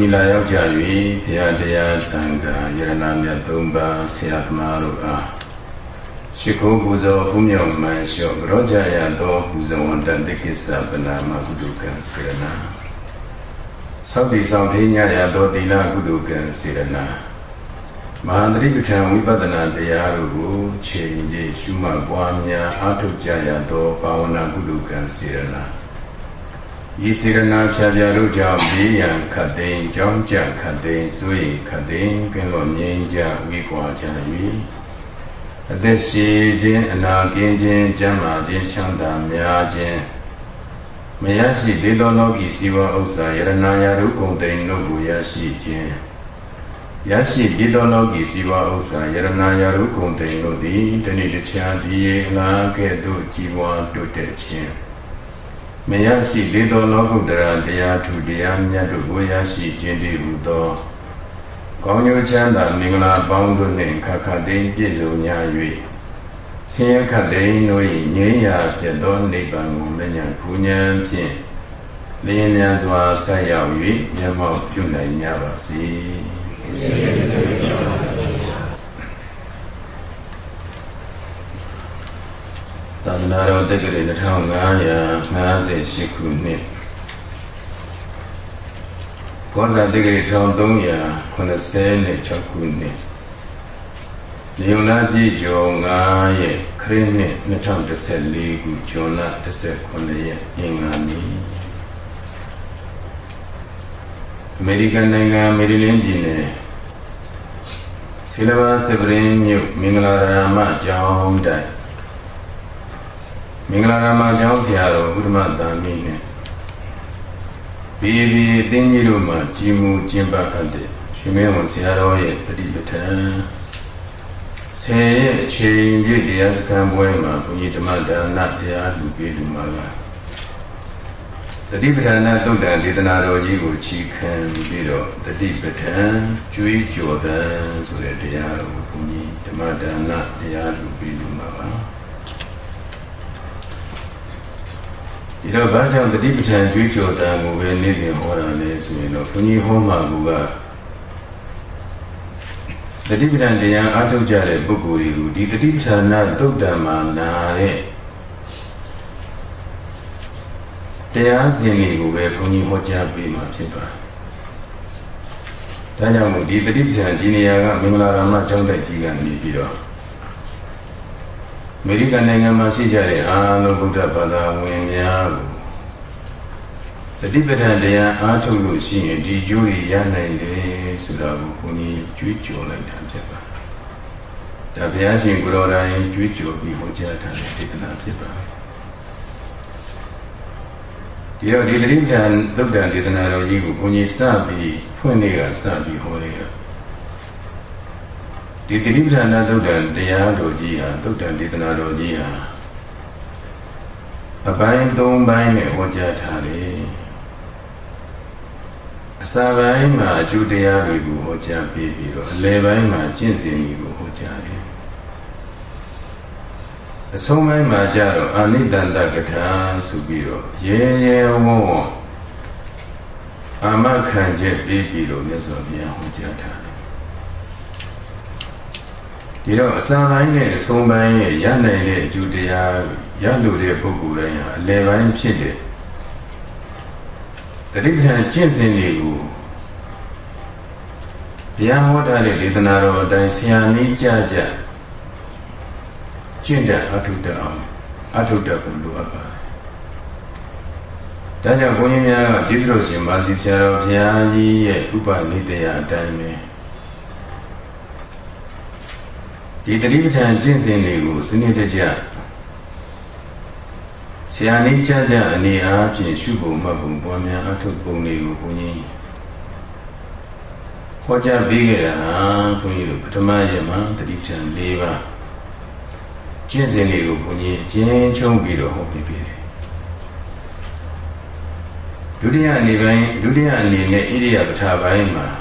အစုံညီလာရောက်ကြ၍ဘုရားတရားတန်ခါယရနာမြတ်သုံးပါးဆရာသမားတို့အားရှိခိုးပူဇော်ဘုမြောက်မှန်လျှော့ကြောကြရသောပူဇော်ဝန်တန်တိကိစ္စပနာမကုတုကံစေရနာသောတိဆောင်ထိညရသောသီလကုတုကံစေရနာမဟာသတိပဋ္ဌာန်ဝိပဿနာတရားတို့ကိုချိန်ကြည့်ရှုမှတ်ပွားများအားထုတ်ကြရသောဘာဝနာကုတုကံစေရနာ ဤစေရနာဖြာဖြာတို့ကြောင့်ဘေးရန်ခတ်သိမ်းကြောင်းကြခတ်သိမ်းဆိုရင်ခတ်သိမ်းကင်းလို့ငြိမ်းကြဝေကွာကြ၍အသက်ရှိခြင်းအနာကင်းခြင်းကျမ်းမာခြင်းချမ်းသာများခြင်းမရရှိသေးသောလောကီစီဝါဥစ္စာယရနာယရုကုန်သိမ်းတို့ကိုရရှိခြင်းရရှိပြီးသောလောကီစီဝါဥစ္စာယရနာယရုကုန်သိမ်းတို့သည်တဏိတခြားဒီယေလာကဲ့သို့ជីវွားတိုးတက်ခြင်း မရရှိသေးသောလောကုတ္တရာတရားထူတရားမြတ်တို့ကိုရရှိခြင်းတည်းဟူသောကောင်းကျိုးချမ်းသာမင်္ဂလာပေါင်းတို့နှင့်ခါခါသိပြည့်စုံညာ၍ဆင်းရဲခတ်သိမ်းတို့၏ငြိမ်းရာပြတ်သောနိဗ္ဗာန်ကိုမညာဖူးဉဏ်ဖြင့်လင်းမြန်စွာဆက်ရောက်၍မျက်မှောက်ပြုနိုင်ကြပါစေ သာသနာတော်တက္ကရာ2558ခုနှစ်ဘောဇာတက္ကရာ1386ခုနှစ်နေုံလာပြည့်ကျော်9ရက်ခရစ်နှစ်2014ခုဇွန်လ19ရက်အင်္ဂါနေ့အမေရိကန်နိုင်ငံမေရီလင်းပြည်နယ်ဆီလဘာစပရင်မြို့မင်္ဂလာရာမကျောင်းတိုင် မင်္ဂလာရာမကျောင်းဆရာတော်ဘုဒ္ဓမသာမီနဲ့ဘီဘီအသင်းကြီးတို့မှာကြီးမှုကျင်းပအပ်တဲ့ရှင်မဲဝန်ဆရာတော်ရဲ့ပฏิပဋ္ဌာန်ဆယ်ရဲ့အချိန်ပြည့်တရားစခန်းပွဲမှာဘုန်းကြီးဓမ္မဒါနတရားလူပေးလူမှာကတတိပဋ္ဌာန်သုတ်တံဒေသနာတော်ကြီးကိုချီးခံပြီးတော့တတိပဋ္ဌာန်ကျွေးကြော်တန်ဆိုတဲ့တရားကိုဘုန်းကြီးဓမ္မဒါနတရားလူပေးလူမှာပါ ဒီတော့ဘာကြောင့်တတိပဋ္ဌာန်ကျွေးကြော်တန်ကိုပဲနေ့စဉ်ဟောတာလဲဆိုရင်တော့ဘုန်းကြီးဟောမှာကတတိပဋ္ဌာန်တရားအားထုတ်ကြတဲ့ပုဂ္ဂိုလ်တွေကိုဒီတတိပဋ္ဌာန်သုတ်တံမှာနာတဲ့တရားစဉ်တွေကိုပဲဘုန်းကြီးဟောကြားပေးမှာဖြစ်ပါတယ်။ဒါကြောင့်မို့ဒီတတိပဋ္ဌာန်ဒီနေရာကမင်္ဂလာရာမကျောင်းတိုက်ကြီးကနေပြီးတော့ အမေရိကန်နိုင်ငံမှာရှိကြတဲ့အာလုံးဗုဒ္ဓဘာသာဝင်များကိုတတိပဋ္ဌာန်တရားအားထုတ်လို့ရှိရင်ဒီကျိုးတွေရနိုင်တယ်ဆိုတာကိုဘုန်းကြီးကြွေးကြော်လိုက်တာဖြစ်ပါတယ်။ဒါဘုရားရှင်ကိုရောတိုင်းကြွေးကြော်ပြီးဟောကြားထားတဲ့ဒေသနာဖြစ်ပါတယ်ဒီတော့ဒီသတိပဋ္ဌာန်သုတ်တန်ဒေသနာတော်ကြီးကိုဘုန်းကြီးစပြီးဖွင့်နေကစပြီးဟောလိုက်တာ ဒီသတိပဋ္ဌာန်သုတ်တန်တရားတော်ကြီးဟာသုတ်တန်ဒေသနာတော်ကြီးဟာအပိုင်း၃ပိုင်းနဲ့ဟောကြားထားတယ်အစာပိုင်းမှာအကျိုးတရားတွေကိုဟောကြားပြီးပြီးတော့အလယ်ပိုင်းမှာကျင့်စဉ်တွေကိုဟောကြားတယ်အဆုံးပိုင်းမှာကြတော့အာနိတန္တကထာဆိုပြီးတော့ရဲရဲဝံ့ဝံ့အာမခံချက်ပြီးပြီးတော့မြတ်စွာဘုရားဟောကြားထားတယ် ဒီတော့အစပိုင်းနဲ့အဆုံးပိုင်းရဲ့ရနိုင်တဲ့အကျိုးတရားရလို့တဲ့ပုဂ္ဂိုလ်တိုင်းဟာအလယ်ပိုင်းဖြစ်တဲ့တတိပဋ္ဌာန်ကျင့်စဉ်တွေကိုဘုရားဟောထားတဲ့ဒေသနာတော်အတိုင်းဆရာနည်းကြကြကျင့်တဲ့အထုတအောင်အထုတဖို့လိုအပ်ပါတယ်။ဒါကြောင့်ဘုန်းကြီးများကကျေးဇူးတော်ရှင်မာစီဆရာတော်ဘုရားကြီးရဲ့ဥပနိဒေယအတိုင်းပဲ ဒီတတိပဋ္ဌာန်ကျင့်စဉ်တွေကိုစနစ်တကျဆရာနည်းကြကြအနေအားဖြင့်ရှုဖို့မှတ်ဖို့ပွားများအထုပုံတွေကိုဘုန်းကြီးဟောကြားပေးခဲ့တာဘုန်းကြီးတို့ပထမရက်မှာတတိပဋ္ဌာန်၄ပါးကျင့်စဉ်တွေကိုဘုန်းကြီးအကျဉ်းချုံးပြီးတော့ဟောပြပေးတယ်ဒုတိယအနေပိုင်းဒုတိယအနေနဲ့ဣရိယာပဋ္ဌာပိုင်းမှာ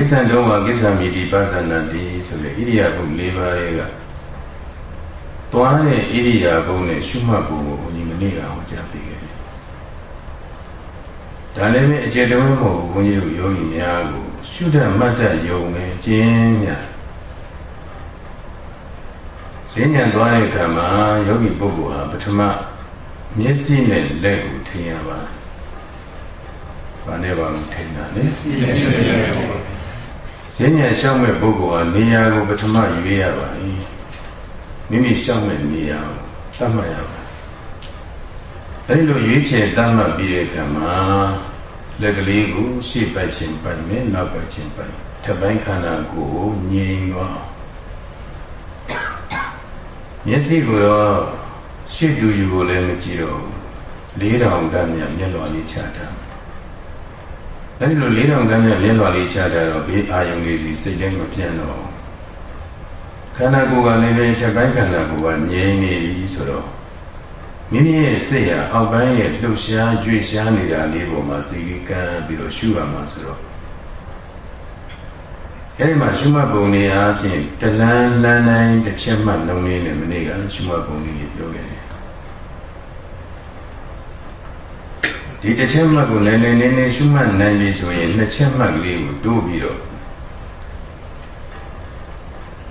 ကိစ္စတော်ဝကိစ္စမိတိပါဇာနတိဆိုတဲ့ဣရိယာပု၄ပါးရဲ့ကသွားတဲ့ဣရိယာပုနဲ့ရှုမှတ်ဖို့ကိုဘုန်းကြီးမနေ့ကဟောကြားပေးခဲ့တယ်။ဒါလည်းပဲအကျေတဝဲမဟုတ်ဘူးဘုန်းကြီးတို့ယောဂီများကိုရှုတတ်မှတ်တတ်ယုံနဲ့ကျင်းမြတ်ဈဉ္ဉံသွားတဲ့အခါမှာယောဂီပုဂ္ဂိုလ်ဟာပထမမျက်စိနဲ့လက်ကိုထင်ရပါ။ဘာနဲ့ပါမထင်တာလဲ။မျက်စိနဲ့လက်ကို ဈဉ္ဉံရှောက်မဲ့ပုဂ္ဂိုလ်ဟာနေရာကိုပထမယူရပါ၏။မိမိရှောက်မဲ့နေရာကိုတတ်မှတ်ရပါ။အဲဒီလိုရွေးချယ်တတ်မှတ်ပြီးတဲ့အခါမှာလက်ကလေးကိုရှေ့ပတ်ခြင်းပတ်မယ်နောက်ပတ်ခြင်းပတ်ထပ်ပိုင်းခန္ဓာကိုယ်ငြိမ်သွားမျက်စိကိုတော့ရှေ့တူယူကိုလည်းမကြည့်တော့လေးတောင်ကမ်းမြမျက်လွှာလေးချတာ အဲဒီလိုလေးတောင်ကမ်းမြမျက်လွှာလေးချတာတော့ဘေးအာယုံလေးစီစိတ်ထဲမပြန့်တော့ခန္ဓာကိုယ်ကလည်းပဲထပ်ပိုင်းခန္ဓာကိုယ်ကငြိမ်နေပြီဆိုတော့မိမိရဲ့စိတ်ဟာအောက်ပိုင်းရဲ့လှုပ်ရှားကြွေရှားနေတာလေးပေါ်မှာစိတ်ကြီးကမ်းပြီးတော့ရှုရမှာဆိုတော့အဲဒီမှာရှုမှတ်ပုံတွေအားဖြင့်တလန်းလန်းတိုင်းတစ်ချက်မှလုံးလေးနဲ့မနေ့ကရှုမှတ်ပုံလေးပြောခဲ့တယ် ဒီတစ်ချက်မှတ်ကိုလည်းလည်းနည်းနည်းရှုမှတ်နိုင်ပြီဆိုရင်နှစ်ချက်မှတ်ကလေးကိုတိုးပြီးတော့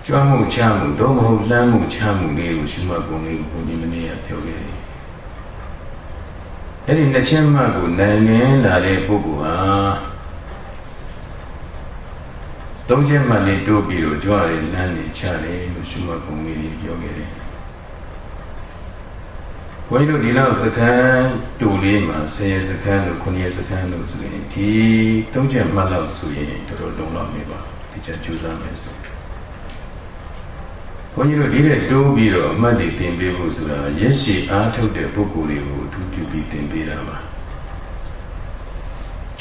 ကြွားမှုချမှုသို့မဟုတ်လှမ်းမှုချမှုလေးကိုရှုမှတ်ပုံလေးကိုဘုန်းကြီးမနေ့ကပြောခဲ့တယ်အဲ့ဒီနှစ်ချက်မှတ်ကိုနိုင်နေလာတဲ့ပုဂ္ဂိုလ်ဟာသုံးချက်မှတ်လေးတိုးပြီးတော့ကြွားရလမ်းနေချတယ်လို့ရှုမှတ်ပုံလေးပြောခဲ့တယ် ဘုန်းကြီးတို့ဒီလောက်စခန်းတူလေးမှာဆယ်ရစခန်းလို့ခုနှစ်ရစခန်းလို့ဆိုရင်ဒီသုံးချက်မှတ်လောက်ဆိုရင်တော်တော်လုံးလောက်နေပါဒီချက်ကြိုးစားမယ်ဆိုဘုန်းကြီးတို့ဒီတဲ့တိုးပြီးတော့အမှတ်တွေသင်ပေးဖို့ဆိုတာရက်ရှည်အားထုတ်တဲ့ပုဂ္ဂိုလ်တွေကိုအထူးပြုပြီးသင်ပေးတာပါ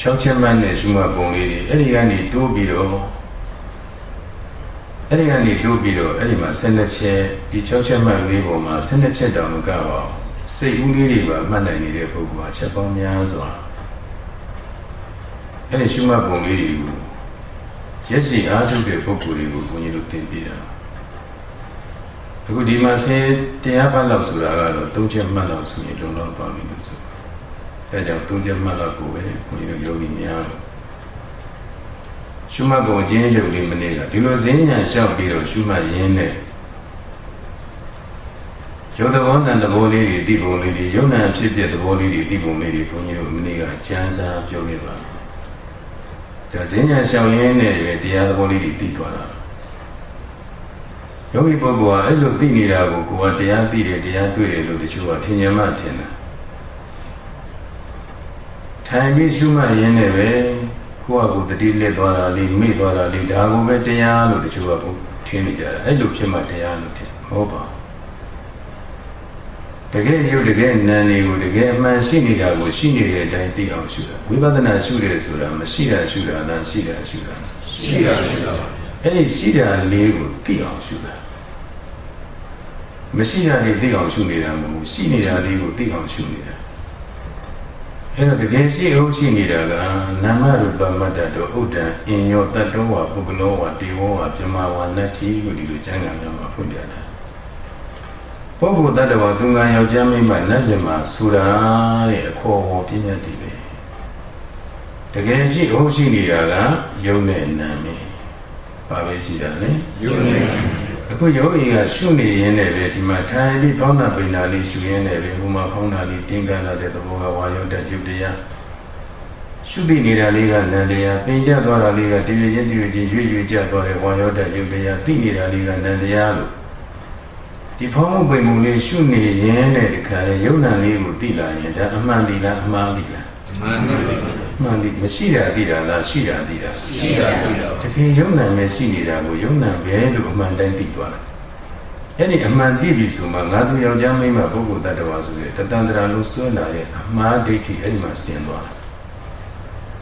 6ချက်မှတ်နဲ့ရှုမှတ်ပုံလေးတွေအဲ့ဒီကနေတိုးပြီးတော့အဲ့ဒီကနေတိုးပြီးတော့အဲ့ဒီမှာ12ချက်ဒီ6ချက်မှတ်လေးပုံမှာ12ချက်တောင်မကပါဘူး စိတ်ကူးလေးတွေပါမှတ်နိုင်နေတဲ့ပုဂ္ဂိုလ်ဟာချက်ပေါင်းများစွာအဲ့ဒီရှုမှတ်ပုံလေးတွေကိုရက်စီအားထုတ်တဲ့ပုဂ္ဂိုလ်တွေကိုဘုန်းကြီးတို့သင်ပြတာအခုဒီမှာဆင်းတရားပတ်လောက်ဆိုတာကတော့သုံးချက်မှတ်လောက်ဆိုရင်လုံလောက်ပါပြီလို့ဆိုဒါကြောင့်သုံးချက်မှတ်လောက်ကိုပဲဘုန်းကြီးတို့ယောဂီများရှုမှတ်ပုံကျင်းရုပ်လေးမနေ့ကဒီလိုဈဉ္ညာလျှောက်ပြီးတော့ရှုမှတ်ရင်းနဲ့ ရုပ်သဘောနဲ့သဘောလေးတွေသိပုံလေးတွေယုံနာဖြစ်ဖြစ်သဘောလေးတွေသိပုံလေးတွေဘုန်းကြီးတို့မနေ့ကကျမ်းစာပြောခဲ့ပါဒါဈဉ္ညာရှောင်ရင်းနဲ့ပဲတရားသဘောလေးတွေသိသွားတာယောဂီပုဂ္ဂိုလ်ကအဲ့လိုသိနေတာကိုကိုယ်ကတရားသိတယ်တရားတွေ့တယ်လို့တချို့ကထင်ကြမှထင်တာထိုင်ပြီးရှုမှတ်ရင်းနဲ့ပဲကိုယ့်အကူတတိလက်သွားတာလေးမိသွားတာလေးဒါကိုပဲတရားလို့တချို့ကထင်နေကြတာအဲ့လိုဖြစ်မှတရားလို့ထင်မဟုတ်ပါဘူး တကယ်ရုပ်တကယ်နာမ်တွေကိုတကယ်အမှန်ရှိနေတာကိုရှိနေတဲ့အတိုင်းသိအောင်ရှုတာဝိပဿနာရှုတယ်ဆိုတာမရှိတာရှုတာလားရှိတာရှုတာရှိတာရှုတာအဲ့ဒီရှိတာလေးကိုသိအောင်ရှုတာမရှိတာလေးသိအောင်ရှုနေတာမဟုတ်ရှိနေတာလေးကိုသိအောင်ရှုနေတာအဲ့တော့တကယ်ရှိအောင်ရှိနေတာကနာမရူပမတ္တတို့ဥဒ္ဒံအင်ယောတတ္တဝပုဂ္ဂလောဝတေဝဝပြမဝနတ္တိကိုဒီလိုကျမ်းဂန်များမှာဖွင့်ပြတာ ပုဂ္ဂိုလ်တ attva သူငါယောက်ျားမိန်းမနတ်ပြမှာဆိုတာတဲ့အခေါ်အဝေါ်ပြည့်ညတ်တည်ပဲတကယ်ရှိဟုတ်ရှိနေတာကယုံနဲ့နာမည်ဘာပဲရှိတာလဲယုံနဲ့အခုယောဂီကရှုနေရင်းနဲ့ပဲဒီမှာထိုင်ပြီးဖောင်းတာပိန်တာလေးရှုရင်းနဲ့ပဲဟိုမှာဖောင်းတာလေးတင်းကန်လာတဲ့သဘောကဝါယောတပြုတ်တရားရှုသိနေတာလေးကနန္တရားပင်ကျသွားတာလေးကတည်ရချင်းတည်ရချင်းရွေ့ရွေ့ကျသွားတဲ့ဝါယောတပြုတ်တရားသိနေတာလေးကနန္တရားလို့ ဒီဖောင်းမှုပိန်မှုလေးရှုနေရင်းနဲ့ဒီခါလေယုံနာလေးကိုသိလာရင်ဒါအမှန်သိလားအမှားသိလားမှန်ပါပါမှန်ပြီမရှိတာသိတာလားရှိတာသိတာရှိတာသိတာတကယ်ယုံနာမဲ့ရှိနေတာကိုယုံနာပဲလို့အမှန်တိုင်းသိသွားတယ်အဲ့ဒီအမှန်သိပြီဆိုမှငါသူယောက်ျားမိန်းမပုဂ္ဂိုလ်တ attva ဆိုတဲ့တတန္တရာလုံးစွဲလာတဲ့အမှားဒိဋ္ဌိအဲ့ဒီမှာဆင်းသွားတယ်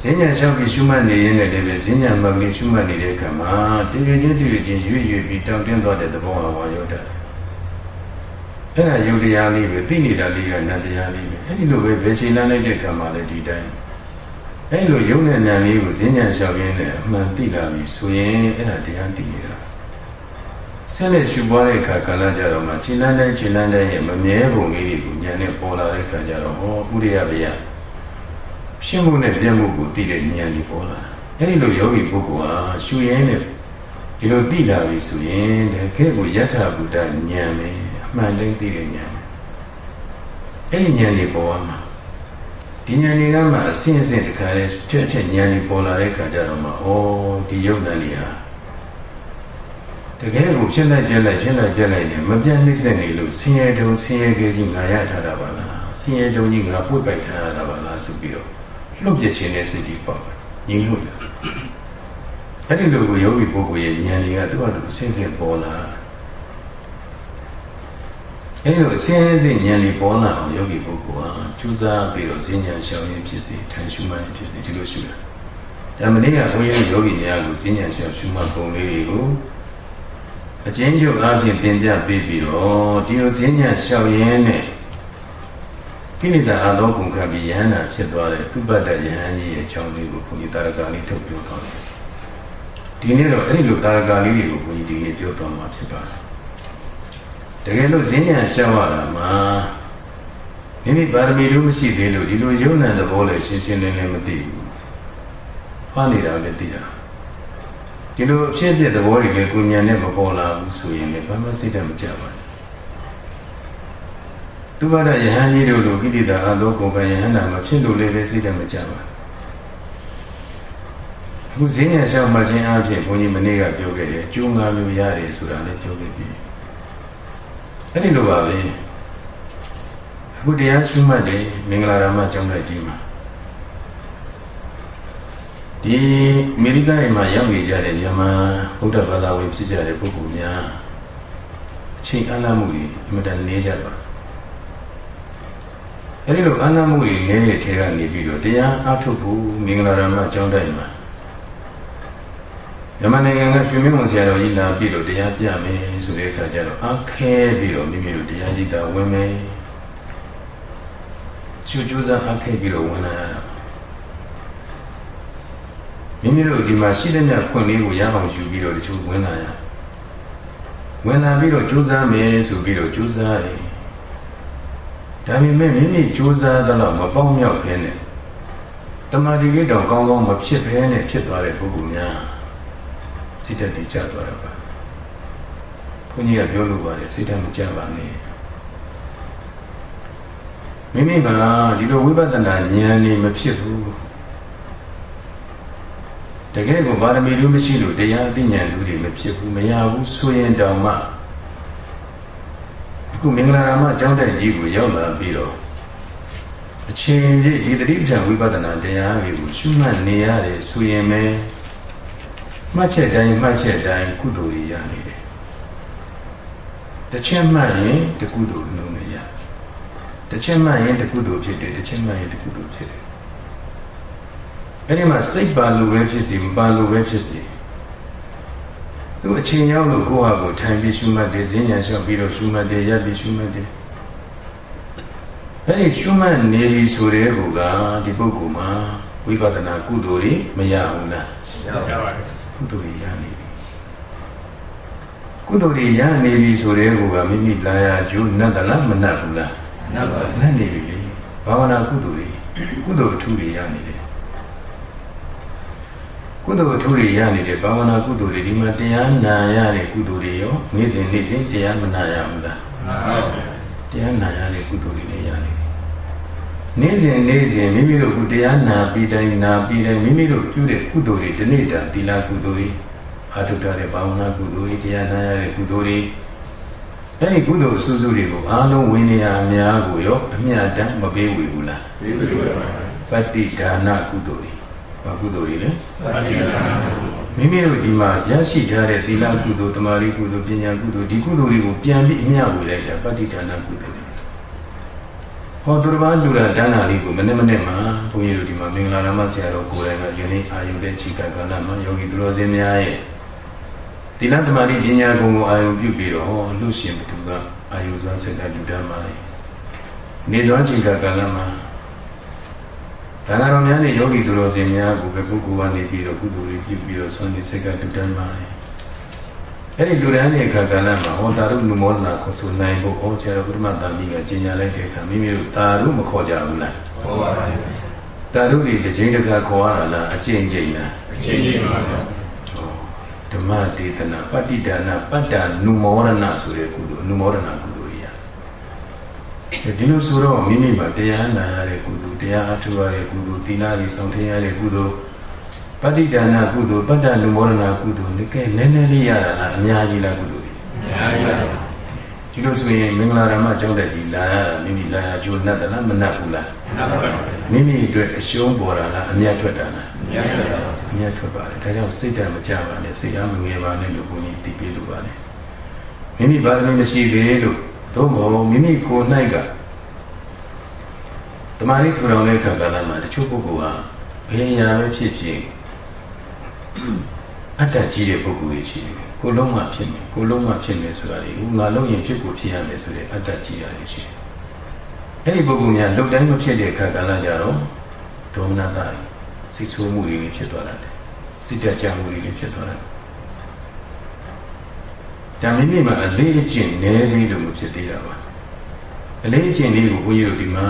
ဈဉ္ညာလျှောက်ပြီးရှုမှတ်နေရင်လည်းပဲဈဉ္ညာမှတ်ကလေးရှုမှတ်နေတဲ့အခါမှာတည်ရချင်းတည်ရချင်းရွေ့ရွေ့ပြီးတောင့်တင်းသွားတဲ့သဘောဟာဝါယောတတ် အဲ့ဒါယုတ်တရားလေးပဲသိနေတာလေးကနတ်တရားလေးပဲအဲ့ဒီလိုပဲဘယ်ချိန်လမ်းလိုက်တဲ့အခါမှာလည်းဒီတိုင်းအဲ့လိုယုံနဲ့နာလေးကိုဈဉ္ညာလျှောက်ရင်းနဲ့အမှန်သိလာပြီဆိုရင်အဲ့ဒါတရားသိနေတာဆက်လက်ရှုပွားတဲ့အခါကာလကြတော့မှခြေလန်းတိုင်းခြေလန်းတိုင်းရဲ့မမြဲပုံလေးတွေကိုဉာဏ်နဲ့ပေါ်လာတဲ့အခါကျတော့ဟောဥရိယဗျာရှင်းမှုနဲ့ပြတ်မှုကိုသိတဲ့ဉာဏ်ကြီးပေါ်လာအဲ့ဒီလိုယောဂီပုဂ္ဂိုလ်ဟာရှုရင်းနဲ့ဒီလိုသိလာပြီဆိုရင်တကယ်ကိုယထာဘုဒ္ဓဉာဏ်ပဲအ မှန်တိုင်းသိတဲ့ဉာဏ်အဲ့ဒီဉာဏ်ကြီးပေါ်မှာဒီဉာဏ်တွေကမှအစဉ်အစဉ်တခါလဲချက်ချက်ဉာဏ်တွေပေါ်လာတဲ့ခါကျတော့မှဩဒီယုတ်ဉာဏ်တွေဟာတကယ်ကိုဖြစ်လိုက်ပြက်လိုက်ဖြစ်လိုက်ပြက်လိုက်နေမပြတ်နှိမ့်ဆက်နေလို့ဆင်းရဲတုံဆင်းရဲကြီးကြီးငါရထားတာပါလားဆင်းရဲတုံကြီးငါပွေ့ပိုက်ထားရတာပါလားဆိုပြီးတော့လှုပ်ပြခြင်းနဲ့စိတ်ကြီးပေါ့ငြိမ်လို့အဲ့ဒီလိုကိုယောဂီပုဂ္ဂိုလ်ရဲ့ဉာဏ်တွေကသူ့ဟာသူအစဉ်စဉ်ပေါ်လာ အဲဒီလိုအစင်းစိတ်ဉာဏ်လေးပေါ်လာအောင်ယောဂီပုဂ္ဂိုလ်ဟာကျူးစားပြီးတော့ဈဉ္ဉံရှောင်ရင်ဖြစ်စေထိုင်ရှုမှန်ဖြစ်စေဒီလိုရှုတာဒါမနေ့ကဘုန်းကြီးယောဂီများကိုဈဉ္ဉံရှောင်ရှုမှတ်ပုံလေးတွေကိုအကျဉ်းချုပ်အားဖြင့်သင်ပြပေးပြီးတော့ဒီလိုဈဉ္ဉံရှောင်ရင်းနဲ့ကိလေသာအသောကုန်ခံပြီးယဟန္တာဖြစ်သွားတဲ့သူပတ္တယဟန်ကြီးရဲ့အကြောင်းလေးကိုဘုန်းကြီးတာရကလေးထုတ်ပြောသွားတယ်ဒီနေ့တော့အဲ့ဒီလိုတာရကလေးတွေကိုဘုန်းကြီးဒီနေ့ပြောသွားမှာဖြစ်ပါတယ် တကယ်လို့ဈဉ္ညာရှောက်ရတာမှာမိမိပါရမီတို့မရှိသေးလို့ဒီလိုယုံနံသဘောလည်းရှင်းရှင်းလင်းလင်းမသိဘူး။ဖားနေတာလည်းသိတာ။ဒီလိုအဖြစ်အပျက်သဘောတွေလည်းကိုညာနဲ့မပေါ်လာဘူးဆိုရင်လည်းဘာမှစိတ်ဓာတ်မကြပါဘူး။သူဘာဒယဟန်ကြီးတို့လိုကိဋ္တာအလောကုံကယဟန္တာမဖြစ်လို့လည်းပဲစိတ်ဓာတ်မကြပါဘူး။အခုဈဉ္ညာရှောက်မှခြင်းအဖြစ်ဘုန်းကြီးမနေ့ကပြောခဲ့တယ်ကျိုးငါမျိုးရတယ်ဆိုတာလည်းပြောခဲ့ပြီ။ အဲ့ဒီလိုပါပဲအခုတရားရှုမှတ်တယ်မင်္ဂလာရမကျောင်းတိုက်ကြီးမှာဒီအမေရိကမှာရောက်နေကြတဲ့မြန်မာဗုဒ္ဓဘာသာဝင်ဖြစ်ကြတဲ့ပုဂ္ဂိုလ်များအချိန်အလားမှုတွေအမှန်တန်နေကြပါအဲဒီလိုအလားမှုတွေနေတဲ့ထဲကနေပြီးတော့တရားအထုတ်ဖို့မင်္ဂလာရမကျောင်းတိုက်မှာ မြန်မာနိုင်ငံကရွှေမင်းဝန်ဆရာတော်ကြီးလာပြီးတော့တရားပြမယ်ဆိုတဲ့အခါကျတော့အခဲပြီးတော့မိမိတို့တရားကြီးတာဝင်မယ်ချူကျူးစားအခဲပြီးတော့ဝင်လာရတာမိမိတို့ဒီမှာရှိတဲ့မြတ်ခွင့်လေးကိုရအောင်ယူပြီးတော့တချို့ဝင်လာရဝင်လာပြီးတော့ကြိုးစားမယ်ဆိုပြီးတော့ကြိုးစားတယ်ဒါပေမဲ့မိမိကြိုးစားသလောက်မပေါင်းမြောက်ခဲနဲ့တမာတိလေးတောင်ကောင်းကောင်းမဖြစ်ဘဲနဲ့ဖြစ်သွားတဲ့ပုဂ္ဂိုလ်များ စိတ်ဓာတ်တွေကျသွားတော့ပါဘုန်းကြီးကပြောလို့ပါတယ်စိတ်ဓာတ်မကျပါနဲ့မိမိကဒီလိုဝိပဿနာဉာဏ်นี่မဖြစ်ဘူးတကယ်ကိုပါရမီလူမရှိလို့တရားသိဉာဏ်လူတွေမဖြစ်ဘူးမရဘူးဆိုရင်တောင်မှအခုမင်္ဂလာရမကျောင်းတိုက်ကြီးကိုရောက်လာပြီးတော့အချိန်ပြည့်ဒီတတိပ္ပံဝိပဿနာတရားတွေကိုရှုမှတ်နေရတယ်ဆိုရင်ပဲ မှတ်ချက်တိုင်းမှတ်ချက်တိုင်းကုသိုလ်တွေရနေတယ်တစ်ချက်မှတ်ရင်တကုသိုလ်လုံးနဲ့ရတစ်ချက်မှတ်ရင်တကုသိုလ်ဖြစ်တယ်တစ်ချက်မှတ်ရင်တကုသိုလ်ဖြစ်တယ်အဲ့ဒီမှာစိတ်ပါလို့ပဲဖြစ်စီမပါလို့ပဲဖြစ်စီသူအချိန်ရောက်လို့ကိုယ့်ဟာကိုထိုင်ပြီးရှုမှတ်တယ်ဈဉ္ညာလျှောက်ပြီးတော့ရှုမှတ်တယ်ရပ်ပြီးရှုမှတ်တယ်အဲ့ဒီရှုမှတ်နေပြီဆိုတဲ့ဟူကဒီပုဂ္ဂိုလ်မှာဝိပဿနာကုသိုလ်တွေမရဘူးလားရပါတယ် ကုသိုလ်တွေရနေပြီကုသိုလ်တွေရနေပြီဆိုတဲ့ကောကမိမိလာရကျိုးနတ်သလားမနတ်ဘူးလားနတ်ပါနတ်နေပြီလေဘာဝနာကုသိုလ်တွေကုသိုလ်အထူးတွေရနေတယ်ကုသိုလ်အထူးတွေရနေတဲ့ဘာဝနာကုသိုလ်တွေဒီမှာတရားနာရတဲ့ကုသိုလ်တွေရောနေ့စဉ်နေ့စဉ်တရားမနာရဘူးလားမှန်ပါဗျာတရားနာရတဲ့ကုသိုလ်တွေလည်းရနေ နေ့စဉ်နေ့စဉ်မိမိတို့ကုတရားနာပြီးတိုင်းနာပြီးတိုင်းမိမိတို့ပြုတဲ့ကုသိုလ်တွေဒီနေ့တာသီလကုသိုလ်တွေအာထုတတဲ့ဘာဝနာကုသိုလ်တွေတရားနာရတဲ့ကုသိုလ်တွေအဲ့ဒီကုသိုလ်အစုစုတွေကိုအားလုံးဝိနည်းအများကိုရောအမြတ်တမ်းမပေးဝေဘူးလားပေးဝေပါပါပတ္တိဒါနကုသိုလ်တွေဘာကုသိုလ်တွေလဲပတ္တိဒါနမိမိတို့ဒီမှာရရှိထားတဲ့သီလကုသိုလ်တမာရီကုသိုလ်ပညာကုသိုလ်ဒီကုသိုလ်တွေကိုပြန်ပြီးအမြတ်ဝေလိုက်တာပတ္တိဒါနကုသိုလ် ဟောသူတစ်ပါးလူတာဒါနလေးကိုမနေ့မနေ့မှာဘုန်းကြီးတို့ဒီမှာမင်္ဂလာရမဆရာတော်ကိုယ်တိုင်ကယနေ့အာယုတဲ့ခြေကကာလမှာယောဂီသူတော်စင်များရဲ့သီလဓမ္မတိပညာကုံကိုအာယုပြုပြီးတော့လူရှင်ဘသူကအာယုစွမ်းစိတ်ဓာတ်လူတန်းပါလေနေစွမ်းခြေကကာလမှာဒါနတော်များနဲ့ယောဂီသူတော်စင်များကိုပဲပုဂ္ဂိုလ်ကနေပြီးတော့ကုသိုလ်တွေပြုပြီးတော့ဆွမ်းနေစိတ်ကလူတန်းပါလေ အဲ့ဒီလူတန်းတဲ့အခါကာလမှာဟောတာရုနုမောဒနာခေါ်ဆိုနိုင်ဖို့ဟောဆရာတော်ဘုရားတာမီးကကျင်ညာလိုက်တဲ့အခါမိမိတို့တာရုမခေါ်ကြဘူးလားခေါ်ပါပါတာရုတွေတစ်ချိန်တစ်ခါခေါ်ရတာလားအကျင့်ကျင့်လားအကျင့်ကျင့်ပါဗျာဓမ္မဒေသနာပဋိဒါနပတ္တနုမောဒနာဆိုတဲ့ကုသိုလ်နုမောဒနာကုသိုလ်ရဒီလိုဆိုတော့မိမိမှာတရားနာရတဲ့ကုသိုလ်တရားအထုရတဲ့ကုသိုလ်သီလတွေဆောင်ထင်းရတဲ့ကုသိုလ် ပဋိဒါနကုသိုလ်ပတ္တနုမောဒနာကုသိုလ်လည်းကဲနည်းနည်းလေးရတာလားအများကြီးလားကုသိုလ်အများကြီးပါဒီလိုဆိုရင်မင်္ဂလာဓမ္မကျောင်းတဲ့ဒီလာရတာမိမိလာရကျိုးနဲ့တလားမနှက်ဘူးလားနှက်ပါပါမိမိအတွက်အရှုံးပေါ်တာလားအမြတ်ထွက်တာလားအမြတ်ထွက်ပါအမြတ်ထွက်ပါတယ်ဒါကြောင့်စိတ်ဓာတ်မကြပါနဲ့စိတ်အားမငယ်ပါနဲ့လို့ဘုန်းကြီးတည်ပြလို့ပါလေမိမိဘာသမီးမရှိသေးလို့သို့မဟုတ်မိမိကိုယ်၌ကတမာရီထူထောင်တဲ့ခါကာလမှာတချို့ပုဂ္ဂိုလ်ဟာဘယ်ရာပဲဖြစ်ဖြစ် အတ္တကြီးတဲ့ပုဂ္ဂိုလ်ကြီးရှိတယ်ကိုလုံးမှဖြစ်မယ်ကိုလုံးမှဖြစ်မယ်ဆိုတာလေငါလုံးရင်ဖြစ်ကိုဖြစ်ရမယ်ဆိုတဲ့အတ္တကြီးရတယ်ရှိတယ်အဲ့ဒီပုဂ္ဂိုလ်များလုတ်တိုင်းမဖြစ်တဲ့အခါကာလကြတော့ဒေါမနတာစိတ်ဆိုးမှုတွေဖြစ်သွားတယ်စိတ်တကြမှုတွေဖြစ်သွားတယ်ဒါမိမိမှာအလေးအကျင့်နည်းသေးလို့မဖြစ်သေးတာပါအလေးအကျင့်လေးကိုဘုန်းကြီးတို့ဒီမှာ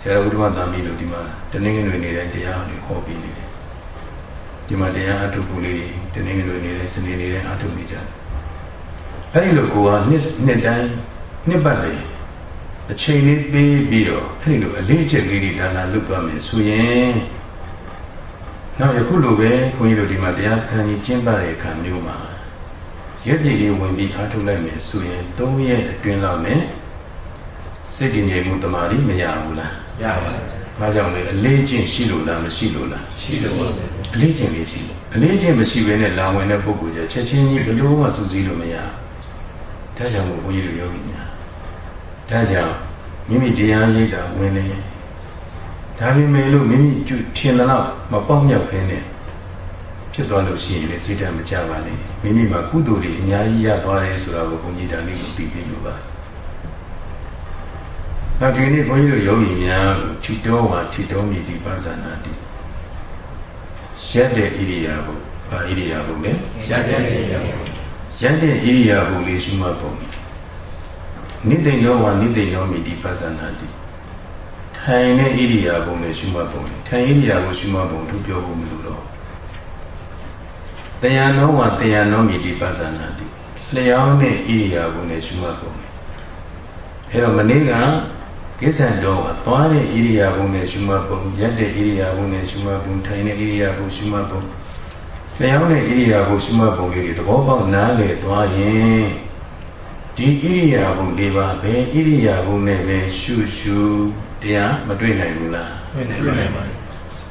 ဆရာတော်ဘုရားသားမီးတို့ဒီမှာတနင်္ဂနွေနေ့တိုင်းတရားတွေဟောပြီးနေတယ် ဒီမှာတရားအထုပ်လေးတနင်္ဂနွေနေ့တိုင်းစနေနေ့တိုင်းအထုပ်နေကြတယ်အဲဒီလိုကိုကနှစ်နှစ်တိုင်းနှစ်ပတ်လေအချိန်လေးပေးပြီးတော့အဲဒီလိုအလေးအကျင့်လေးတွေဒါလာလုပ်သွားမယ်ဆိုရင်နောက်ယခုလိုပဲခွန်ကြီးတို့ဒီမှာတရားစခန်းကြီးကျင်းပတဲ့အခါမျိုးမှာရက်ပြည့်လေးဝင်ပြီးအားထုတ်လိုက်မယ်ဆိုရင်၃ရက်အတွင်းလောက်နဲ့စိတ်တည်ငြိမ်မှုတမာရီမရဘူးလားရပါတယ်။ ဘာကြောင့်လဲအလေးချင်းရှိလို့လားမရှိလို့လားရှိလို့ပါအလေးချင်းလေးရှိလို့အလေးချင်းမရှိဘဲနဲ့လာဝင်တဲ့ပုဂ္ဂိုလ်ကျချက်ချင်းကြီးဘလို့မှစူးစီးလို့မရ။ဒါကြောင့်မို့ဘုန်းကြီးတို့ယောဂီများဒါကြောင့်မိမိတရားရိပ်တာဝင်နေဒါပေမဲ့လို့မိမိထင်တော့မပေါက်မြောက်ခင်းနဲ့ဖြစ်သွားလို့ရှိရင်လေစိတ်ဓာတ်မကြပါနဲ့မိမိမှာကုသိုလ်တွေအများကြီးရသွားတယ်ဆိုတာကိုဘုန်းကြီးဒါလေးကိုသိပြီးလို့ပါ နောက်ဒီနေ့ဘုန်းကြီးတို့ယောဂီများထီတော်ဝါထီတော်မြည်ဒီပါဇာနာတိရက်တဲ့ဣရိယာပုဘာဣရိယာပုလဲရက်တဲ့ဣရိယာပုရက်တဲ့ဣရိယာပုလေးရှိမှပုံနိသိယောဝါနိသိယောမြည်ဒီပါဇာနာတိထိုင်တဲ့ဣရိယာပုနဲ့ရှိမှပုံထိုင်ဣရိယာပုရှိမှပုံသူပြောဖို့မလိုတော့တရားနောဝါတရားနောမြည်ဒီပါဇာနာတိလျောင်းတဲ့ဣရိယာပုနဲ့ရှိမှပုံအဲ့တော့မနေ့က ကိစ္စတော်ကသွားတဲ့ဣရိယာပုနဲ့ရှုမှတ်ပုံရက်တဲ့ဣရိယာပုနဲ့ရှုမှတ်ပုံထိုင်တဲ့ဣရိယာပုရှုမှတ်ပုံလျှောင်းတဲ့ဣရိယာပုရှုမှတ်ပုံလေးတွေသဘောပေါက်နားလည်သွားရင်ဒီဣရိယာပု၄ပါးပဲဣရိယာပုနဲ့ပဲရှုရှုတရားမတွေ့နိုင်ဘူးလားတွေ့နိုင်ပါဘူး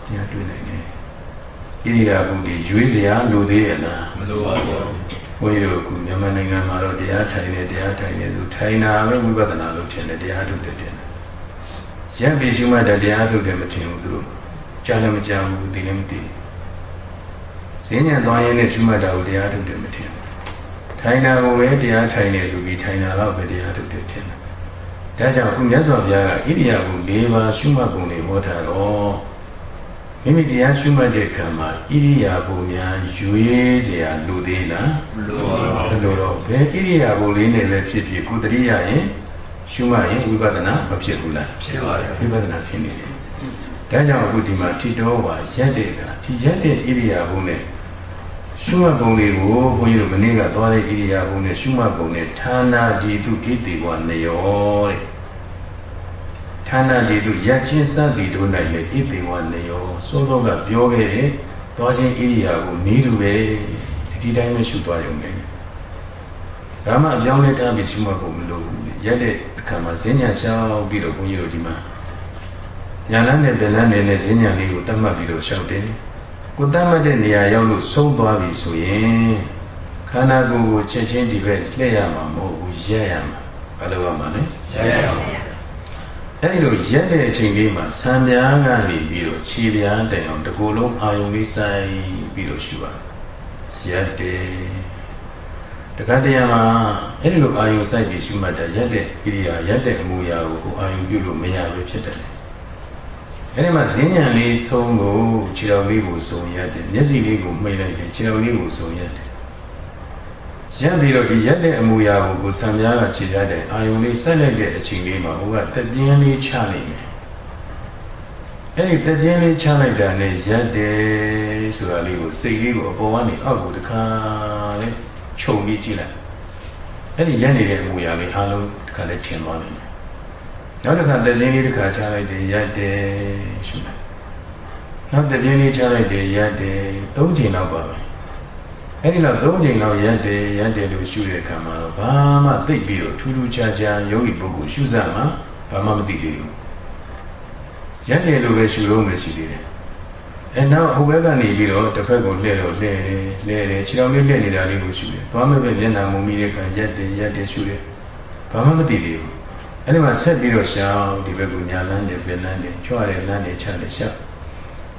တရားတွေ့နိုင်တယ်ဣရိယာပုတွေရွေးစရာလိုသေးရဲ့လားမလိုပါဘူးဘုန်းကြီးတို့ကမြန်မာနိုင်ငံမှာတော့တရားထိုင်နေတရားထိုင်နေဆိုထိုင်တာပဲဝိပဿနာလို့ထင်တယ်တရားထုတ်တယ်ထင်တယ် ရပ်ပြီးရှုမှတ်တဲ့တရားထုတ်တယ်မထင်ဘူးသူတို့ကြားလည်းမကြားဘူးသိလည်းမသိဈဉ္ညာသွားရင်းနဲ့ရှုမှတ်တာကိုတရားထုတ်တယ်မထင်ဘူးထိုင်တာကိုပဲတရားထိုင်နေဆိုပြီးထိုင်တာတော့ပဲတရားထုတ်တယ်ထင်တယ်ဒါကြောင့်ခုမြတ်စွာဘုရားကဣရိယာပု၄ပါးရှုမှတ်ပုံတွေဟောထားတော့မိမိတရားရှုမှတ်တဲ့ခံမှာဣရိယာပုများရွေးเสียလူသေးလားမလိုပါဘူးလို့တော့ဘယ်ဣရိယာပုလေးနဲ့ပဲဖြစ်ဖြစ်ကိုတရိယာရင် ရှုမှတ်ရင်ဝိပဿနာမဖြစ်ဘူးလားဖြစ်ပါတယ်ဝိပဿနာဖြစ်နေတယ်ဒါကြောင့်အခုဒီမှာထိတော်ဝါရက်တဲ့ကဒီရက်တဲ့ဣရိယာပုနဲ့ရှုမှတ်ပုံတွေကိုဘုန်းကြီးတို့မနေ့ကသွားတဲ့ဣရိယာပုနဲ့ရှုမှတ်ပုံနဲ့ဌာနာဒီတုဣတိဝနယောတဲ့ဌာနာဒီတုရချင်းစသည်တို့၌လည်းဣတိဝနယောသို့သောကပြောခဲ့တဲ့သွားခြင်းဣရိယာပုနီးတူပဲဒီတိုင်းပဲရှုသွားရုံနဲ့ ဒါမှအပြောင်းလဲထားပြီးရှုမှတ်ဖို့မလိုဘူးရက်တဲ့အခါမှာဈဉ္ညာရှောင်းပြီးတော့ဘုန်းကြီးတို့ဒီမှာညာလန်းနဲ့ဗလန်းနဲ့နဲ့ဈဉ္ညာလေးကိုတတ်မှတ်ပြီးတော့ရှောက်တယ်ကိုတတ်မှတ်တဲ့နေရာရောက်လို့ဆုံးသွားပြီဆိုရင်ခန္ဓာကိုယ်ကိုချက်ချင်းဒီဘက်လှည့်ရမှာမဟုတ်ဘူးရက်ရမှာဘာလို့ရမှာလဲရက်ရမှာအဲဒီလိုရက်တဲ့အချိန်လေးမှာဆံပြားကနေပြီးတော့ခြေပြားတိုင်အောင်တကူလုံးအာယုံလေးစိုက်ပြီးတော့ရှုပါရက်တယ် တခါတရံမှာအဲ့ဒီလိုအာယုံစိုက်ပြီးရှုမှတ်တာရက်တဲ့ဣရိယာရက်တဲ့အမူအရာကိုကိုအာယုံပြုလို့မရပဲဖြစ်တယ်အဲ့ဒီမှာဈဉ္ဉံလေးဆုံးကိုခြေတော်လေးကိုစုံရတယ်မျက်စိလေးကိုမှိတ်လိုက်တယ်ခြေတော်လေးကိုစုံရတယ်ရက်ပြီးတော့ဒီရက်တဲ့အမူအရာကိုကိုဆံပြားကခြေရတဲ့အာယုံလေးဆက်လိုက်တဲ့အချိန်လေးမှာဟိုကတက်ပြင်းလေးချလိုက်တယ်အဲ့ဒီတက်ပြင်းလေးချလိုက်တာနဲ့ရက်တယ်ဆိုတာလေးကိုစိတ်လေးကိုအပေါ်ကနေအောက်ကိုတခါလေ ခြုံပြီးကြည့်လိုက်အဲ့ဒီရက်နေတဲ့အမူအရာလေးအားလုံးတခါလဲထင်သွားတယ်နောက်တစ်ခါသက်လင်းလေးတစ်ခါချလိုက်တယ်ရက်တယ်ရှုလိုက်နောက်သက်လင်းလေးချလိုက်တယ်ရက်တယ်သုံးချိန်လောက်ပါပဲအဲ့ဒီတော့သုံးချိန်လောက်ရက်တယ်ရက်တယ်လို့ရှုတဲ့အခါမှာတော့ဘာမှသိပြီးတော့ထူးထူးခြားခြားယောဂီပုဂ္ဂိုလ်ရှုစမှာဘာမှမသိသေးဘူးရက်တယ်လို့ပဲရှုလို့မရှိသေးတယ် အဲနောက်ဟိုဘက်ကနေပြီးတော့တစ်ဖက်ကိုလှည့်တော့လှည့်တယ်လှည့်တယ်ခြေတော်လေးလှည့်နေတာလေးကိုရှုတယ်သွားမဲ့ပဲမျက်နှာမုံမိတဲ့ခါရက်တယ်ရက်တယ်ရှုတယ်ဘာမှမသိသေးဘူးအဲ့ဒီမှာဆက်ပြီးတော့ရှောင်းဒီဘက်ကညာလန်းတယ်ပြင်လန်းတယ်ကြွရတယ်လန်းတယ်ချတယ်ရှောက်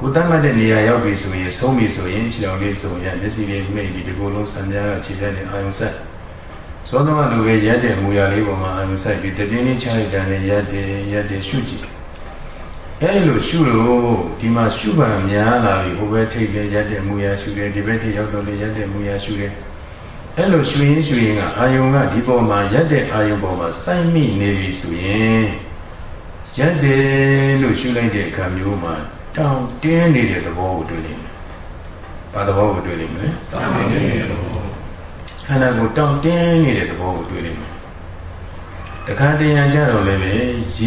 ကိုတတ်မှတ်တဲ့နေရာရောက်ပြီဆိုရင်ဆုံးပြီဆိုရင်ခြေတော်လေးဆုံးရမျက်စိလေးမိတ်ပြီးဒီကိုယ်လုံးဆံပြားကခြေပြတဲ့အာယုံဆက်သောသမလူပဲရက်တဲ့မူရလေးပေါ်မှာအာယုံဆက်ပြီးတပြင်းချင်းချလိုက်တယ်ရက်တယ်ရက်တယ်ရှုကြည့် အဲ့လိုရှုလို့ဒီမှာရှုပံများလာပြီဟိုဘက်ထိပ်လည်းရက်တဲ့မူရရှုတယ်ဒီဘက်ထိပ်ရောက်တော့လည်းရက်တဲ့မူရရှုတယ်အဲ့လိုရှူရင်ရှူရင်ကအာယုံကဒီပေါ်မှာရက်တဲ့အာယုံပေါ်မှာစိုက်မိနေပြီဆိုရင်ရက်တယ်လို့ရှူလိုက်တဲ့အခါမျိုးမှာတောင်းတင်းနေတဲ့သဘောကိုတွေ့လိမ့်မယ်။ဘာသဘောကိုတွေ့လိမ့်မလဲ။တောင်းတင်းနေတဲ့သဘော။ခန္ဓာကိုတောင်းတင်းနေတဲ့သဘောကိုတွေ့လိမ့်မယ်။ တခါတရံကြတော့လည်းပဲ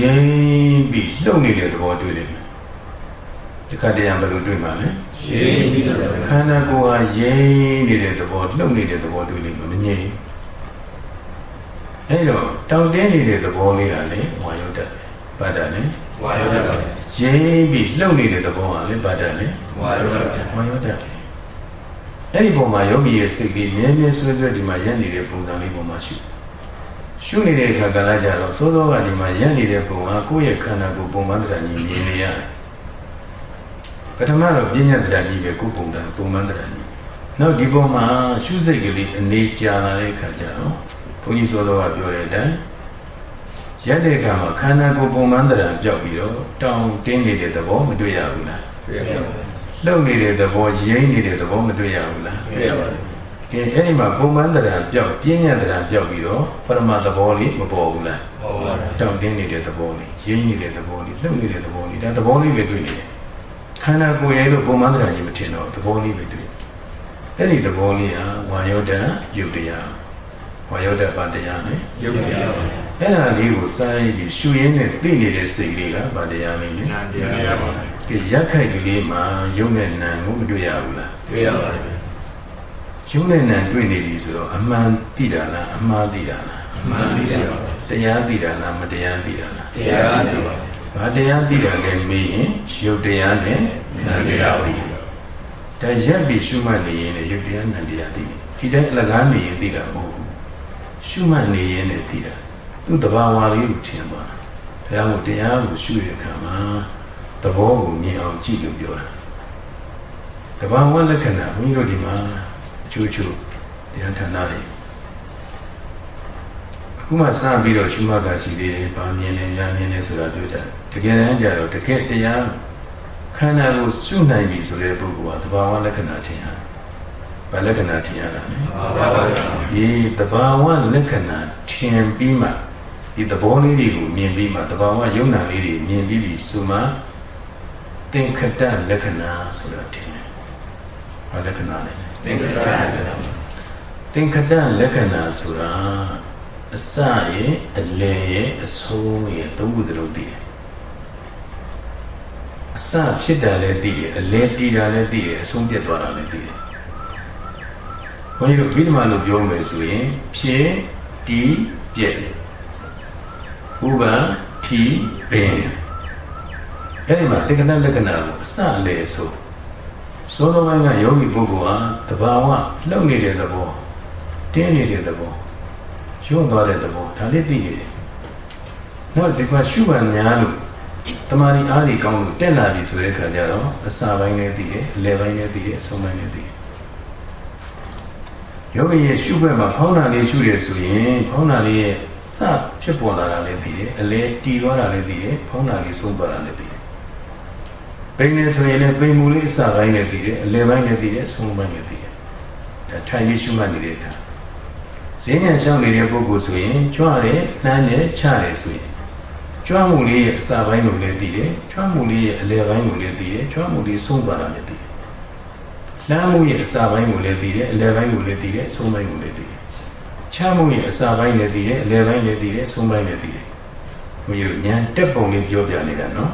ရင်းပြီးလှုပ်နေတဲ့သဘောတွေ့လိမ့်မယ်။တခါတရံဘယ်လိုတွေ့မှာလဲ။ရင်းပြီးတော့ခန္ဓာကိုယ်ဟာရင်းနေတဲ့သဘောလှုပ်နေတဲ့သဘောတွေ့လိမ့်မယ်မငြိမ်အဲတော့တောင့်တင်းနေတဲ့သဘောလေးကလည်းဝါယောတတ်ဗတ္တလည်းဝါယောတတ်ပါရင်းပြီးလှုပ်နေတဲ့သဘောကလည်းဗတ္တလည်းဝါယောတတ်ဝါယောတတ်အဲ့ဒီပုံမှာယောဂီရဲ့စိတ်ကြီးမြဲမြဲဆွဲဆွဲဒီမှာရက်နေတဲ့ပုံစံလေးပုံမှာရှိ ရှုနေတဲ့အခါကလည်းကြတော့သိုးသောကဒီမှာရက်နေတဲ့ပုံကကိုယ့်ရဲ့ခန္ဓာကိုယ်ပုံမှန်တရားကြီးမြင်နေရတယ်ပထမတော့ပညာတရားကြီးပဲကိုယ်ပုံတန်ပုံမှန်တရားကြီးနောက်ဒီပေါ်မှာရှုစိတ်ကလေးအနေကြာလာတဲ့အခါကျတော့ဘုန်းကြီးစောစောကပြောတဲ့အတိုင်းရက်တဲ့အခါမှာခန္ဓာကိုယ်ပုံမှန်တရားပြောက်ပြီးတော့တောင်းတင်းနေတဲ့သဘောမတွေ့ရဘူးလားတွေ့ရပါဘူးလှုပ်နေတဲ့သဘောရင်းနေတဲ့သဘောမတွေ့ရဘူးလားတွေ့ရပါတယ် ကဲအဲ့ဒီမှာပုံမှန်တရားပြောက်ပြင်းညံတရားပြောက်ပြီးတော့ပရမသဘောလေးမပေါ်ဘူးလားပေါ်ပါတယ်တောင်းတင်းနေတဲ့သဘောလေးရင်းနေတဲ့သဘောလေးလှုပ်နေတဲ့သဘောလေးဒါသဘောလေးပဲတွေ့နေတယ်ခန္ဓာကိုယ်ရဲ့လို့ပုံမှန်တရားကြီးမထင်တော့သဘောလေးပဲတွေ့အဲ့ဒီသဘောလေးဟာဝါယောတယုတ်တရားဝါယောတပါတရားနဲ့ယုတ်တရားပါအဲ့ဒါလေးကိုစိုင်းပြီးရှုရင်းနဲ့သိနေတဲ့စိတ်လေးကဗာတရားလေးနဲ့နာတရားပါဒီရက်ခိုက်ကလေးမှာယုတ်နဲ့နာကိုမတွေ့ရဘူးလားတွေ့ရပါတယ် ယုတ်နဲ့နာတွေ့နေပြီဆိုတော့အမှန်သိတာလားအမှားသိတာလားအမှန်သိတာပါတရားသိတာလားမတရားသိတာလားတရားသိပါဘာတရားသိတာလဲမေးရင်ရုပ်တရားနဲ့နာတရားသိဒါရက်ပြီးရှုမှတ်နေရင်လည်းရုပ်တရားနာတရားသိဒီတိုင်းအလကားနေရင်သိတာမဟုတ်ဘူးရှုမှတ်နေရင်လည်းသိတာသူ့တဘာဝလေးကိုထင်သွားဘုရားကိုတရားကိုရှုရခါမှာသဘောကိုမြင်အောင်ကြည့်လို့ပြောတာတဘာဝလက္ခဏာဘုန်းကြီးတို့ဒီမှာ အချိုးချိုးတရားဌာနတွေခုမှစပြီးတော့ရှုမှတ်တာရှိသေးတယ်။ဗာမြင်နေညာမြင်နေဆိုတာတွေ့ကြတယ်။တကယ်တမ်းကျတော့တကယ်တရားခန္ဓာကိုရှုနိုင်ပြီဆိုတဲ့ပုဂ္ဂိုလ်ကသဘာဝလက္ခဏာထင်ရတယ်။ဘာလက္ခဏာထင်ရတာလဲ။သဘာဝလက္ခဏာ။ဒီသဘာဝလက္ခဏာထင်ပြီးမှဒီသဘောလေးတွေကိုမြင်ပြီးမှသဘာဝယုံနာလေးတွေမြင်ပြီးပြီဆိုမှသင်္ခတလက္ခဏာဆိုတာထင်တယ်။ဘာ လက္ခဏာလဲသင်္ခတလက္ခဏာသင်္ခတလက္ခဏာဆိုတာအစရဲ့အလယ်ရဲ့အဆုံးရဲ့သုံးခုသလုံးသိတယ်အစဖြစ်တာလည်းသိတယ်အလယ်တည်တာလည်းသိတယ်အဆုံးပြတ်သွားတာလည်းသိတယ်ဘုန်းကြီးတို့ဝိဓမလို့ပြောမယ်ဆိုရင်ဖြစ်တည်ပြည့်ဥပထီပင်အဲ့ဒီမှာတက္ကနလက္ခဏာကိုအစအလယ်ဆို သောသောပိုင်းကယောဂီပုဂ္ဂိုလ်ဟာတဘာဝလှုပ်နေတဲ့သဘောတင်းနေတဲ့သဘောရွံ့သွားတဲ့သဘောဒါလေးသိနေတယ်နောက်ဒီမှာရှုမှန်များလို့တမာရီအားကြီးကောင်းလို့တက်လာပြီဆိုတဲ့အခါကျတော့အစာပိုင်းလည်းသိတယ်အလယ်ပိုင်းလည်းသိတယ်အဆုံးပိုင်းလည်းသိတယ်ယောဂီရဲ့ရှုဘက်မှာဖောင်းတာလေးရှုရဆိုရင်ဖောင်းတာလေးရဲ့စဖြစ်ပေါ်လာတာလည်းသိတယ်အလယ်တည်သွားတာလည်းသိတယ်ဖောင်းတာလေးဆုံးသွားတာလည်းသိတယ် ပိန်နေဆိုရင်လည်းပိန်မူလေးအစပိုင်းလည်းသိတယ်အလယ်ပိုင်းလည်းသိတယ်အဆုံးပိုင်းလည်းသိတယ်ဒါထိုင်ပြီးရှုမှတ်နေတဲ့အခါဈေးညံရှောင်းနေတဲ့ပုဂ္ဂိုလ်ဆိုရင်ကြွတယ်နှမ်းတယ်ချတယ်ဆိုရင်ကြွမှုလေးရဲ့အစပိုင်းကိုလည်းသိတယ်ကြွမှုလေးရဲ့အလယ်ပိုင်းကိုလည်းသိတယ်ကြွမှုလေးဆုံးသွားတာလည်းသိတယ်လှမ်းမှုရဲ့အစာပိုင်းကိုလည်းသိတယ်အလယ်ပိုင်းကိုလည်းသိတယ်အဆုံးပိုင်းကိုလည်းသိတယ်ချမ်းမှုရဲ့အစာပိုင်းလည်းသိတယ်အလယ်ပိုင်းလည်းသိတယ်အဆုံးပိုင်းလည်းသိတယ်ဘုရားဉာဏ်တက်ပုံလေးပြောပြနေတာနော်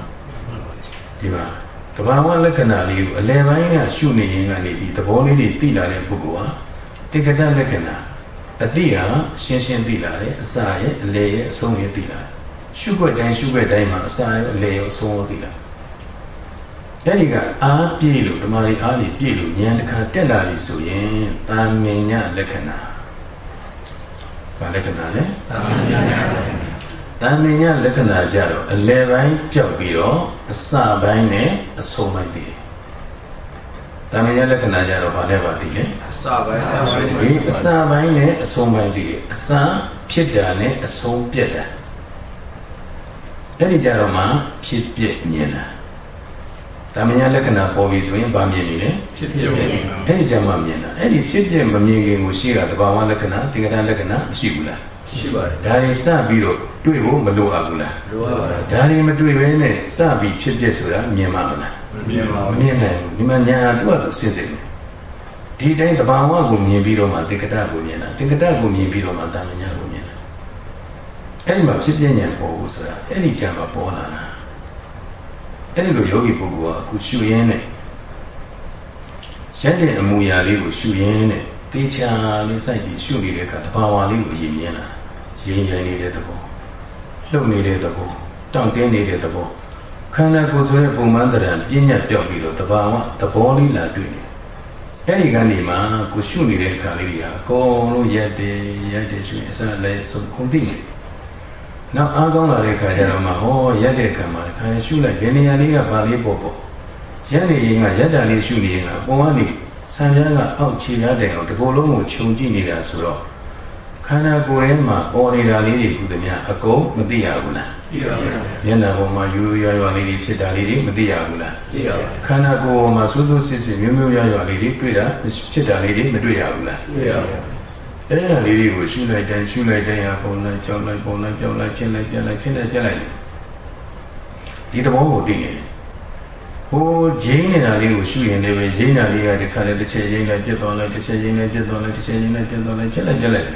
ဒီမှာ တဘာဝလက္ခဏာလေးကိုအလယ်ပိုင်းကရှုနေရင်ကနေပြီးသဘောလေးတွေသိလာတဲ့ပုဂ္ဂိုလ်ဟာတိကတလက္ခဏာအတိဟာရှင်းရှင်းသိလာတယ်အစာရဲ့အလယ်ရဲ့အဆုံးရဲ့သိလာတယ်ရှုွက်တိုင်းရှုွက်တိုင်းမှာအစာရဲ့အလယ်ရဲ့အဆုံးကိုသိလာတယ်အဲ့ဒီကအားပြည့်လို့ဓမ္မရီအားလေးပြည့်လို့ဉာဏ်တစ်ခါတက်လာပြီဆိုရင်တာမင်ညလက္ခဏာဘာလက္ခဏာလဲတာမင်ညလက္ခဏာ တာမင်ညလက္ခဏာကြတော့အလယ်ပိုင်းပြောက်ပြီးတော့အစပိုင်းနဲ့အဆုံးပိုင်းတည်တယ်တာမင်ညလက္ခဏာကြတော့ဘာလဲပါတည်လဲအစပိုင်းအစပိုင်းဒီအစပိုင်းနဲ့အဆုံးပိုင်းတည်တယ်အစဖြစ်တာနဲ့အဆုံးပြတ်တာအဲ့ဒီကြတော့မှဖြစ်ပြမြင်တာတာမညာလက္ခဏာပေါ်ပြီဆိုရင်ဗာမြင်နေတယ်ဖြစ်ဖြစ်မြင်နေအဲ့ဒီကြမှာမြင်တာအဲ့ဒီဖြစ်ဖြစ်မမြင်ခင်ကိုရှိတာတဘာဝလက္ခဏာသင်္ကတလက္ခဏာမရှိဘူးလား ရှိပါတယ်ဒါတွေစပြီးတော့တွေ့ဖို့မလိုအပ်ဘူးလားလိုအပ်ပါတယ်ဒါတွေမတွေ့ဘဲနဲ့စပြီးဖြစ်ဖြစ်ဆိုတာမြင်မှာမလားမမြင်ပါဘူးမမြင်နိုင်ဘူးဒီမှာညာသူ့အတူစဉ်းစဉ်ဒီတိုင်းတဘာဝကိုမြင်ပြီးတော့မှသင်္ကတကိုမြင်တာသင်္ကတကိုမြင်ပြီးတော့မှတာမညာကိုမြင်တာအဲ့ဒီမှာဖြစ်ပြဉာဏ်ပေါ်ဘူးဆိုတာအဲ့ဒီကြမှာပေါ်လာတာအဲ့ဒီလိုယောဂီပုဂ္ဂိုလ်ကအခုရှုရင်းနဲ့ရက်တဲ့အမူအရာလေးကိုရှုရင်းနဲ့ တေချာလေးစိုက်ပြီးရှုနေတဲ့အခါတဘာဝလေးကိုအရင်မြင်လာရင်ရင်နေတဲ့သဘောလှုပ်နေတဲ့သဘောတောင့်တင်းနေတဲ့သဘောခန္ဓာကိုယ်ဆိုတဲ့ပုံမှန်တရားပြည့်ညတ်ပြောက်ပြီးတော့တဘာဝသဘောလေးလာတွေ့နေအဲ့ဒီကနေမှကိုရှုနေတဲ့အခါလေးတွေဟာအကုန်လုံးရက်တယ်ရက်တယ်ရှုရင်အစလည်းဆုံးခုန်သိနေနောက်အားကောင်းလာတဲ့ခါကျတော့မှဟောရက်တဲ့ခံမှာခါရှုလိုက်ဘယ်နေရာလေးကပါလေးပေါ်ပေါ်ရက်နေရင်ကရက်တာလေးရှုနေရင်ကပုံကနေ ဆံပြားကအောက်ခြေရတဲ့အောင်ဒီကိုယ်လုံးကိုခြုံကြည့်နေတာဆိုတော့ခန္ဓာကိုယ်ထဲမှာပေါ်နေတာလေးတွေခုတည်းများအကုန်မသိရဘူးလားသိပါဘူးမျက်နှာပေါ်မှာယူရွရွလေးတွေဖြစ်တာလေးတွေမသိရဘူးလားသိပါဘူးခန္ဓာကိုယ်ပေါ်မှာစူးစူးစစ်စစ်မျိုးမျိုးရွရွလေးတွေတွေ့တာဖြစ်တာလေးတွေမတွေ့ရဘူးလားတွေ့ရပါအဲ့ဒါလေးတွေကိုရှုလိုက်တိုင်းရှုလိုက်တိုင်းဟာပုံလိုက်ကြောက်လိုက်ပုံလိုက်ကြောက်လိုက်ဖြစ်လိုက်ပြက်လိုက်ဖြစ်လိုက်ပြက်လိုက်ဒီသဘောကိုသိနေ ဟိုရင်းနေတာလေးကိုရှုရင်လည်းပဲရင်းတာလေးကဒီခါလေးတစ်ချက်ရင်းလိုက်ပြက်သွားလိုက်တစ်ချက်ရင်းလိုက်ပြက်သွားလိုက်တစ်ချက်ရင်းလိုက်ပြက်သွားလိုက်ဖြစ်လိုက်ပြက်လိုက်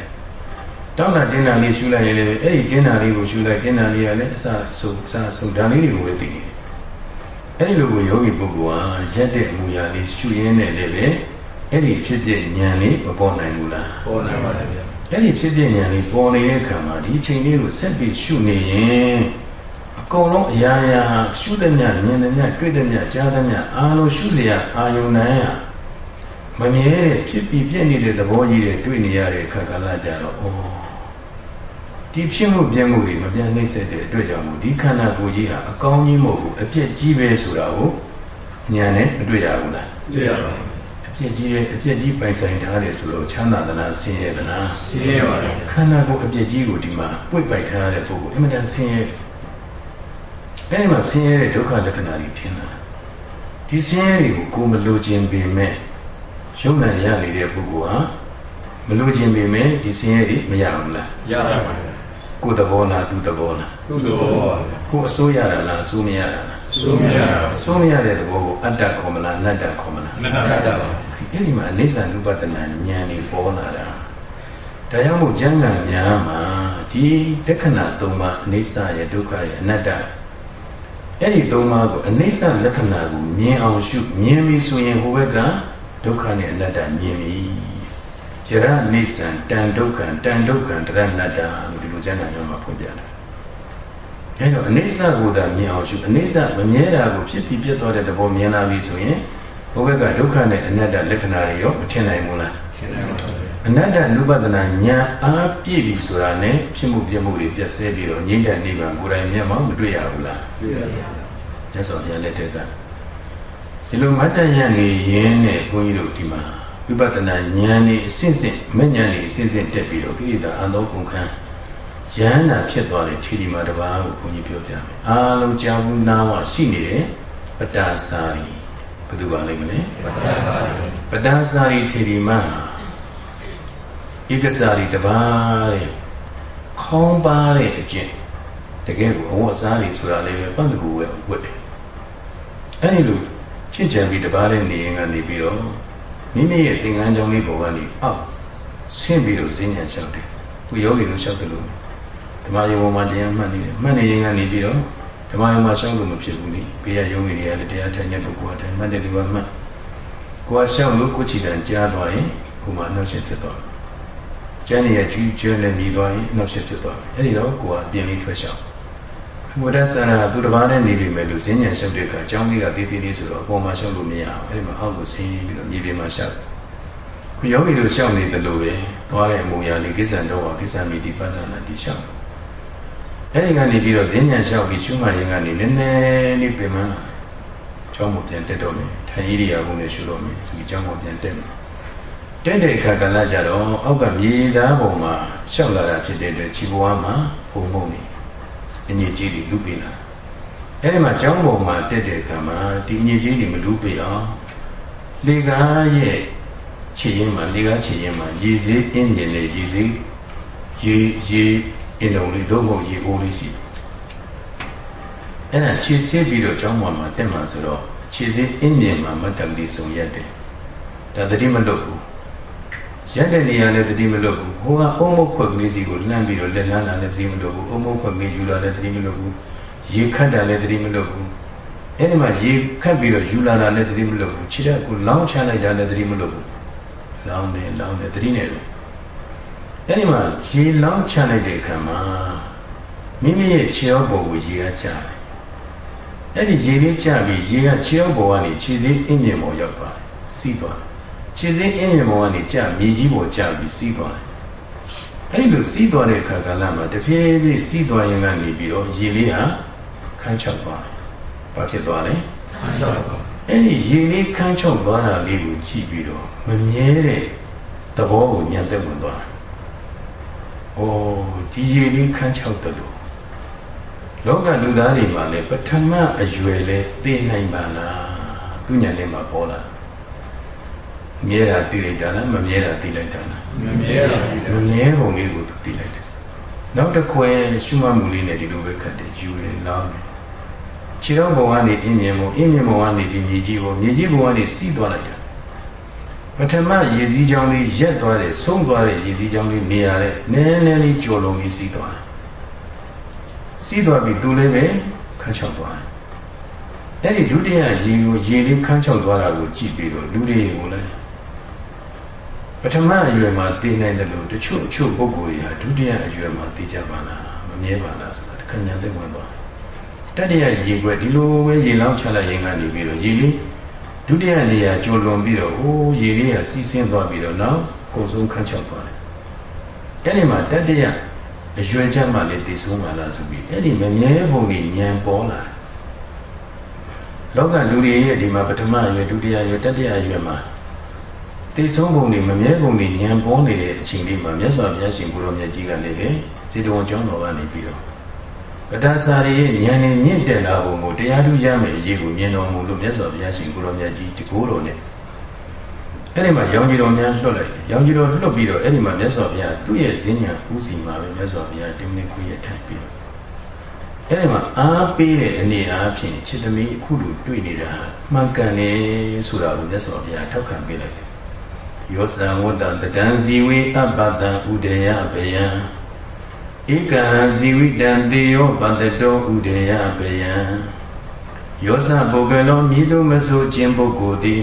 တောင်းတာတင်းတာလေးရှုလိုက်ရင်လည်းအဲ့ဒီတင်းတာလေးကိုရှုလိုက်တင်းတာလေးကလည်းအစဆုအစဆုဒါလေးတွေကိုပဲသိနေတယ်အဲ့ဒီလိုကိုယောဂီပုဂ္ဂိုလ်ဟာရက်တဲ့အမူအရာလေးရှုရင်းနဲ့လည်းပဲအဲ့ဒီဖြစ်ဖြစ်ဉာဏ်လေးမပေါ်နိုင်ဘူးလားပေါ်နိုင်ပါတယ်ဗျာအဲ့ဒီဖြစ်ဖြစ်ဉာဏ်လေးပေါ်နေတဲ့အခါမှာဒီချိန်လေးကိုဆက်ပြီးရှုနေရင်အ ကုန်လုံးအရာရာရှုတဲ့မြတ်မြင်တဲ့မြတ်တွေ့တဲ့မြတ်ကြားတဲ့မြတ်အားလုံးရှုစရာအာယုန်နိုင်ရမမြဲတဲ့ဖြစ်ပြီးပြည့်နေတဲ့သဘောကြီးတွေတွေ့နေရတဲ့အခါကလာကြတော့ဩဒီဖြစ်မှုပြည့်မှုတွေမပြတ်နှိမ့်ဆက်တဲ့အတွက်ကြောင့်ဒီခန္ဓာကိုယ်ကြီးဟာအကောင်းကြီးမဟုတ်ဘူးအပြည့်ကြီးပဲဆိုတာကိုဉာဏ်နဲ့မတွေ့ရဘူးလားတွေ့ရပါဘူးပြည့်ကြီးရဲ့အပြည့်ကြီးပိုင်ဆိုင်ထားတယ်ဆိုတော့ချမ်းသာသလားဆင်းရဲသလားဆင်းရဲပါဘူးခန္ဓာကိုယ်အပြည့်ကြီးကိုဒီမှာပွိတ်ပိုက်ထားတဲ့ပုဂ္ဂိုလ်အမှန်တန်ဆင်းရဲ အဲဒီမှာဆင်းရဲတဲ့ဒုက္ခလက္ခဏာတွေထင်လာဒီဆင်းရဲတွေကိုကိုမလိုချင်ပေမဲ့ရုံနဲ့ရနေတဲ့ပုဂ္ဂိုလ်ဟာမလိုချင်ပေမဲ့ဒီဆင်းရဲတွေမရဘူးလားရပါပါကိုယ်သဘောလားသူသဘောလားသူသဘောပါကိုယ်အစိုးရတာလားအစိုးမရတာလားအစိုးမရတာအစိုးမရတဲ့သဘောကိုအတ္တခေါ်မလားအနတ္တခေါ်မလားအနတ္တပါအဲ့ဒီမှာအနိစ္စ ानु ပတနာဉာဏ်นี่ပေါ်လာတာဒါကြောင့်မို့ဉာဏ်ကများမှာဒီလက္ခဏာ၃ပါးအနိစ္စရဲ့ဒုက္ခရဲ့အနတ္တ အဲ့ဒီသုံးပါးကိုအနိစ္စလက္ခဏာကိုမြင်အောင်ရှုမြင်ပြီဆိုရင်ဟိုဘက်ကဒုက္ခနဲ့အနတ္တမြင်ပြီယရနိစ္စံတန်ဒုက္ခံတန်ဒုက္ခံတရဏတ္တလို့ဒီလိုကျမ်းစာမျိုးမှာဖွင့်ပြတယ်အဲတော့အနိစ္စကိုသာမြင်အောင်ရှုအနိစ္စမမြဲတာကိုဖြစ်ပြီးပြတ်သွားတဲ့သဘောမြင်လာပြီဆိုရင်ဟိုဘက်ကဒုက္ခနဲ့အနတ္တလက္ခဏာတွေရောမထင်နိုင်ဘူးလားထင်နိုင်ပါဘူး အနတ္တနုပဒနာဉာဏ်အားပြည့်ပြီဆိုတာနဲ့ဖြစ်မှုပြမှုတွေပြည့်စဲပြီးတော့ငြိမ့်တဲ့နိဗ္ဗာန်ကိုယ်တိုင်မျက်မှောက်မတွေ့ရဘူးလားတွေ့ရပါဘူး။မြတ်စွာဘုရားလက်ထက်ကဒီလိုမတ္တဉာဏ်နေရင်းနဲ့ဘုန်းကြီးတို့ဒီမှာဝိပဿနာဉာဏ်နေအစဉ်စဉ်မဉာဏ်နေအစဉ်စဉ်တက်ပြီးတော့ကိရိတာအသောကုန်ခန်းယန္နာဖြစ်သွားတဲ့ထေဒီမာတစ်ပါးကိုဘုန်းကြီးပြောပြမယ်။အားလုံးကြာဘူးနာဝရှိနေတဲ့ပတ္တာစာရီဘယ်သူပါလိမ့်မလဲပတ္တာစာရီပတ္တာစာရီထေဒီမာ ဧကစာရီတပါးတဲ့ခေါင်းပါတဲ့အကျင့်တကယ်ကိုအဝတ်စားတွေဆိုတာလည်းပဲပန့်တကူဝဲဝတ်တယ်အဲ့ဒီလိုချစ်ကြံပြီးတပါးတဲ့နေရင်ကနေပြီးတော့မိမိရဲ့သင်္ကန်းကြောင့်လေးပေါ်ကနေအောက်ဆင်းပြီးတော့ဈဉ္ဉံလျှောက်တယ်သူယောဂီတို့လျှောက်တယ်လို့ဓမ္မယုံပေါ်မှာတရားမှတ်နေတယ်မှတ်နေရင်ကနေပြီးတော့ဓမ္မယုံမှာရှောက်လို့မဖြစ်ဘူးလေဘေးကယောဂီတွေကလည်းတရားထိုင်တဲ့ပုဂ္ဂိုလ်အတိုင်းမှတ်တယ်ဒီကမှတ်ကိုယ်ရှောက်လို့ကိုယ်ချီတန်ကြားသွားရင်ကိုယ်မှာအနှောက်အယှက်ဖြစ်သွားတယ် ကျန်းနေရကျူးကျွန်းလည်းမြည်သွားရင်နှောက်ရှက်ဖြစ်သွားတယ်အဲ့ဒီတော့ကိုယ်ကပြင်ပြီးထွက်လျှောက်ဝိဒသနာသူတစ်ပါးနဲ့နေပြီမဲ့လို့ဈဉ္ဉံလျှောက်တဲ့အခါအကြောင်းလေးကတည်တည်လေးဆိုတော့အပေါ်မှာလျှောက်လို့မရအောင်အဲ့ဒီမှာအောက်ကိုဆင်းပြီးတော့မြေပြင်မှာလျှောက်ခုယောဂီတို့လျှောက်နေတယ်လို့ပဲသွားတဲ့အမူအရာလေးကိစ္စတော့ကိစ္စမီဒီပသနာတိလျှောက်အဲ့ဒီကနေပြီးတော့ဈဉ္ဉံလျှောက်ပြီးရှုမှတ်ရင်ကနေနည်းနည်းလေးပြင်မှကျောင်းမပြန်တက်တော့မယ်ထိုင်ရည်ရဘုံနဲ့ရှုတော့မယ်ဒီကျောင်းမပြန်တက်မယ် တဲ့တဲ့အခါကလည်းကြတော့အောက်ကမြေသားပုံမှာရှောက်လာတာဖြစ်တဲ့အတွက်ခြေဘဝမှာဖုံဖုံနေအညစ်အကြေးတွေလူပေလာအဲ့ဒီမှာကျောင်းပုံမှာတက်တဲ့အခါမှာဒီအညစ်အကြေးတွေမလူပေအောင်လေကားရဲ့ခြေရင်းမှာလေကားခြေရင်းမှာရေစေးအင်းမြင်လေရေစေးရေရေအင်းလုံးလေးတော့မဟုတ်ရေအိုးလေးရှိအဲ့ဒါခြေဆေးပြီးတော့ကျောင်းပေါ်မှာတက်မှာဆိုတော့ခြေစေးအင်းမြင်မှာမတ်တကလေးစုံရက်တယ်ဒါတတိမလွတ်ဘူး ရက်တဲ့နေရာလည်းတတိမလွတ်ဘူးဟိုကအုံမုတ်ခွက်ကလေးစီကိုလှမ်းပြီးတော့လက်လန်းတာလည်းတတိမလွတ်ဘူးအုံမုတ်ခွက်လေးယူလာလည်းတတိမလွတ်ဘူးရေခတ်တာလည်းတတိမလွတ်ဘူးအဲ့ဒီမှာရေခတ်ပြီးတော့ယူလာတာလည်းတတိမလွတ်ဘူးခြေတက်ကိုလောင်းချလိုက်တာလည်းတတိမလွတ်ဘူးလောင်းတယ်လောင်းတယ်တတိနဲ့လို့အဲ့ဒီမှာရေလောင်းချလိုက်တဲ့အခါမှာမိမိရဲ့ခြေရောပေါ်ကိုရေကကျတယ်အဲ့ဒီရေလေးကျပြီးရေကခြေရောပေါ်ကနေခြေစည်းအင်းမြင်ပေါ်ရောက်သွားစီးသွား ခြေစင်းအင်းမြင်ပေါ်ကနေကြမြေကြီးပေါ်ကျပြီးစီးသွားတယ်။အဲဒီလိုစီးသွားတဲ့အခါကလည်းမှတဖြည်းဖြည်းစီးသွားရင်ကနေပြီးတော့ရေလေးဟာခန်းချောက်သွားတယ်။ဘာဖြစ်သွားလဲ။ခန်းချောက်သွား။အဲဒီရေလေးခန်းချောက်သွားတာလေးကိုကြည့်ပြီးတော့မမြဲတဲ့သဘောကိုညံသက်ဝင်သွားတယ်။အိုးဒီရေလေးခန်းချောက်တယ်လို့လောကလူသားတွေမှာလည်းပထမအရွယ်လဲသိနိုင်ပါလား။သူညာလေးမှာပေါ်လာတယ် မြဲတာသိလိုက်တာလားမမြဲတာသိလိုက်တာလားမမြဲတာမမြဲပုံလေးကိုသူသိလိုက်တယ်နောက်တစ်ခွဲရှုမှတ်မှုလေးနဲ့ဒီလိုပဲခတ်တယ်ယူတယ်လောင်းတယ်ခြေတော်ဘဝကနေအင်းမြင်ဘုံအင်းမြင်ဘဝကနေဒီမြေကြီးဘုံမြေကြီးဘဝကနေစီးသွားလိုက်တာပထမရေစည်းကြောင်းလေးရက်သွားတယ်ဆုံးသွားတဲ့ရေစည်းကြောင်းလေးနေရာတဲ့နည်းနည်းလေးကြော်လုံးပြီးစီးသွားတယ်စီးသွားပြီးသူလည်းပဲခန်းချောက်သွားတယ်အဲ့ဒီဒုတိယရေကိုရေလေးခန်းချောက်သွားတာကိုကြည့်ပြီးတော့လူတွေကိုလည်း ပထမအရွယ်မှာသိနိုင်တယ်လို့တချို့အချို့ပုဂ္ဂိုလ်တွေဟာဒုတိယအရွယ်မှာသိကြပါလားမမြဲပါလားဆိုတာခဏသိဝင်သွားတတိယရေခွက်ဒီလိုပဲရေလောင်းချလိုက်ရင်ကနေပြီးတော့ရေလေးဒုတိယနေရာကျော်လွန်ပြီးတော့ဟိုးရေလေးကစီးဆင်းသွားပြီးတော့နောက်ကိုယ်ဆုံးခန်းချောက်သွားတယ်အဲ့ဒီမှာတတိယအရွယ်ချက်မှလည်းသိဆုံးပါလားဆိုပြီးအဲ့ဒီမမြဲပုံကြီးဉာဏ်ပေါ်လာလောကလူတွေရဲ့ဒီမှာပထမအရွယ်ဒုတိယအရွယ်တတိယအရွယ်မှာ သိဆုံးပုံတွေမမြဲပုံတွေညံပေါ်နေတဲ့အချိန်လေးမှာမြတ်စွာဘုရားရှင်ကိုရောမြတ်ကြီးကလည်းပဲစေတဝန်ကျောင်းတော်ကနေပြီးတော့ပဒစာရီရဲ့ဉာဏ်နဲ့မြင့်တက်လာပုံကိုတရားထူးရမယ်အရေးကိုမြင်တော်မူလို့မြတ်စွာဘုရားရှင်ကိုရောမြတ်ကြီးတကိုးတော်နဲ့အဲ့ဒီမှာရောင်ကြီးတော်များလွတ်လိုက်ရောင်ကြီးတော်လွတ်ပြီးတော့အဲ့ဒီမှာမြတ်စွာဘုရားသူ့ရဲ့ဈဉ္ညာဥစီမှာပဲမြတ်စွာဘုရားတင်းနေခွေရထိုင်ပြီးအဲ့ဒီမှာအားပေးတဲ့အနေအားဖြင့်ချစ်သမီးအခုလိုတွေ့နေတာမှန်ကန်တယ်ဆိုတာကိုမြတ်စွာဘုရားထောက်ခံပေးလိုက်တယ် ယောဇံဝတ္တတတံဇီဝေအပ္ပတံဥဒေယဗယံဧကံဇီဝိတံတေယောပတတောဥဒေယဗယံယောဇပုဂ္ဂလောမြည်သူမဆိုခြင်းပုဂ္ဂိုလ်သည်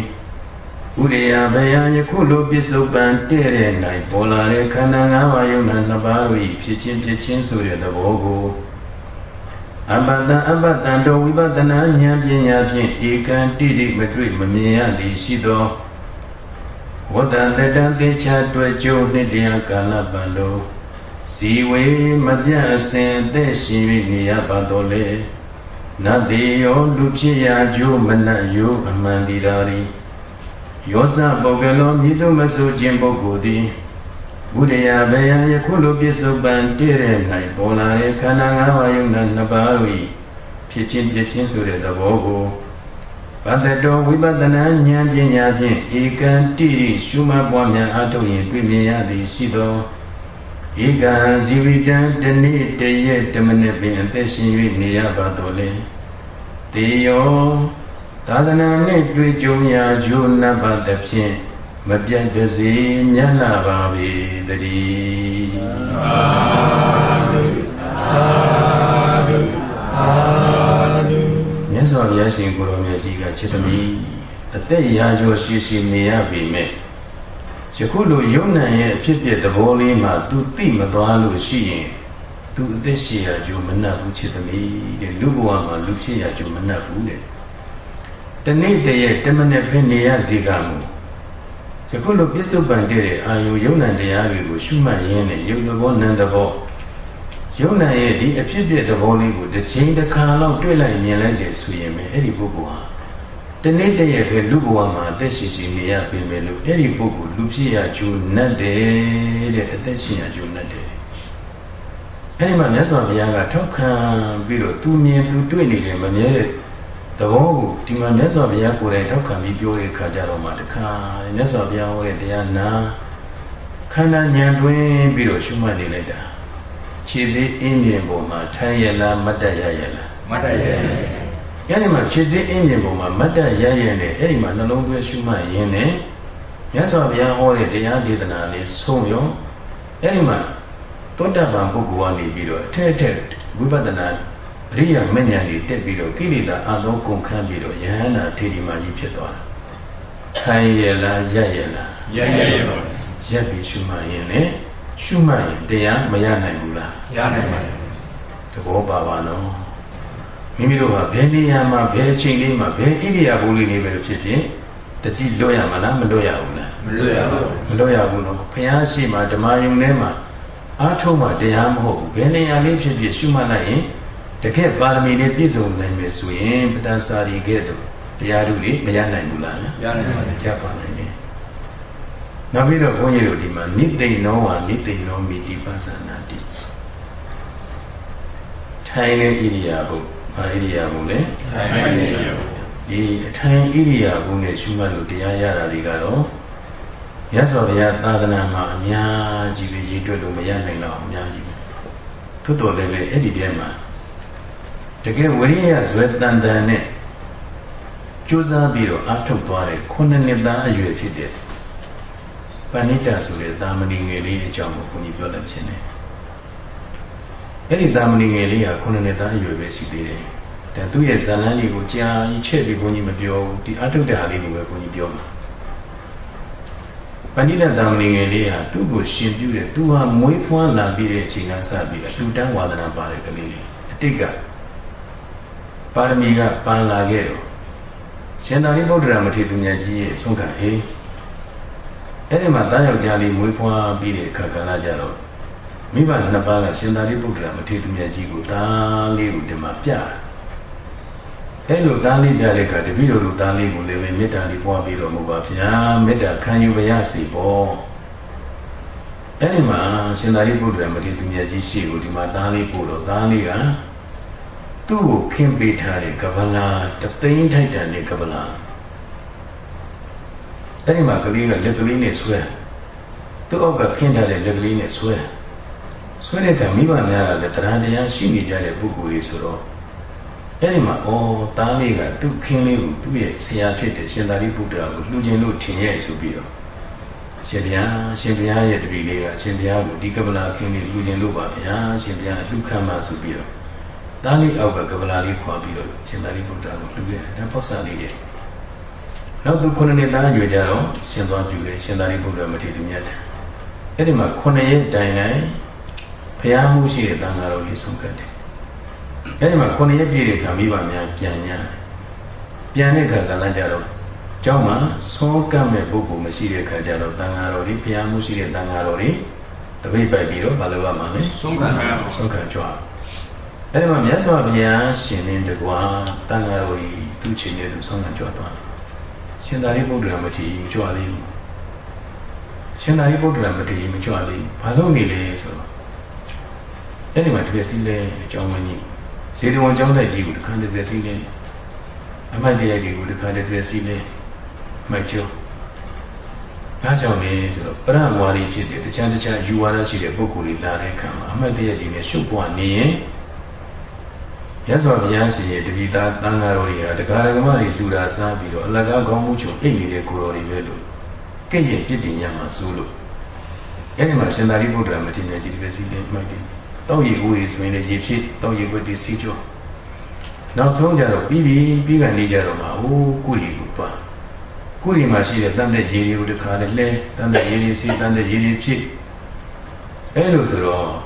ဥရိယဘယယခုလိုပစ္စုပန်တဲ့တဲ့၌ပေါ်လာတဲ့ခန္ဓာ၅ပါးယုံနာနှစ်ပါးတို့၏ဖြစ်ခြင်းဖြစ်ခြင်းဆိုတဲ့သဘောကိုအပတံအပတံတော်ဝိပဿနာဉာဏ်ပညာဖြင့်ဧကံတိတိမတွေ့မမြင်ရသည်ရှိသော ဝတ္တတတံသင်္ချာတွေ့ကြိုးနှစ်တရားကာလပတ်လုံးဇီဝေမပြတ်အစဉ်အသက်ရှင်၍နေရပါတော်လေနတ်တိယောလူဖြစ်ရာကျိုးမနတ်ယုအမှန်တည်တော်၏ယောဇပုဂ္ဂလောမြည်သူမဆိုခြင်းပုဂ္ဂိုလ်သည်ဘုဒ္ဓရာဘယံယခုလိုပြစ္ဆုတ်ပံတည့်တဲ့၌ပေါ်လာတဲ့ခန္ဓာ၅ပါးယုံနာနှစ်ပါးတို့၏ဖြစ်ခြင်းပြခြင်းဆိုတဲ့သဘောကို ဘတ္တတော်ဝိပဿနာဉာဏ်ပညာဖြင့်ဧကံတိရှုမှတ်ပွားများအားထုတ်ရင်တွေ့မြင်ရသည်ရှိသောဧကံဇီဝိတံတနေ့တရက်တမနစ်ပင်အသက်ရှင်၍နေရပါတော်လေတေယောသာသနာနှင့်တွေ့ကြုံရာဂျိုးနတ်ပါသဖြင့်မပြတ်တစေမြတ်လာပါပေတည်းသာဓုသာဓုသာဓုမြ တ်စွာဘုရားရှင်ကိုရောမြတ်ကြီးကချစ်သမီးအသက်ရာကျော်ရှိရှိနေရပေမဲ့ယခုလိုယုံ nant ရဲ့အဖြစ်ပြသဘောလေးမှာ तू သိမသွားလို့ရှိရင် तू အသက်ရှင်ရာကျိုးမနှက်ဘူးချစ်သမီးတဲ့လူဘဝမှာလူဖြစ်ရာကျိုးမနှက်ဘူးတဲ့တနေ့တည်းရဲ့တမနဲ့ဖင်နေရစီကမူယခုလိုပြစ္ဆုတ်ပန်တဲ့အာယုယုံ nant တရားတွေကိုရှုမှတ်ရင်းနဲ့ယုံသဘောနံသဘော ယုံ nant ရဲ့ဒီအဖြစ်ပြသဘောလေးကိုတစ်ချိန်တစ်ခါလောက်တွေ့လိုက်မြင်လိုက်တယ်ဆိုရင်ပဲအဲ့ဒီပုဂ္ဂိုလ်ဟာတနေ့တည်းရဲ့ပဲလူဘဝမှာအသက်ရှင်ရှင်နေရပြီမယ်လို့အဲ့ဒီပုဂ္ဂိုလ်လူဖြစ်ရကျိုးနတ်တယ်တဲ့အသက်ရှင်ရကျိုးနတ်တယ်အဲ့ဒီမှာမြတ်စွာဘုရားကထောက်ခံပြီးတော့သူမြင်သူတွေ့နေတယ်မမြဲတဲ့သဘောကိုဒီမှာမြတ်စွာဘုရားကိုယ်တိုင်ထောက်ခံပြီးပြောတဲ့အခါကျတော့မှတခါမြတ်စွာဘုရားဟောတဲ့တရားနာခန္ဓာဉာဏ်တွင်ပြီးတော့ရှုမှတ်နေလိုက်တာ ခြေစည်းအင်းမြင်ပေါ်မှာထိုင်ရလားမတ်တရရလားမတ်တရရအဲ့ဒီမှာခြေစည်းအင်းမြင်ပေါ်မှာမတ်တရရနဲ့အဲ့ဒီမှာနှလုံးသွင်းရှုမှတ်ရင်းနဲ့မြတ်စွာဘုရားဟောတဲ့တရားဒေသနာလေးဆုံးရောအဲ့ဒီမှာသောတပန်ပုဂ္ဂိုလ်ကနေပြီးတော့အထက်အထက်ဝိပဿနာအရိယာမဉ္ဇဉ်ကြီးတက်ပြီးတော့ကိလေသာအလုံးကုန်ခန်းပြီးတော့ယဟန္တာထေဒီမာကြီးဖြစ်သွားတာ။ထိုင်ရလားရက်ရလား။ရက်ရက်ရပါဘူး။ရက်ပြီးရှုမှတ်ရင်လေ ရှုမှတ်ရင်တရားမရနိုင်ဘူးလား။ရနိုင်ပါဘူး။သဘောပါပါနော်။မိမိတို့ကဘယ်နေရာမှာဘယ်အချိန်လေးမှာဘယ်ဣရိယာပုလေးလေးပဲဖြစ်ဖြစ်တတိလွတ်ရမလားမလွတ်ရဘူးလားမလွတ်ရပါဘူးမလွတ်ရဘူးနော်ဘုရားရှိမှဓမ္မယုံထဲမှာအားထုတ်မှတရားမဟုတ်ဘူးဘယ်နေရာလေးဖြစ်ဖြစ်ရှုမှတ်လိုက်ရင်တကယ်ပါရမီနဲ့ပြည့်စုံနိုင်မယ်ဆိုရင်ပတ္တစာရီကဲ့သို့တရားဓုတွေမရနိုင်ဘူးလားရနိုင်ပါတယ်ရပါနိုင်တယ် နောက်ပြီးတော့ဘုန်းကြီးတို့ဒီမှာနိသိဏောဝါနိသိဏောမိတိပသနာတိထိုင်တဲ့ဣရိယာပုဘာဣရိယာပုလဲထိုင်တဲ့ဣရိယာပုဒီအထိုင်ဣရိယာပုနဲ့ရှုမှတ်လို့တရားရတာတွေကတော့ရသော်ဘုရားသာသနာမှာအများကြီးပဲရည်တွက်လို့မရနိုင်တော့အများကြီးပဲသို့တော်လည်းပဲအဲ့ဒီတည်းမှာတကယ်ဝိရိယဇွဲတန်တန်နဲ့ကြိုးစားပြီးတော့အထုတ်သွားတဲ့ခုနှစ်နှစ်သားအရွယ်ဖြစ်တဲ့ပ ဏိတဆိုတဲ့သာမဏေငယ်လေးအကြောင်းကိုဘုန်းကြီးပြောလက်ခြင်းတယ်အဲ့ဒီသာမဏေငယ်လေးဟာခုနှစ်နှစ်သားအရွယ်ပဲရှိသေးတယ်ဒါသူ့ရဲ့ဇာလန်းလေးကိုကြာကြီးချက်ပြီးဘုန်းကြီးမပြောဘူးဒီအထုတ်တဲ့ဟာလေးကိုပဲဘုန်းကြီးပြောမှာပဏိတသာမဏေငယ်လေးဟာသူ့ကိုရှင်ပြုတဲ့သူဟာမွေးဖွားလာပြီးတဲ့အချိန်ကစပြီးအလှူတန်းဝါဒနာပါတဲ့ကလေးလေးအတိတ်ကပါရမီကပန်လာခဲ့တော့ရှင်သာရိပုတ္တရာမထေရသူမြတ်ကြီးရဲ့ဆုံးခံဟေး အဲ့ဒီမှာတားယောက်ျားလေးမွေးဖွားပြီးတဲ့အခါကလည်းကြတော့မိဘနှစ်ပါးကရှင်သာရိပုတ္တရာမထေရသူမြတ်ကြီးကိုတားလေးကိုဒီမှာပြအဲ့လိုတားလေးပြတဲ့အခါတပည့်တော်တို့တားလေးကိုလည်းမေတ္တာလေးပွားပြီးတော့မူပါဗျာမေတ္တာခံယူပါရစေပေါ့အဲ့ဒီမှာရှင်သာရိပုတ္တရာမထေရသူမြတ်ကြီးရှိကိုဒီမှာတားလေးပို့တော့တားလေးကသူ့ကိုခင်းပေးထားတဲ့ကဗလာတသိန်းထိုက်တန်တဲ့ကဗလာ အဲ့ဒီမှာကလေးကလက်ကလေးနဲ့ဆွဲသူ့အောက်ကခင်းထားတဲ့လက်ကလေးနဲ့ဆွဲဆွဲတဲ့ကမိဘများကလည်းတရားတရားရှိနေကြတဲ့ပုဂ္ဂိုလ်တွေဆိုတော့အဲ့ဒီမှာဩသားလေးကသူ့ခင်းလေးကိုသူ့ရဲ့ဆရာဖြစ်တဲ့ရှင်သာရိပုတ္တရာကိုလှူခြင်းလို့ထင်ရဲ့ဆိုပြီးတော့ရှင်ဘုရားရှင်ဘုရားရဲ့တပည့်လေးကရှင်ဘုရားကိုဒီကပလာခင်းလေးလှူခြင်းလို့ပါဗျာရှင်ဘုရားလှူခံပါဆိုပြီးတော့သားလေးအောက်ကကပလာလေးခွာပြီးတော့ရှင်သာရိပုတ္တရာကိုလှူခဲ့တယ်။ဒါပေါ့စာလေးရဲ့ နောက်သူခုနှစ်နှစ်သားရွယ်ကြတော့ရှင်သွားပြုတယ်ရှင်သာရိပုတ္တရာမထေရမြတ်တယ်။အဲ့ဒီမှာခုနှစ်ရက်တိုင်တိုင်ဘုရားမှုရှိတဲ့တန်ဃာတော်ကြီးဆုံးခဲ့တယ်။အဲ့ဒီမှာခုနှစ်ရက်ပြည့်တဲ့ခါမိဘများပြန်ညာပြန်တဲ့ခါကလည်းကြတော့ကျောင်းမှာသုံးကပ်မဲ့ပုဂ္ဂိုလ်မရှိတဲ့ခါကျတော့တန်ဃာတော်ကြီးဘုရားမှုရှိတဲ့တန်ဃာတော်ကြီးတပိတ်ပိုက်ပြီးတော့မလုပ်ရမှာလေဆုံးခံကြဆုံးခံကြွအဲ့ဒီမှာမြတ်စွာဘုရားရှင်နေတကွာတန်ဃာတော်ကြီးသူ့ချင်းနဲ့သူဆုံးခံကြွသွား ရှင်သာရိပုတ္တရာမထေရကြွသေးဘူးရှင်သာရိပုတ္တရာမထေရမကြွသေးဘူးဘာလို့နေလဲဆိုတော့အဲ့ဒီမှာတပည့်စည်းလဲအကြောင်းမကြီးဇေတဝန်ကျောင်းတိုက်ကြီးကိုတခါတပည့်စည်းလဲအမှတ်တရကြီးကိုတခါတပည့်စည်းလဲမိုက်ကျော်ဒါကြောင့်လေဆိုတော့ပရဝါရီဖြစ်တဲ့တခြားတခြားယူဝါဒရှိတဲ့ပုဂ္ဂိုလ်တွေလာတဲ့အခါမှာအမှတ်တရကြီးနဲ့ရှုပ်ပွားနေရင် ရသော်ဘုရားရှင်ရဲ့တပိသားတန်ဃာတော်တွေဟာတရားဓမ္မတွေလှူတာစားပြီးတော့အလကားကောင်းမှုချုံအိပ်နေတဲ့ကိုယ်တော်တွေပဲလို့ကဲ့ရဲ့ပြစ်တင်ရမှာစိုးလို့အဲဒီမှာရှင်သာရိပုတ္တရာမထေရကြီးဒီပဲစီးနေမှတ်တယ်တောက်ရည်ဦးရည်ဆိုရင်လည်းရေဖြစ်တောက်ရည်ဝတ်တွေစီးကြောနောက်ဆုံးကြတော့ပြီးပြီပြီးကနေကြတော့မှအိုးကုရီကိုသွားကုရီမှာရှိတဲ့တန်တဲ့ရေတွေကိုတခါနဲ့လဲတန်တဲ့ရေတွေစီးတန်တဲ့ရေတွေဖြစ်အဲလိုဆိုတော့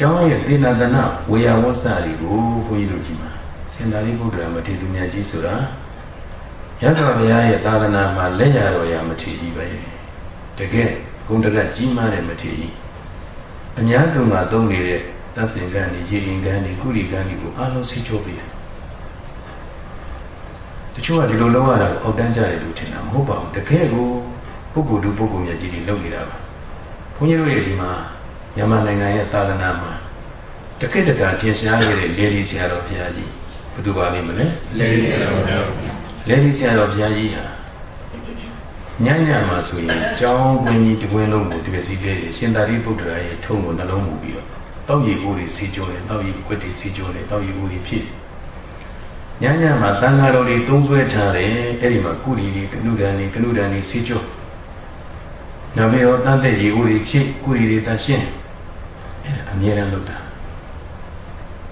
ကျောင်းရဲ့သေနာတနာဝေယဝဆတွေကိုဘုန်းကြီးတို့ကြည့်မှာရှင်သာရိပုတ္တရာမထေရသူမြတ်ကြီးဆိုတာရသော်ဘုရားရဲ့သာသနာမှာလက်ရတော်ရာမထေရကြီးပဲတကယ်ဂုဏ်တရကြီးမားတဲ့မထေရကြီးအများသူမှာသုံးနေတဲ့သတ်စင်ကံတွေရေရင်ကံတွေကုရီကံတွေကိုအလုံးစိတ်ချိုးပေးတယ်တချို့ကဒီလိုလုပ်ရတာကိုအောက်တန်းကြတယ်လို့ထင်တာမဟုတ်ပါဘူးတကယ်ကိုပုဂ္ဂိုလ်တူပုဂ္ဂိုလ်မြတ်ကြီးတွေလုပ်နေတာပါဘုန်းကြီးတို့ရဲ့ဒီမှာ မြန်မာနိုင်ငံရဲ့သာသနာမှာတကိတကထင်ရှားခဲ့တဲ့လေဒီဆရာတော်ဘုရားကြီးဘယ်သူပါလိမ့်မလဲလေဒီဆရာတော်ဘုရားလေဒီဆရာတော်ဘုရားကြီးဟာညညမှာဆိုရင်ကျောင်းကွင်းကြီးတကွင်းလုံးကိုဒီပစီလေးရှင်သာရိပုတ္တရာရဲ့ထုံးကိုနှလုံးမူပြီးတော့တောက်ရည်အိုးတွေစီကျိုးတယ်တောက်ရည်ကွက်တွေစီကျိုးတယ်တောက်ရည်အိုးတွေဖြစ်ညညမှာတန်ဃာတော်တွေသုံးဆွဲထားတယ်အဲ့ဒီမှာကုရီတွေကနုဒန်တွေကနုဒန်တွေစီကျိုးနောက်ပြီးတော့တန်တဲ့ရေအိုးတွေဖြစ်ကုရီတွေတရှင်း အမြဲတမ်းလုပ်တာ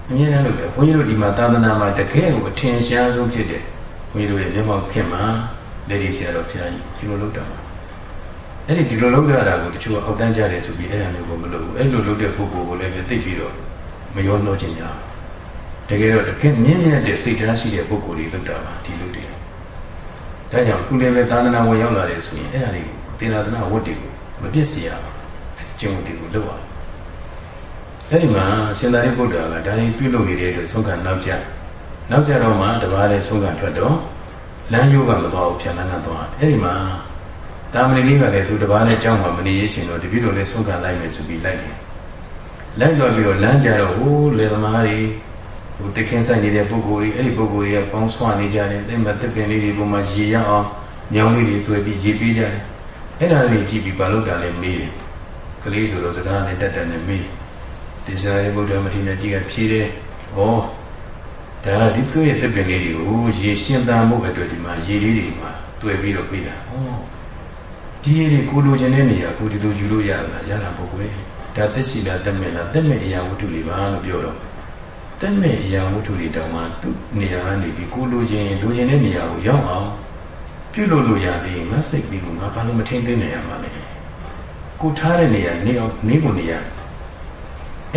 အမြဲတမ်းလုပ်တယ်ဘုန်းကြီးတို့ဒီမှာသာသနာမှာတကယ်ကိုအထင်ရှားဆုံးဖြစ်တယ်ဘုန်းကြီးတို့ရဲ့မျက်မှောက်ခင်မှာလက်ဒီဆရာတော်ဘုရားကြီးဒီလိုလုပ်တာပါအဲ့ဒီဒီလိုလုပ်ရတာကိုတချို့ကအောက်တန်းကြတယ်ဆိုပြီးအဲ့ဒါမျိုးကိုမလုပ်ဘူးအဲ့လိုလုပ်တဲ့ပုဂ္ဂိုလ်ကိုလည်းပဲသိပြီးတော့မရောနှောခြင်းညာတကယ်တော့တကယ်မြင့်မြတ်တဲ့စိတ်ထားရှိတဲ့ပုဂ္ဂိုလ်တွေလုပ်တာပါဒီလိုတွေဒါကြောင့်ခုလည်းပဲသာသနာဝင်ရောက်လာတယ်ဆိုရင်အဲ့ဒါတွေကိုသေနာသနာဝတ်တွေကိုမပြည့်စရာကျင့်ဝတ်တွေကိုလုပ်ရ အဲ့ဒီမှာရှင်သာရိပုတ္တရာကဒါရင်ပြုလုပ်နေတဲ့အတွက်ဆုံးခံနောက်ကျနောက်ကျတော့မှတပါးလည်းဆုံးခံထွက်တော့လမ်းကျိုးကမသွားဘူးဖြန်လန်းကသွားအဲ့ဒီမှာတာမဏိလေးကလည်းသူတပါးနဲ့ကြောင်းမှမနေရချင်တော့တပည့်တော်လည်းဆုံးခံလိုက်မယ်ဆိုပြီးလိုက်တယ်လိုက်သွားပြီးတော့လမ်းကြတော့ဟိုးလေသမားတွေဟိုတခင်ဆိုင်နေတဲ့ပုဂ္ဂိုလ်တွေအဲ့ဒီပုဂ္ဂိုလ်တွေကပေါင်းဆွနေကြတယ်အဲ့မှာတစ်ပင်လေးတွေပုံမှာရေရအောင်ညောင်းလေးတွေတွေ့ပြီးရေပေးကြတယ်အဲ့ဒါလေးကြည့်ပြီးဘာလို့တာလဲမေးတယ်ကလေးဆိုတော့စကားနဲ့တက်တက်နဲ့မေးတေ ဇာရေဗုဒ္ဓမထေရကြီးကဖြေတယ်ဟောဒါဒီသူ့ရဲ့တစ်ပင်လေးတွေကိုရေရှင်းသားမှုအတွက်ဒီမှာရေလေးတွေမှာတွေ့ပြီးတော့ပြေးတာဟောဒီရေတွေကိုလိုချင်တဲ့နေရာကိုဒီလိုယူလို့ရလားရတာပေါ့ကွယ်ဒါသက်ရှိတာတက်မဲ့လားတက်မဲ့အရာဝတ္ထုတွေပါလို့ပြောတော့တက်မဲ့အရာဝတ္ထုတွေတောင်မှသူ့နေရာကနေပြီးကိုလိုချင်လိုချင်တဲ့နေရာကိုရောက်အောင်ပြုလို့လို့ရသေးရင်ငါစိတ်ပြီးကငါဘာလို့မထင်းသိနေရမှာလဲကိုထားတဲ့နေရာနေအောင်နေကိုနေရ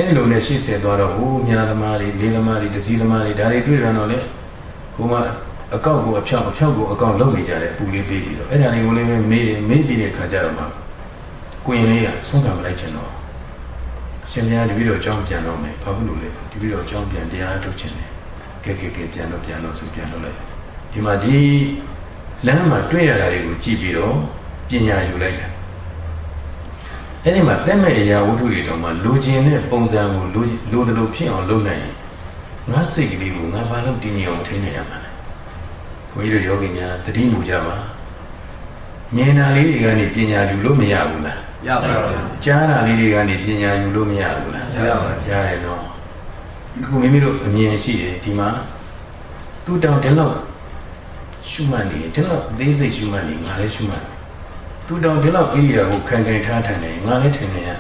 အဲ့ဒီလိုနဲ့ရှေ့ဆက်သွားတော့ဟိုမြာသမားတွေလေးသမားတွေတစည်းသမားတွေဒါတွေတွေ့ရတော့လေဟိုမှာအကောက်ကိုအဖြောက်အဖြောက်ကိုအကောက်လုံးနေကြတယ်ပူလေးပေးပြီးတော့အဲ့ဒါတွေကိုလည်းမေးတယ်မေးပြီးတဲ့ခါကျတော့မှကိုရင်လေးကဆုံးခံမလိုက်ချင်တော့ရှင်များတပည့်တော်ကြောင်းပြန်တော့မယ်ဘာဖြစ်လို့လဲတပည့်တော်ကြောင်းပြန်တရားထုတ်ချင်တယ်ကဲကဲကဲပြန်တော့ပြန်တော့ဆိုပြန်တော့လိုက်ဒီမှာဒီလမ်းမှာတွေ့ရတာတွေကိုကြည့်ပြီးတော့ပညာယူလိုက်တာ အဲ့ဒီမှာတက်မဲ့အရာဝတ္ထုတွေတော့မှလူကျင်တဲ့ပုံစံကိုလူလူတလူဖြစ်အောင်လုပ်နိုင်ရင်ငါစိတ်ကလေးကိုငါဘာလို့တည်ငြိမ်အောင်ထိနေရမှာလဲဘုန်းကြီးတို့ယောဂီများတတိမူကြပါမြင်တာလေးတွေကနေပညာယူလို့မရဘူးလားရပါဘူးကြားတာလေးတွေကနေပညာယူလို့မရဘူးလားရပါဘူးရတယ်နော်အခုမိမိတို့အမြင်ရှိတယ်ဒီမှာသူတောင်ဒီလောက်ရှုမှတ်နေဒီလောက်အသေးစိတ်ရှုမှတ်နေငါလည်းရှုမှတ် သူတောင်ဒီလောက်ဣရိယာကိုခံခံထားထိုင်နေငါလည်းထင်နေရ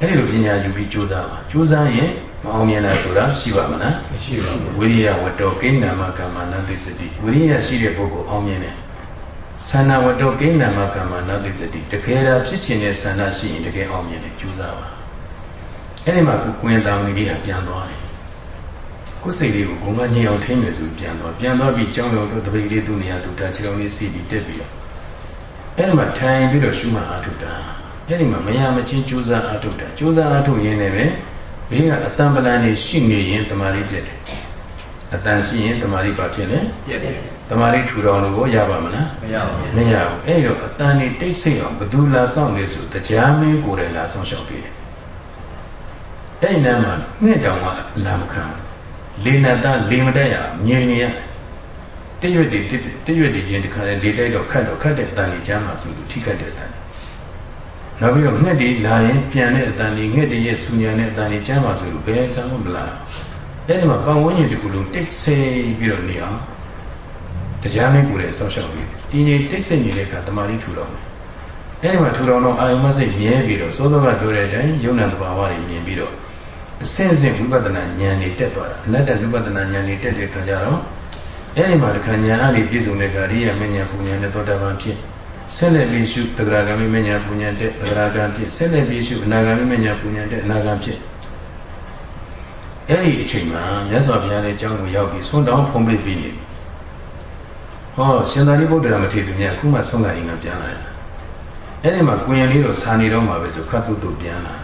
အဲ့ဒီလိုပညာယူပြီးကြိုးစားပါကြိုးစားရင်မအောင်မြင်လားဆိုတာရှိပါမလားမရှိပါဘူးဝိရိယဝတ္တောကိဏ္ဏမကမ္မနသိစတိဝိရိယရှိတဲ့ပုဂ္ဂိုလ်အောင်မြင်တယ်သန္နာဝတ္တောကိဏ္ဏမကမ္မနသိစတိတကယ်ဒါဖြစ်ခြင်းနဲ့သန္နာရှိရင်တကယ်အောင်မြင်တယ်ကြိုးစားပါအဲ့ဒီမှာကိုကွင်တောင်လေးကပြန်သွားတယ်ကိုယ်စိတ်လေးကိုဘုံကညင်အောင်ထိမ့်မယ်ဆိုပြန်သွားပြန်သွားပြီးကြောင်းတော်တို့တပိတ်လေးသူ့နေရာသူတာခြေတော်လေးစီပြီးတက်ပြီးတော့ အဲ့ဒီမှာထိုင်ပြီးတော့ရှုမှတ်အားထုတ်တာအဲ့ဒီမှာမရမချင်းကြိုးစားအားထုတ်တာကြိုးစားအားထုတ်ရင်းနဲ့ပဲဘေးကအတန်ပလန်နေရှိနေရင်တမာရီပြည့်တယ်အတန်ရှိရင်တမာရီပါဖြစ်လဲပြည့်တယ်တမာရီထူတော်လို့ရပါမလားမရပါဘူးမရဘူးအဲ့တော့အတန်နေတိတ်ဆိတ်အောင်ဘသူလာဆောင်လဲဆိုတရားမင်းကိုယ်တိုင်လာဆောင်ရှောက်ပေးတယ်အဲ့ဒီနားမှာနှစ်တောင်ကလာမခံလေနတလေမတက်ရမြင်နေရတ ရွတ်တွေတရွတ်တွေချင်းတခါလေလေတိုက်တော့ခတ်တော့ခတ်တဲ့အတန်ကြီးကြားမှာဆိုလို့ထိခတ်တဲ့အတန်နောက်ပြီးတော့ငှက်တွေလာရင်ပြန်တဲ့အတန်ကြီးငှက်တွေရဲ့ဆူညံတဲ့အတန်ကြီးကြားမှာဆိုလို့ဘယ်ကမှမလာအဲ့ဒီမှာပတ်ဝန်းကျင်တစ်ခုလုံးတိတ်ဆိတ်ပြီးတော့နေအောင်တရားမင်းကိုယ်လည်းဆောက်ရှောက်ပြီးဒီငြိမ်တိတ်ဆိတ်နေတဲ့အခါတမာရီထူတော်မယ်အဲ့ဒီမှာထူတော်တော့အာယုမစိတ်မြဲပြီးတော့သောသောကပြောတဲ့အတိုင်းယုံနာတဘာဝတွေမြင်ပြီးတော့အစင်းစင်းဝိပဿနာဉာဏ်တွေတက်သွားတာအနတ္တဝိပဿနာဉာဏ်တွေတက်တဲ့အခါကျတော့ အဲ့ဒီမှာတခါဉာဏ်အားဖြင့်ပြည့်စုံတဲ့ကာရိယမဉဏ်ပူဉဏ်နဲ့သောတာပန်ဖြစ်ဆက်လက်ပြီးရှုတဂရဂံမဉဏ်ပူဉဏ်တဲ့တဂရဂံဖြစ်ဆက်လက်ပြီးရှုအနာဂံမဉဏ်ပူဉဏ်တဲ့အနာဂံဖြစ်အဲ့ဒီအချိန်မှာမြတ်စွာဘုရားရဲ့အကြောင်းကိုရောက်ပြီးဆွမ်းတောင်းဖုံးပေးပြီးနေဟောရှင်သာရိပုတ္တရာမထေရမြတ်အခုမှဆုံးလာရင်ကပြန်လာတယ်အဲ့ဒီမှာကိုရင်လေးတော့စာနေတော့မှာပဲဆိုခတ်တုတ်တုတ်ပြန်လာ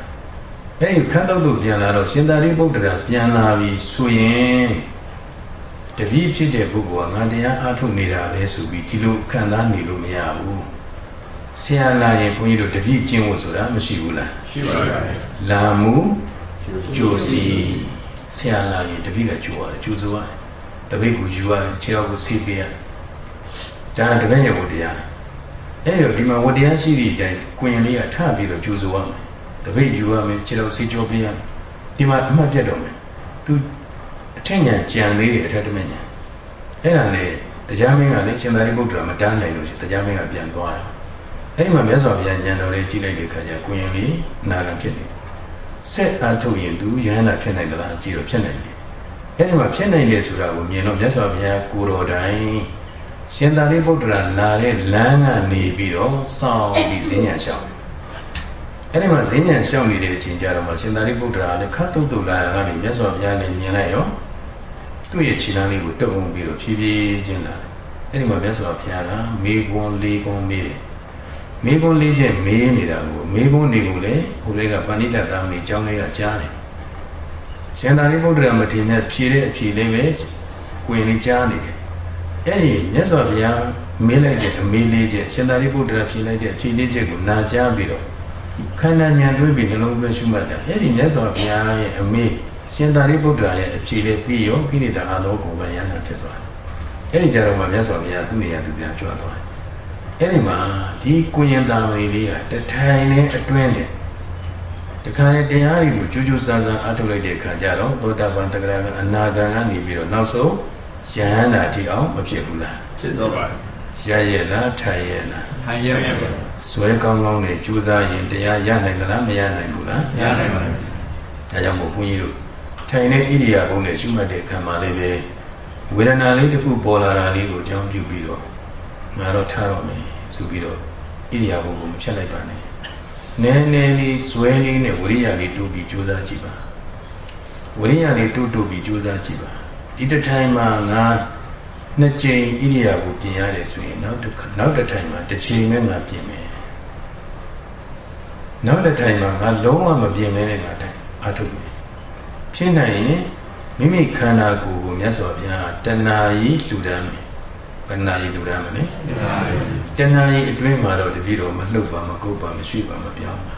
အဲ့ဒီခတ်တုတ်တုတ်ပြန်လာတော့ရှင်သာရိပုတ္တရာပြန်လာပြီဆိုရင် တပည့်ဖြစ်တဲ့ပုဂ္ဂိုလ်ကငါတရားအားထုတ်နေတာပဲဆိုပြီးဒီလိုခံစားနေလို့မရဘူးဆရာလာရင်ဘုန်းကြီးတို့တပည့်ကျင့်ဖို့ဆိုတာမရှိဘူးလားရှိပါပါလာမှုကြိုစီဆရာလာရင်တပည့်ကကြိုရတယ်ကြိုဆိုရတယ်တပည့်ကိုယူရတယ်ခြေတော်ကိုဆေးပေးရတယ်ဒါတပည့်ရဲ့ဝတရားအဲ့တော့ဒီမှာဝတရားရှိသည့်အတိုင်းကွင်လေးကထပြီးတော့ကြိုဆိုရမယ်တပည့်ယူရမယ်ခြေတော်ဆေးကြောပေးရမယ်ဒီမှာအမှတ်ပြတ်တော့မယ်သူ အထက်ညာကြံလေးတွေအထက်တမညာအဲ့ဒါလေတရားမင်းကလေရှင်သာရိပုတ္တရာမတန်းနိုင်လို့တရားမင်းကပြန်သွားတယ်အဲ့ဒီမှာမြတ်စွာဘုရားဉာဏ်တော်လေးကြည့်လိုက်တဲ့အခါကျကိုရင်လေးနာဂံဖြစ်နေဆက်အားထုတ်ရင်သူယဟန္တာဖြစ်နိုင်သလားကြည့်တော့ဖြစ်နိုင်တယ်အဲ့ဒီမှာဖြစ်နိုင်တယ်ဆိုတာကိုမြင်တော့မြတ်စွာဘုရားကိုတော်တိုင်ရှင်သာရိပုတ္တရာလာတဲ့လမ်းကနေပြီးတော့စောင့်ပြီးဈဉ္ညာရှောက်အဲ့ဒီမှာဈဉ္ညာရှောက်နေတဲ့အချိန်ကျတော့မှရှင်သာရိပုတ္တရာလည်းခတ်တုတ်တုတ်လာတာကနေမြတ်စွာဘုရားလည်းမြင်လိုက်ရော သူ့ရဲ့ခြေလမ်းလေးကိုတုပ်အောင်ပြီးတော့ဖြည်းဖြည်းချင်းလာအဲ့ဒီမှာမြတ်စွာဘုရားကမေကွန်လေးကွန်မေးတယ်မေကွန်လေးချက်မေးနေတာကိုမေကွန်နေကိုလေဟိုလေးကပဏိတသားမေးကျောင်းလေးကကြားတယ်ရှင်သာရိပုတ္တရာမထေရနဲ့ဖြေတဲ့အဖြေလေးပဲကိုယ်လေးကြားနေတယ်အဲ့ဒီမြတ်စွာဘုရားမေးလိုက်တဲ့အမေးလေးချက်ရှင်သာရိပုတ္တရာဖြေလိုက်တဲ့အဖြေလေးချက်ကိုနာကြားပြီးတော့ခန္ဓာဉာဏ်သွင်းပြီးနှလုံးသွင်းရှုမှတ်တာအဲ့ဒီမြတ်စွာဘုရားရဲ့အမေး ရှင်သာရိပုတ္တရာရဲ့အဖြေလေးပြီးရောခိရိတာအလောကိုပဲရဟန္တာဖြစ်သွားတယ်အဲ့ဒီကြတော့မှမြတ်စွာဘုရားသူ့နေရာသူပြန်ကြွသွားတယ်အဲ့ဒီမှာဒီကုညင်တာမဏိလေးကတထိုင်နဲ့အတွင်းနဲ့တခါနဲ့တရားတွေကိုကြိုးကြိုးစားစားအားထုတ်လိုက်တဲ့အခါကျတော့သောတာပန်တဂရကအနာဂံကနေပြီးတော့နောက်ဆုံးယဟန္တာတိအောင်မဖြစ်ဘူးလားဖြစ်တော့ပါတယ်ရရဲ့လားထိုင်ရဲ့လားထိုင်ရဲ့ပါဇွဲကောင်းကောင်းနဲ့ကြိုးစားရင်တရားရနိုင်သလားမရနိုင်ဘူးလားရနိုင်ပါဘူးဒါကြောင့်မို့ဘုန်းကြီးတို့ ထိုင်တဲ့ဣရိယာပုနဲ့ရှုမှတ်တဲ့ခံမှာလေးပဲဝေဒနာလေးတစ်ခုပေါ်လာတာလေးကိုအကြောင်းပြုပြီးတော့ငါတော့ထားတော့မယ်ဆိုပြီးတော့ဣရိယာပုကိုမဖြတ်လိုက်ပါနဲ့နည်းနည်းလေးဇွဲလေးနဲ့ဝရိယလေးတူပြီးကြိုးစားကြည့်ပါဝရိယလေးတူတူပြီးကြိုးစားကြည့်ပါဒီတစ်ထိုင်မှာငါနှစ်ကြိမ်ဣရိယာပုပြင်ရတယ်ဆိုရင်နောက်တစ်နောက်တစ်ထိုင်မှာတစ်ချိန်နဲ့ငါပြင်မယ်နောက်တစ်ထိုင်မှာငါလုံးဝမပြင်မဲနဲ့ငါတိုင်အထုမယ် ဖြစ်နိုင်ရင်မိမိခန္ဓာကိုယ်ကိုမြတ်စွာဘုရားတဏှာကြီးလူတမ်းမယ်ဘယ်နာကြီးလူတမ်းမလဲတဏှာကြီးအတွင်းမှာတော့တတိတော်မလှုပ်ပါမကုတ်ပါမရှိပါမပြောင်းပါ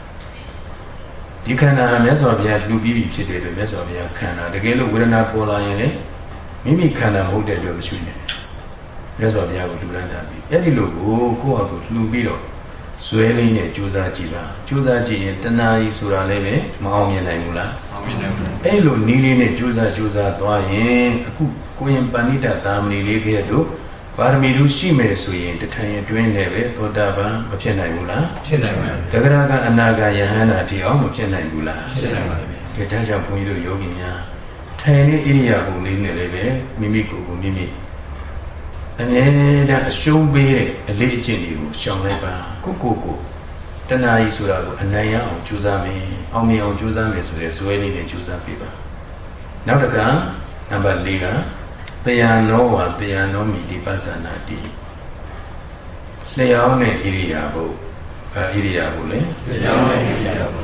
ဒီခန္ဓာမြတ်စွာဘုရားလူပြီးပြီဖြစ်တဲ့အတွက်မြတ်စွာဘုရားခန္ဓာတကယ်လို့ဝေဒနာပေါ်လာရင်လေမိမိခန္ဓာမဟုတ်တဲ့အတွက်မရှိနဲ့မြတ်စွာဘုရားကိုလှူဒန်းတာပြီအဲ့ဒီလိုကိုကိုယ့်ဟာကိုလှူပြီးတော့ ဇွဲလေးနဲ့ကြိုးစားကြည့်ပါကြိုးစားကြည့်ရင်တဏှာကြီးဆိုတာလည်းပဲမအောင်မြင်နိုင်ဘူးလားအောင်မြင်နိုင်ပါဘူးအဲ့လိုနီးလေးနဲ့ကြိုးစားကြိုးစားသွားရင်အခုကိုရင်ပဏိတသာမဏေလေးကဲ့သို့ပါရမီလူရှိမယ်ဆိုရင်တထန်ရင်တွင်းနဲ့ပဲသောတာပန်မဖြစ်နိုင်ဘူးလားဖြစ်နိုင်ပါဘူးတဂရကအနာဂယဟန္တာတိအောင်မဖြစ်နိုင်ဘူးလားဖြစ်နိုင်ပါဘူးဒါကြောင့်ဘုန်းကြီးတို့ယောဂီများထိုင်နေဣရိယာပုလေးနဲ့လည်းပဲမိမိကိုယ်ကိုမိမိ အမြဲတမ်းအရှုံးပေးတဲ့အလေးအကျင့်တွေကိုရှောင်လိုက်ပါကိုကိုကိုတဏှာကြီးဆိုတာကိုအနိုင်ရအောင်ကြိုးစားမယ်အောင်မြင်အောင်ကြိုးစားမယ်ဆိုတဲ့ဇွဲလေးနဲ့ကြိုးစားပေးပါနောက်တစ်ခါနံပါတ်၄ကပယံနောဝပယံနောမိတိပဿနာတိလျှောင်းတဲ့ဣရိယာပုအဲဣရိယာပုလေလျှောင်းတဲ့ဣရိယာပု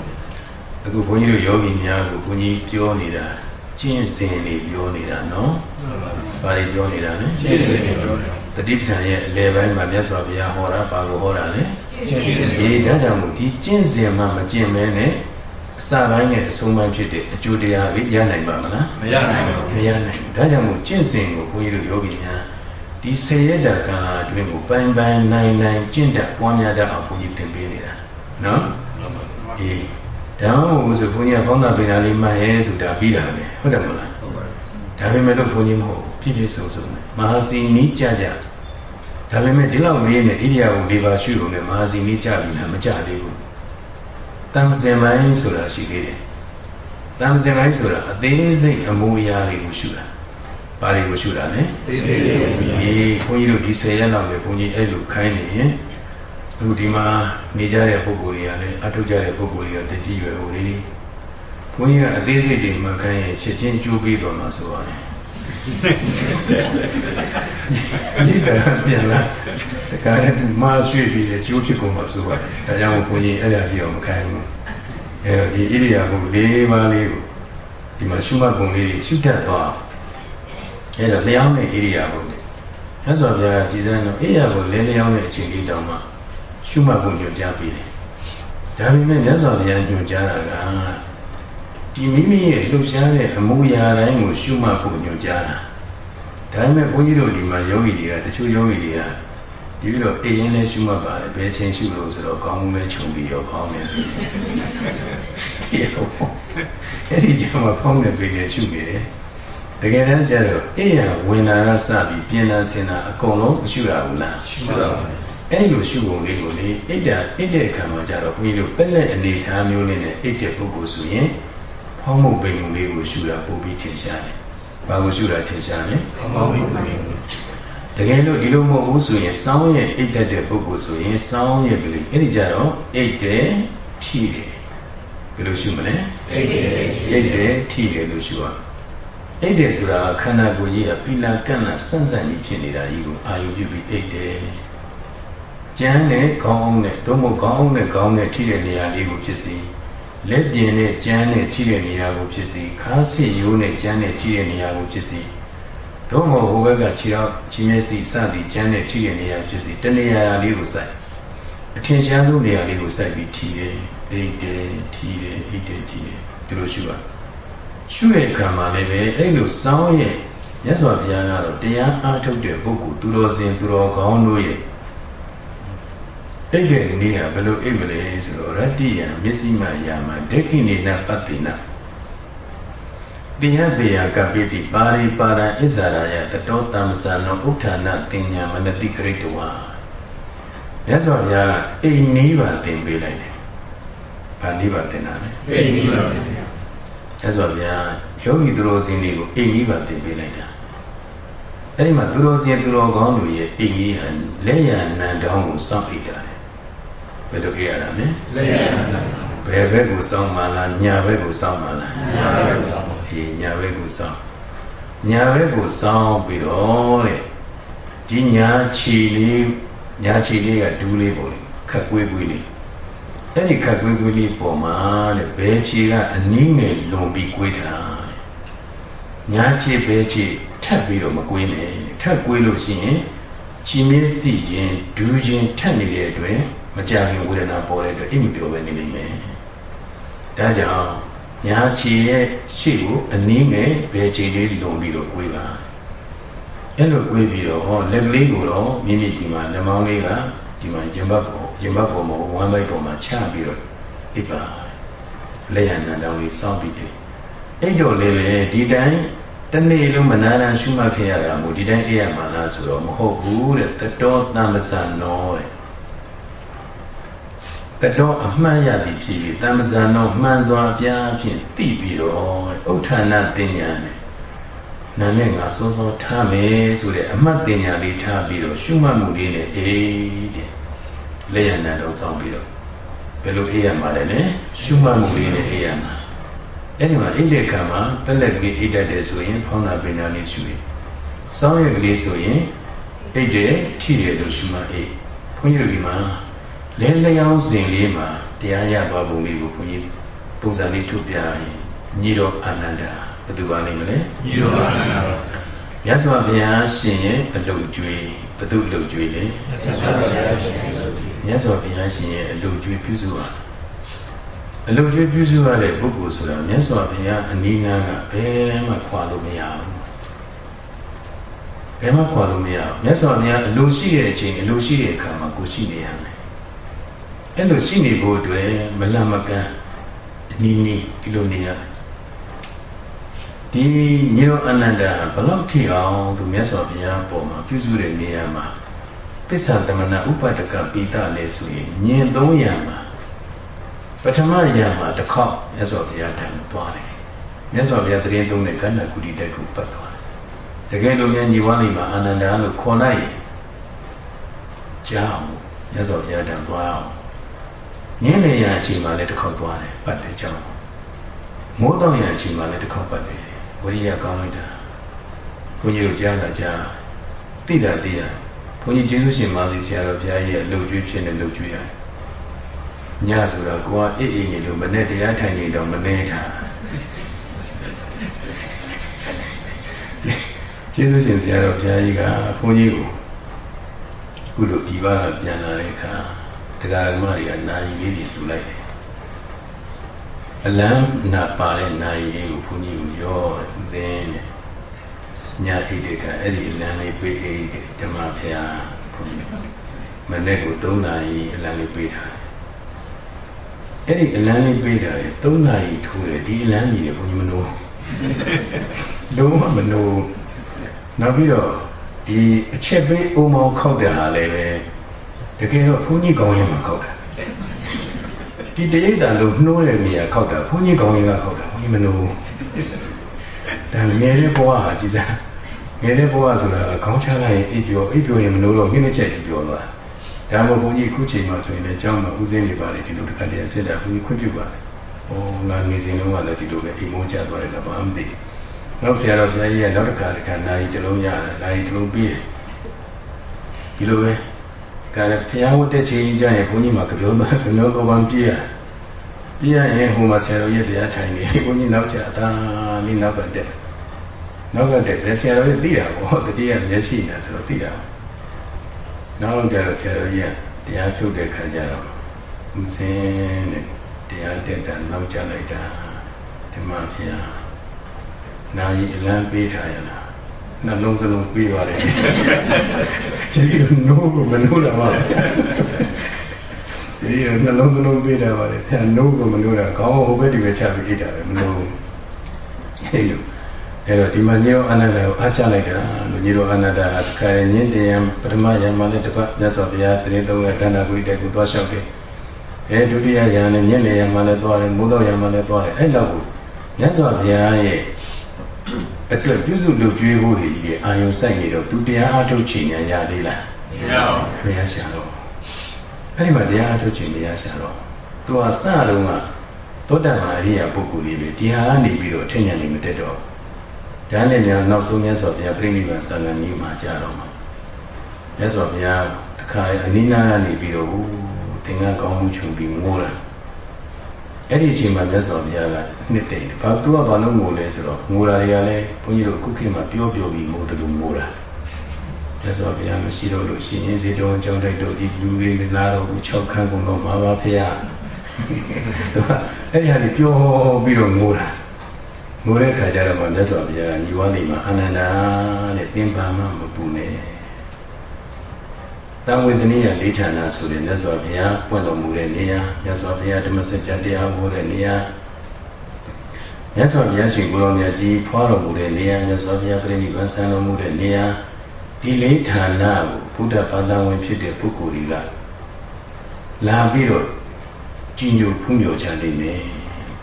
အခုဘုန်းကြီးတို့ယောဂီများကိုဘုန်းကြီးပြောနေတာ ကျင့်စဉ်တွေပြောနေတာနော်ဘာတွေပြောနေတာလဲကျင့်စဉ်တွေပြောနေတာတတိပဌာန်ရဲ့အလယ်ပိုင်းမှာမြတ်စွာဘုရားဟောတာဘာကိုဟောတာလဲကျင့်စဉ်ဒီဒါကြောင့်မို့ဒီကျင့်စဉ်မှမကျင့်မဲနဲ့အစပိုင်းနဲ့အဆုံးပိုင်းဖြစ်တဲ့အကျိုးတရားတွေရနိုင်ပါမလားမရနိုင်ပါဘူးမရနိုင်ဘူးဒါကြောင့်မို့ကျင့်စဉ်ကိုဘုန်းကြီးတို့ယောဂီများဒီဆယ်ရက်တာကာလအတွင်းကိုပိုင်ပိုင်နိုင်နိုင်ကျင့်တတ်ပွားများတတ်အောင်ဘုန်းကြီးသင်ပေးနေတာနော်အေး ဒါမှမဟုတ်ဆိုဘုန်းကြီးကဘောင်းသာပေနာလေးမှတ်ရဲဆိုတာပြီးတာပဲဟုတ်တယ်မလားဟုတ်ပါဘူးဒါပေမဲ့လို့ဘုန်းကြီးမဟုတ်ပြည့်ပြည့်စုံစုံနဲ့မဟာစီနီးကြကြဒါပေမဲ့ဒီလောက်လေးနဲ့ဣရိယာပု၄ပါးရှို့လို့မဟာစီနီးကြပြီလားမကြသေးဘူးတန်စင်ပိုင်းဆိုတာရှိသေးတယ်တန်စင်ပိုင်းဆိုတာအသေးစိတ်အမူအရာတွေကိုရှုတာဘာတွေကိုရှုတာလဲသေးသေးစိတ်အမူအရာအေးဘုန်းကြီးတို့ဒီ10ရက်လောက်ပဲဘုန်းကြီးအဲ့လိုခိုင်းနေရင် အခုဒီမှာနေကြတဲ့ပုဂ္ဂိုလ်တွေကလည်းအထုတ်ကြတဲ့ပုဂ္ဂိုလ်တွေကတတိရွယ်ဟိုလေးဘုန်းကြီးကအသေးစိတ်တွေမှခိုင်းရင်ချက်ချင်းကြိုးပြီးတော့မှဆိုရတယ်ဒီကပြန်လာတခါနဲ့မာရွှေ့ပြီးကျိုးဖြစ်ကုန်မှာဆိုပါတယ်ဒါကြောင့်ဘုန်းကြီးအဲ့ဒါကြီးအောင်မခိုင်းဘူးအဲတော့ဒီဣရိယာပု၄ပါးလေးကိုဒီမှာရှုမှတ်ပုံလေးရှုတတ်သွားအဲ့တော့လျှောင်းတဲ့ဣရိယာပုမြတ်စွာဘုရားကြည်စမ်းတော့ဣရိယာပုလဲလျှောင်းတဲ့အချိန်လေးတောင်မှ ရှုမှတ်ဖို့ညွှန်ကြားပေးတယ်ဒါပေမဲ့မြတ်စွာဘုရားညွှန်ကြားတာကဒီမိမိရဲ့လှုပ်ရှားတဲ့အမှုရာတိုင်းကိုရှုမှတ်ဖို့ညွှန်ကြားတာဒါပေမဲ့ဘုန်းကြီးတို့ဒီမှာယောဂီတွေကတချို့ယောဂီတွေကဒီလိုတော့အိမ်ရင်းနဲ့ရှုမှတ်ပါတယ်ဘယ်ချိန်ရှုလို့ဆိုတော့ကောင်းမှုပဲခြုံပြီးရောကောင်းတယ်အဲ့ဒီကြောင့်မှဖောင်းနေပြီလေရှုနေတယ်တကယ်တမ်းကျတော့အိယာဝင်တာကစပြီးပြင်လာစင်တာအကုန်လုံးမရှုရဘူးလားရှုရပါတယ် အဲ့လိုရှုပုံလေးကိုလေအိတ်တာအိတ်တဲ့အခါမှာကျတော့ဘုန်းကြီးတို့ပက်လက်အနေထားမျိုးလေးနဲ့အိတ်တဲ့ပုဂ္ဂိုလ်ဆိုရင်ဖောင်းမှုပိန်မှုလေးကိုရှုတာပို့ပြီးထင်ရှားတယ်။ဘာကိုရှုတာထင်ရှားလဲ။ဖောင်းမှုပိန်မှုတကယ်လို့ဒီလိုမဟုတ်ဘူးဆိုရင်စောင်းရဲ့အိတ်တက်တဲ့ပုဂ္ဂိုလ်ဆိုရင်စောင်းရဲ့ကလေးအဲ့ဒီကြတော့အိတ်တယ်ထိတယ်ဘယ်လိုရှုမလဲအိတ်တယ်အိတ်တယ်ထိတယ်လို့ရှုရအိတ်တယ်ဆိုတာခန္ဓာကိုယ်ကြီးကပိလာကန့်လာစန့်စန့်ကြီးဖြစ်နေတာကြီးကိုအာယုပြုပြီးအိတ်တယ် ကျန်းနဲ့ခေါင်းအောင်နဲ့သို့မဟုတ်ခေါင်းအောင်နဲ့ခေါင်းနဲ့ထိတဲ့နေရာလေးကိုဖြစ်စီလက်ပြင်နဲ့ကျန်းနဲ့ထိတဲ့နေရာကိုဖြစ်စီခါးစစ်ရိုးနဲ့ကျန်းနဲ့ထိတဲ့နေရာကိုဖြစ်စီသို့မဟုတ်ဟိုဘက်ကခြေတော့ခြေမျက်စိစသည်ကျန်းနဲ့ထိတဲ့နေရာဖြစ်စီတနေရာလေးကိုစိုက်အထင်ရှားဆုံးနေရာလေးကိုစိုက်ပြီးထိတယ်အိတ်တယ်ထိတယ်အိတ်တယ်ထိတယ်ဒီလိုရှုပါရှုတဲ့အခါမှာလည်းပဲအဲ့လိုစောင်းရဲ့မြတ်စွာဘုရားကတော့တရားအားထုတ်တဲ့ပုဂ္ဂိုလ်သူတော်စင်သူတော်ကောင်းတို့ရဲ့ အဲ့ဒီနေ့ကဘယ်လိုအိပ်မလဲဆိုတော့ရတ္တိယမျက်စိမှယာမဒိဋ္ဌိနေနပတ္တိနာတိယတေယကပိတိပါရိပါရဣဇာရယတတောတမ္မစနောဥဋ္ဌာဏတင်ညာမနတိကရိတဝါမြတ်စွာဘုရားအိမ်နီးပါသင်ပေးလိုက်တယ်။ဗာနီးပါသင်တာလေ။အိမ်နီးပါသင်တယ်။မြတ်စွာဘုရားယောဂီသူတော်စင်တွေကိုအိမ်နီးပါသင်ပေးလိုက်တာ။အဲဒီမှာသူတော်စင်သူတော်ကောင်းတို့ရဲ့အိမ်ကြီးဟန်လက်ရနံတောင်းကိုစောင့်အိတ်တာ ဘယ်လိုကြရတာလဲလက်ရဘယ်ဘက်ကိုစောင်းမှလားညာဘက်ကိုစောင်းမှလားညာဘက်ကိုစောင်းပါအေးညာဘက်ကိုစောင်းညာဘက်ကိုစောင်းပြီးတော့တဲ့ဒီညာခြေလေးညာခြေလေးကဒူးလေးပေါ့လေခက်ကွေးကွေးလေးအဲ့ဒီခက်ကွေးကွေးလေးပေါ်မှာတဲ့ဘဲခြေကအနည်းငယ်လွန်ပြီးကွေးတာညာခြေဘဲခြေထပ်ပြီးတော့မကွေးနဲ့ထပ်ကွေးလို့ရှိရင်ခြေမျက်စိချင်းဒူးချင်းထပ်နေတဲ့အတွက် မကြခင်ဝေဒနာပေါ်တဲ့အတွက်အိမ်မပြောပဲနေလိမ့်မယ်ဒါကြောင့်ညာခြေရဲ့ရှေ့ကိုအနည်းငယ်ဘယ်ခြေလေးလုံပြီးတော့ကိုယ်ပါအဲ့လိုကိုပြီးတော့ဟောလက်ကလေးကိုတော့မိမိဒီမှာလက်မောင်းလေးကဒီမှာရင်ဘတ်ပေါ်ရင်ဘတ်ပေါ်မှာဝမ်းပိုက်ပေါ်မှာချပြီးတော့အိပ်ပါလက်ရနံတောင်းလေးစောင့်ပြီးတယ်အဲ့တော့လေလေဒီတိုင်းတနေ့လုံးမနာနာရှုမှတ်ခဲ့ရတာမို့ဒီတိုင်းအေးရမှာလားဆိုတော့မဟုတ်ဘူးတဲ့တတော်တမ္ပစံနောတဲ့ တတော်အမှန်ရသည်ဖြစ်ပြီးတမ္ပစံနောမှန်စွာပြားဖြင့်သိပြီးတော့ဥဋ္ဌာဏတင်ညာနဲ့နာနဲ့ငါစောစောထားမယ်ဆိုတဲ့အမှတ်တင်ညာလေးထားပြီးတော့ရှုမှတ်မှုလေးနဲ့အေးတဲ့လက်ရနာတော့စောင့်ပြီးတော့ဘယ်လိုအေးရမှာလဲလဲရှုမှတ်မှုလေးနဲ့အေးရမှာအဲ့ဒီမှာအိတ်တဲ့ခံမှာပလက်ကလေးအိတ်တတ်တယ်ဆိုရင်ဖောင်းတာပင်နာလေးရှုရင်စောင်းရက်ကလေးဆိုရင်အိတ်တယ်ထိတယ်လို့ရှုမှအိတ်ဘုန်းကြီးတို့ဒီမှာ လဲလျောင်းစဉ်လေးမှာတရားရသွားပုံလေးကိုဘုန်းကြီးပုံစံလေးထုတ်ပြရင်ညီတော်အာနန္ဒာဘယ်သူပါလိမ့်မလဲညီတော်အာနန္ဒာရသော်ဘုရားရှင်ရဲ့အလုတ်ကျွေးဘသူအလုတ်ကျွေးလဲရသော်ဘုရားရှင်မြတ်စွာဘုရားရှင်ရဲ့အလုတ်ကျွေးပြုစုပါအလုတ်ကျွေးပြုစုရတဲ့ပုဂ္ဂိုလ်ဆိုတာမြတ်စွာဘုရားအနိနာကဘယ်မှခွာလို့မရဘူးဘယ်မှခွာလို့မရဘူးမြတ်စွာဘုရားအလိုရှိတဲ့အချိန်အလိုရှိတဲ့အခါမှာကိုရှိနေရမယ် အဲ့လိုရှိနေဖို့အတွက်မလမကန်းအနည်းနည်းဒီလိုနေရဒီညောအနန္တဘလောက်ထိအောင်သူမြတ်စွာဘုရားပေါ်မှာပြုစုတဲ့နေရာမှာပစ္ဆာသမဏဥပဒကပိတလည်းဆိုရင်ညင်300မှာပထမရံမှာတစ်ခေါက်မြတ်စွာဘုရားတန်သွားတယ်မြတ်စွာဘုရားတရင်သုံးတဲ့ကန္နကုတိတိုက်ကိုပတ်သွားတယ်တကယ်လို့များညီဝါလိမှာအာနန္ဒာလို့ခေါ်လိုက်ရင်ကြောင်းမြတ်စွာဘုရားတန်သွားအောင် ညနေရအချိန်မှလည်းတစ်ခေါက်သွားတယ်ပတ်တယ်ကြောင်းမိုးတောင်ရအချိန်မှလည်းတစ်ခေါက်ပတ်တယ်ဝရိယကောင်းလိုက်တာဘုန်းကြီးတို့ကြားတာကြားသိတာသိတာဘုန်းကြီးကျေးဇူးရှင်မာသီဆရာတော်ဘုရားကြီးရဲ့လှုပ်ကြွေးဖြစ်နေလှုပ်ကြွေးရတယ်ညဆိုတော့ကိုကအိတ်အိတ်နေလို့မနဲ့တရားထိုင်နေတော့မနေထားကျေးဇူးရှင်ဆရာတော်ဘုရားကြီးကဘုန်းကြီးကိုခုလိုဒီပါကပြန်လာတဲ့အခါ တရားဓမ္မတွေကနာယီလေးတွေလှူလိုက်တယ်အလန်းနာပါတဲ့နာယီလေးကိုဘုန်းကြီးကိုရောသင်းတယ်ညာအိတ်တဲ့ကအဲ့ဒီအလန်းလေးပေးအိတ်တယ်ဓမ္မဘုရားဘုန်းကြီးမနေ့က3နာရီအလန်းလေးပေးထားအဲ့ဒီအလန်းလေးပေးတာလေ၃နာရီထိုးတယ်ဒီအလန်းကြီးတွေဘုန်းကြီးမနိုးလုံးဝမနိုးနောက်ပြီးတော့ဒီအချက်ပေးအုံမောင်းခောက်တဲ့ဟာလည်းပဲ တကယ်တော့ဘုန်းကြီးကောင်းရင်မှခောက်တာဒီတရိပ်တန်လို့နှိုးတဲ့နေရာခောက်တာဘုန်းကြီးကောင်းရင်ကခောက်တာဘုန်းကြီးမနိုးဒါငယ်တဲ့ဘဝဟာကြည်စားငယ်တဲ့ဘဝဆိုတာခေါင်းချလိုက်ရင်အိပ်ပျော်အိပ်ပျော်ရင်မနိုးတော့ညနေချက်ကြီးပျော်သွားဒါမှမဟုတ်ဘုန်းကြီးခုချိန်မှာဆိုရင်လည်းကျောင်းမှာဦးစင်းနေပါလေဒီလိုတစ်ခါတည်းဖြစ်တာဘုန်းကြီးခွင့်ပြုပါတယ်။ဟောငါနေစဉ်လုံးကလည်းဒီလိုပဲအိမ်မိုးကျသွားတယ်ကဘာမှမသိဘူး။နောက်ဆရာတော်ဘုရားကြီးကနောက်တစ်ခါတစ်ခါနာရီတစ်လုံးရတယ်နာရီတစ်လုံးပြီးတယ်။ဒီလိုပဲ ကဲဘုရားဝတ်တဲ့ချိန်ကျရင်ဘုန်းကြီးမှာကြောမှာကြောကောပန်းပြေးရ။ပြေးရရင်ဟိုမှာဆရာတော်ရဲ့တရားထိုင်နေဘုန်းကြီးနောက်ကျအသာလေးနောက်ကတက်နောက်ကတက်ဆရာတော်ရဲ့သိတာပေါ့တတိယမျက်စိနဲ့ဆိုတော့သိတာ။နောက်ကြတော့ဆရာတော်ကြီးကတရားဖြုတ်တဲ့ခါကျတော့ဦးစင်းတဲ့တရားတက်တာနောက်ကျလိုက်တာဓမ္မဖျားနာယီအလံပေးထားရလား နှလုံးစလုံးပေးပါတယ်ဒီနိုးကိုမနိုးတာပါဒီနှလုံးစလုံးပေးတာပါလေဆရာနိုးကိုမနိုးတာခေါင်းဟိုဘက်ဒီဘက်ချပြီးအိတ်တာပဲမနိုးအဲ့လိုအဲ့တော့ဒီမှာညီတော်အနန္တကိုအားချလိုက်တာလို့ညီတော်အနန္တကတခါရင်ညင်းတရားပထမယံမှာလည်းတပတ်မြတ်စွာဘုရားတရင်သုံးရကန္နာဂုရိတက်ကိုသွားလျှောက်တယ်အဲဒုတိယယံနဲ့ညင်းလေယံမှာလည်းသွားတယ်မိုးတော်ယံမှာလည်းသွားတယ်အဲ့လောက်ကိုမြတ်စွာဘုရားရဲ့ အတွက်ပြုစုလုပ်ကြွေးဖို့တွေကြီးအာယုံစိုက်နေတော့သူတရားအားထုတ်ချိန်ညာရသေးလားမရပါဘူးဘုရားရှာတော့အဲ့ဒီမှာတရားအားထုတ်ချိန်တရားရှာတော့သူကစလုံးကသောတပန်အရိယာပုဂ္ဂိုလ်လေးပဲဒီဟာကနေပြီးတော့အထင်ညာနေမတက်တော့ဒါနဲ့ညာနောက်ဆုံးမြတ်စွာဘုရားပြိဋိဘံဆန္ဒနည်းမှာကြာတော့မှာမြတ်စွာဘုရားတခါအနိနာကနေပြီးတော့သင်္ကန်းကောင်းမှုခြုံပြီးငိုးလာ အဲ့ဒီအချိန်မှာမြတ်စွာဘုရားကနှစ်သိမ့်တယ်ဘာသူကဘာလို့ငိုလဲဆိုတော့ငိုတာတွေကလည်းဘုန်းကြီးတို့ခုခေတ်မှာပြောပြောပြီးငိုတယ်လို့ငိုတာမြတ်စွာဘုရားမရှိတော့လို့ရှင်ရင်းစေတော်ကြောင့်တိုက်တော့ဒီလူတွေလာတော့ဘူး၆ခန်းကုန်တော့မှာပါဖေရအဲ့ဒီဟာကြီးပြောပြီးတော့ငိုတာမိုးတဲ့ခါကျတော့မှမြတ်စွာဘုရားညီဝါလိမှာအာနန္ဒာတဲ့သင်္ဘာမှမပူနဲ့ တံဝေဇနိယလေးဌာနဆိုတဲ့မြတ်စွာဘုရားပွင့်တော်မူတဲ့နေရာမြတ်စွာဘုရားဓမ္မစကြာတရားဟောတဲ့နေရာမြတ်စွာဘုရားရှင်ကိုရောင်မြတ်ကြီးဖွာတော်မူတဲ့နေရာမြတ်စွာဘုရားပြိဋိဘံဆံတော်မူတဲ့နေရာဒီလေးဌာနကိုဘုဒ္ဓဘာသာဝင်ဖြစ်တဲ့ပုဂ္ဂိုလ်တွေကလာပြီးတော့ကြည်ညိုဖူးမြော်ကြလိမ့်မယ်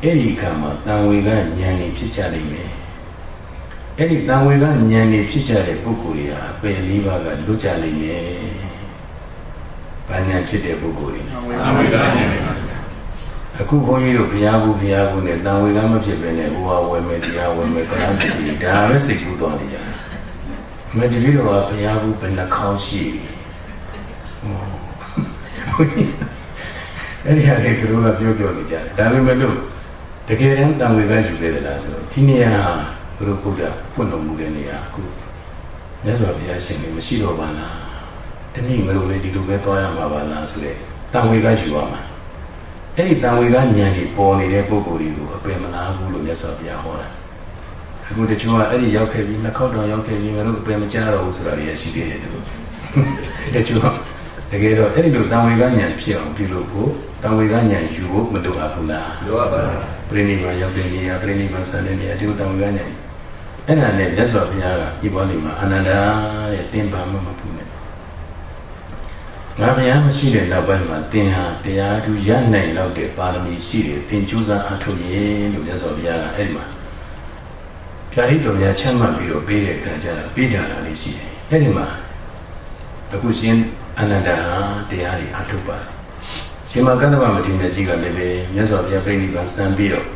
အဲ့ဒီအခါမှာတန်ဝေကဉာဏ်ကြီးဖြစ်ကြလိမ့်မယ်အဲ့ဒီတန်ဝေကဉာဏ်ကြီးဖြစ်ကြတဲ့ပုဂ္ဂိုလ်တွေဟာအပယ်လေးပါးကလွတ်ကြလိမ့်မယ်။ ဘာဉာဏ်ဖြစ်တဲ့ပုဂ္ဂိုလ်တွေ။တန်ဝေကဉာဏ်ပါဗျာ။အခုဘုန်းကြီးတို့ဘုရားဘူးဘုရားဘူးနဲ့တန်ဝေကမဖြစ်ပဲနဲ့ဟိုဟာဝယ်မယ်တရားဝယ်မယ်ကလားပစ္စည်းဒါပဲစိတ်ကူးသွားနေရတယ်။မတတိတော်ကဘုရားဘူးဘယ်နှခေါင်းရှိ။အဲ့ဒီဟာလေးသူတို့ကပြောပြောနေကြတယ်။ဒါပေမဲ့လို့တကယ်တမ်းတန်ဝေကယူခဲ့တယ်လားဆိုတော့ဒီနေရာဘုရားဘုရားဖွင့်တော်မူတဲ့နေရာအခုမြတ်စွာဘုရားရှင်ကမရှိတော့ပါလား တနည်းမလို့လေဒီလိုပဲသွားရမှာပါလားဆိုတဲ့တန်ဝေကယူရမှာအဲ့ဒီတန်ဝေကဉာဏ်ကြီးပေါ်နေတဲ့ပုဂ္ဂိုလ်တွေကိုအပယ်မလားဘူးလို့မြတ်စွာဘုရားဟောတာအခုတချို့ကအဲ့ဒီရောက်ခဲ့ပြီးနှစ်ခေါက်တော့ရောက်ခဲ့ပြီးငါတို့အပယ်မကြတော့ဘူးဆိုတာတွေရှိသေးတယ်သူတချို့တကယ်တော့အဲ့ဒီလိုတန်ဝေကဉာဏ်ဖြစ်အောင်ပြုလုပ်ဖို့တန်ဝေကဉာဏ်ယူဖို့မလိုအပ်ဘူးလားလိုအပ်ပါဘူးပြိဋိဘံရောက်တဲ့နေရာပြိဋိဘံဆန်တဲ့နေရာဒီလိုတန်ဝေကဉာဏ်အဲ့ဒါနဲ့မြတ်စွာဘုရားကဒီပေါ်လေးမှာအာနန္ဒာတဲ့တင်ပါမမဘူးနဲ့ ငါဘုရားမရှိတဲ့နောက်ပိုင်းမှာသင်ဟာတရားသူရနိုင်လောက်တဲ့ပါရမီရှိတယ်သင်ကြိုးစားအားထုတ်ရင်လို့မြတ်စွာဘုရားကအဲ့ဒီမှာဖြာရိတော်များချမ်းမှတ်ပြီးတော့ပေးတဲ့အခါကျတော့ပေးကြတာလေးရှိတယ်အဲ့ဒီမှာအခုရှင်အနန္ဒာတရားတွေအားထုတ်ပါတယ်ရှင်မကတ္တဗမထေရကြီးကလည်းပဲမြတ်စွာဘုရားပြိဋိဘံစံပြီးတော့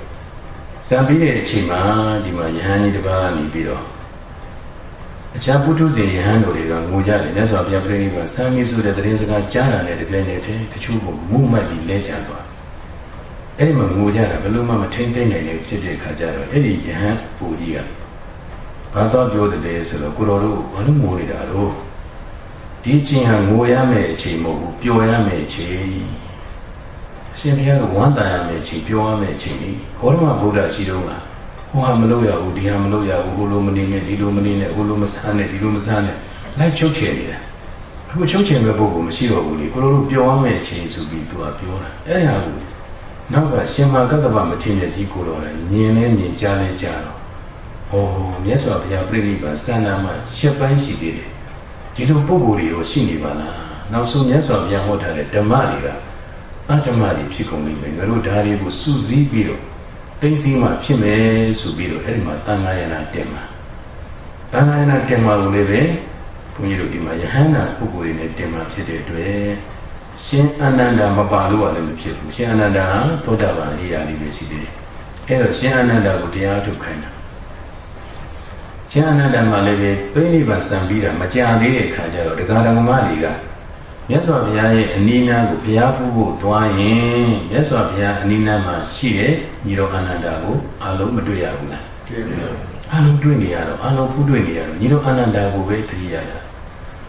စံပြီးတဲ့အချိန်မှာဒီမှာယဟန်ကြီးတစ်ပါးကနေပြီးတော့ အခြားပုထုဇဉ်ယဟန်တို့တွေကငိုကြတယ်မြတ်စွာဘုရားပြိဋိဘံစံပြီးဆိုတဲ့တရင်စကားကြားတာနဲ့တပြိုင်တည်းတည်းတချို့ကမုမှတ်ပြီးလဲကြသွားအဲ့ဒီမှာငိုကြတာဘယ်လို့မှမထိမ့်သိမ့်နိုင်လေဖြစ်တဲ့အခါကျတော့အဲ့ဒီယဟန်ပူကြီးကဘာတော့ပြောတယ်ဆိုတော့ကိုတော်တို့ဘာလို့ငိုနေတာတော့ဒီချိန်ဟာငိုရမယ့်အချိန်မဟုတ်ဘူးပျော်ရမယ့်အချိန်အရှင်ဘုရားကဝမ်းသာရမယ့်အချိန်ပျော်ရမယ့်အချိန်ကြီးဘောရမဗုဒ္ဓရှိတော့က ဟိုဟာမလုပ်ရဘူးဒီဟာမလုပ်ရဘူးဟိုလိုမနေနဲ့ဒီလိုမနေနဲ့ဟိုလိုမစားနဲ့ဒီလိုမစားနဲ့လိုက်ချုပ်ချယ်နေတာအခုချုပ်ချယ်မဲ့ပုဂ္ဂိုလ်မရှိတော့ဘူးလေကိုလိုလိုပျော်ရမယ့်အချိန်ဆိုပြီးသူကပြောတာအဲ့ဒါကိုနောက်ကရှင်မကတ္တဗမထေရကြီးကိုတော့လည်းမြင်လဲမြင်ကြားလဲကြားတော့ဟောမြတ်စွာဘုရားပြိဋိဘံစံနာမှာရှက်ပိုင်းရှိသေးတယ်ဒီလိုပုံကိုယ်တွေရောရှိနေပါလားနောက်ဆုံးမြတ်စွာဘုရားဟောထားတဲ့ဓမ္မတွေကအဓမ္မတွေဖြစ်ကုန်ပြီမယ်ငါတို့ဓာတ်တွေကိုစူးစီးပြီးတော့ သိသိမှဖြစ်မယ်ဆိုပြီးတော့အဲ့ဒီမှာတန်ခါယနာတက်မှာတန်ခါယနာတက်မှာကိုလည်းပဲဘုန်းကြီးတို့ဒီမှာယဟန္တာပုဂ္ဂိုလ်တွေနဲ့တက်မှာဖြစ်တဲ့အတွက်ရှင်အနန္ဒာမပါလို့လည်းမဖြစ်ဘူးရှင်အနန္ဒာသောတာပန်အရာလေးပဲရှိသေးတယ်အဲ့တော့ရှင်အနန္ဒာကိုတရားထုတ်ခိုင်းတာရှင်အနန္ဒမှာလည်းပဲပြိဋိဘံစံပြီးတာမကြသေးတဲ့ခါကျတော့ဒကာဒကမတွေက မြတ်စွာဘုရားရဲ့အနိနာကိုဘုရားဖူးဖို့သွားရင်မြတ်စွာဘုရားအနိနာမှာရှိတဲ့ညီတော်အနန္ဒကိုအလုံးမတွေ့ရဘူးလားတွေ့ပါဘူးအလုံးတွေ့နေရတော့အလုံးဖူးတွေ့နေရတော့ညီတော်အနန္ဒကိုပဲတတိယတာ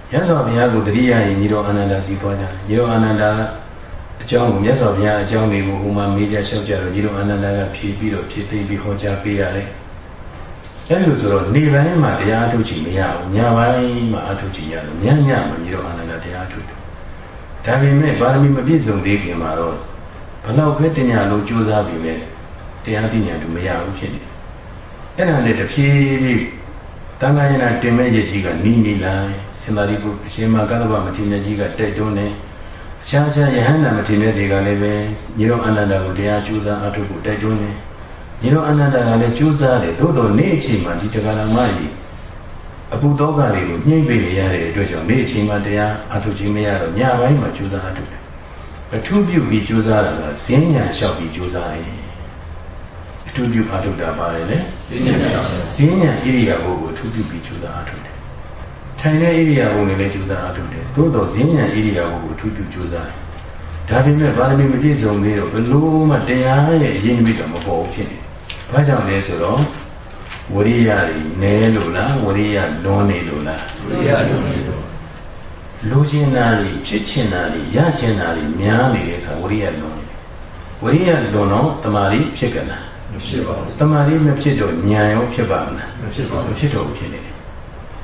မြတ်စွာဘုရားကိုတတိယရင်ညီတော်အနန္ဒစီသွားကြတယ်ညီတော်အနန္ဒအကြောင်းကိုမြတ်စွာဘုရားအကြောင်းတွေကိုဟိုမှာမေးကြလျှောက်ကြတော့ညီတော်အနန္ဒကဖြေပြီးတော့ဖြေသိပြီးဟောကြားပေးရတယ်အဲ့လိုဆိုတော့နေပိုင်းမှာတရားထုတ်ချင်မရဘူးညပိုင်းမှာအထုတ်ချင်ရတယ်ညညမှာညီတော်အာနန္ဒတရားထုတ်တယ် ဒါပေမဲ့ပါရမီမပြည့်စုံသေးခင်မှာတော့ဘလောက်ပဲတရားလုံးကြိုးစားပြီးမဲ့တရားပညာတို့မရဘူးဖြစ်နေအဲ့ဒါနဲ့တဖြည်းဖြည်းတန်ခါရဏတင်မဲ့ရကြီးကနီးနီးလာရှင်သာရိပုတ္တရှင်မကသဗ္ဗမထေရကြီးကတိုက်တွန်းတယ်အခြားခြားယဟန္တာမထေရတွေကလည်းပဲညီတော်အာနန္ဒကိုတရားကြိုးစားအထုတ်ဖို့တိုက်တွန်းတယ်ညီတော်အနန္ဒာကလည်းကြိုးစားတယ်သို့တော်နေ့အချိန်မှာဒီတရားနာမကြီး အပူသောကလေးကိုနှိမ့်ပေးနေရတဲ့အတွက်ကြောင့်နေ့အချိန်မှာတရားအထုခြင်းမရတော့ညပိုင်းမှာကြိုးစားအထုတယ်အထူးပြုပြီးကြိုးစားတာကဇင်းညာလျှောက်ပြီးကြိုးစားရင်အထူးပြုအထုတာပါတယ်လေဇင်းညာလျှောက်ဇင်းညာဣရိယာပုကိုအထူးပြုပြီးကြိုးစားအထုတယ်ထိုင်တဲ့ဣရိယာပုနဲ့လည်းကြိုးစားအထုတယ်သို့တော်ဇင်းညာဣရိယာပုကိုအထူးပြုကြိုးစားတယ်ဒါပေမဲ့ဗာရမီမပြည့်စုံသေးတော့ဘလို့မှတရားရဲ့အရင်မိတော့မပေါ်ဘူးဖြစ်နေဘာကြောင့်လဲဆိုတော့ ဝရိယတွေနဲလို့လားဝရိယလွန်နေလို့လားဝရိယလွန်နေလို့လူချင်းနာတွေဖြစ်ချင်တာတွေရချင်တာတွေများနေတဲ့အခါဝရိယလွန်နေဝရိယလွန်တော့တမာရီဖြစ်ကြလားမမဖြစ်ပါဘူးတမာရီမဖြစ်တော့ဉာဏ်ရောဖြစ်ပါမလားမဖြစ်ပါဘူးမဖြစ်တော့ဘူးဖြစ်နေတယ်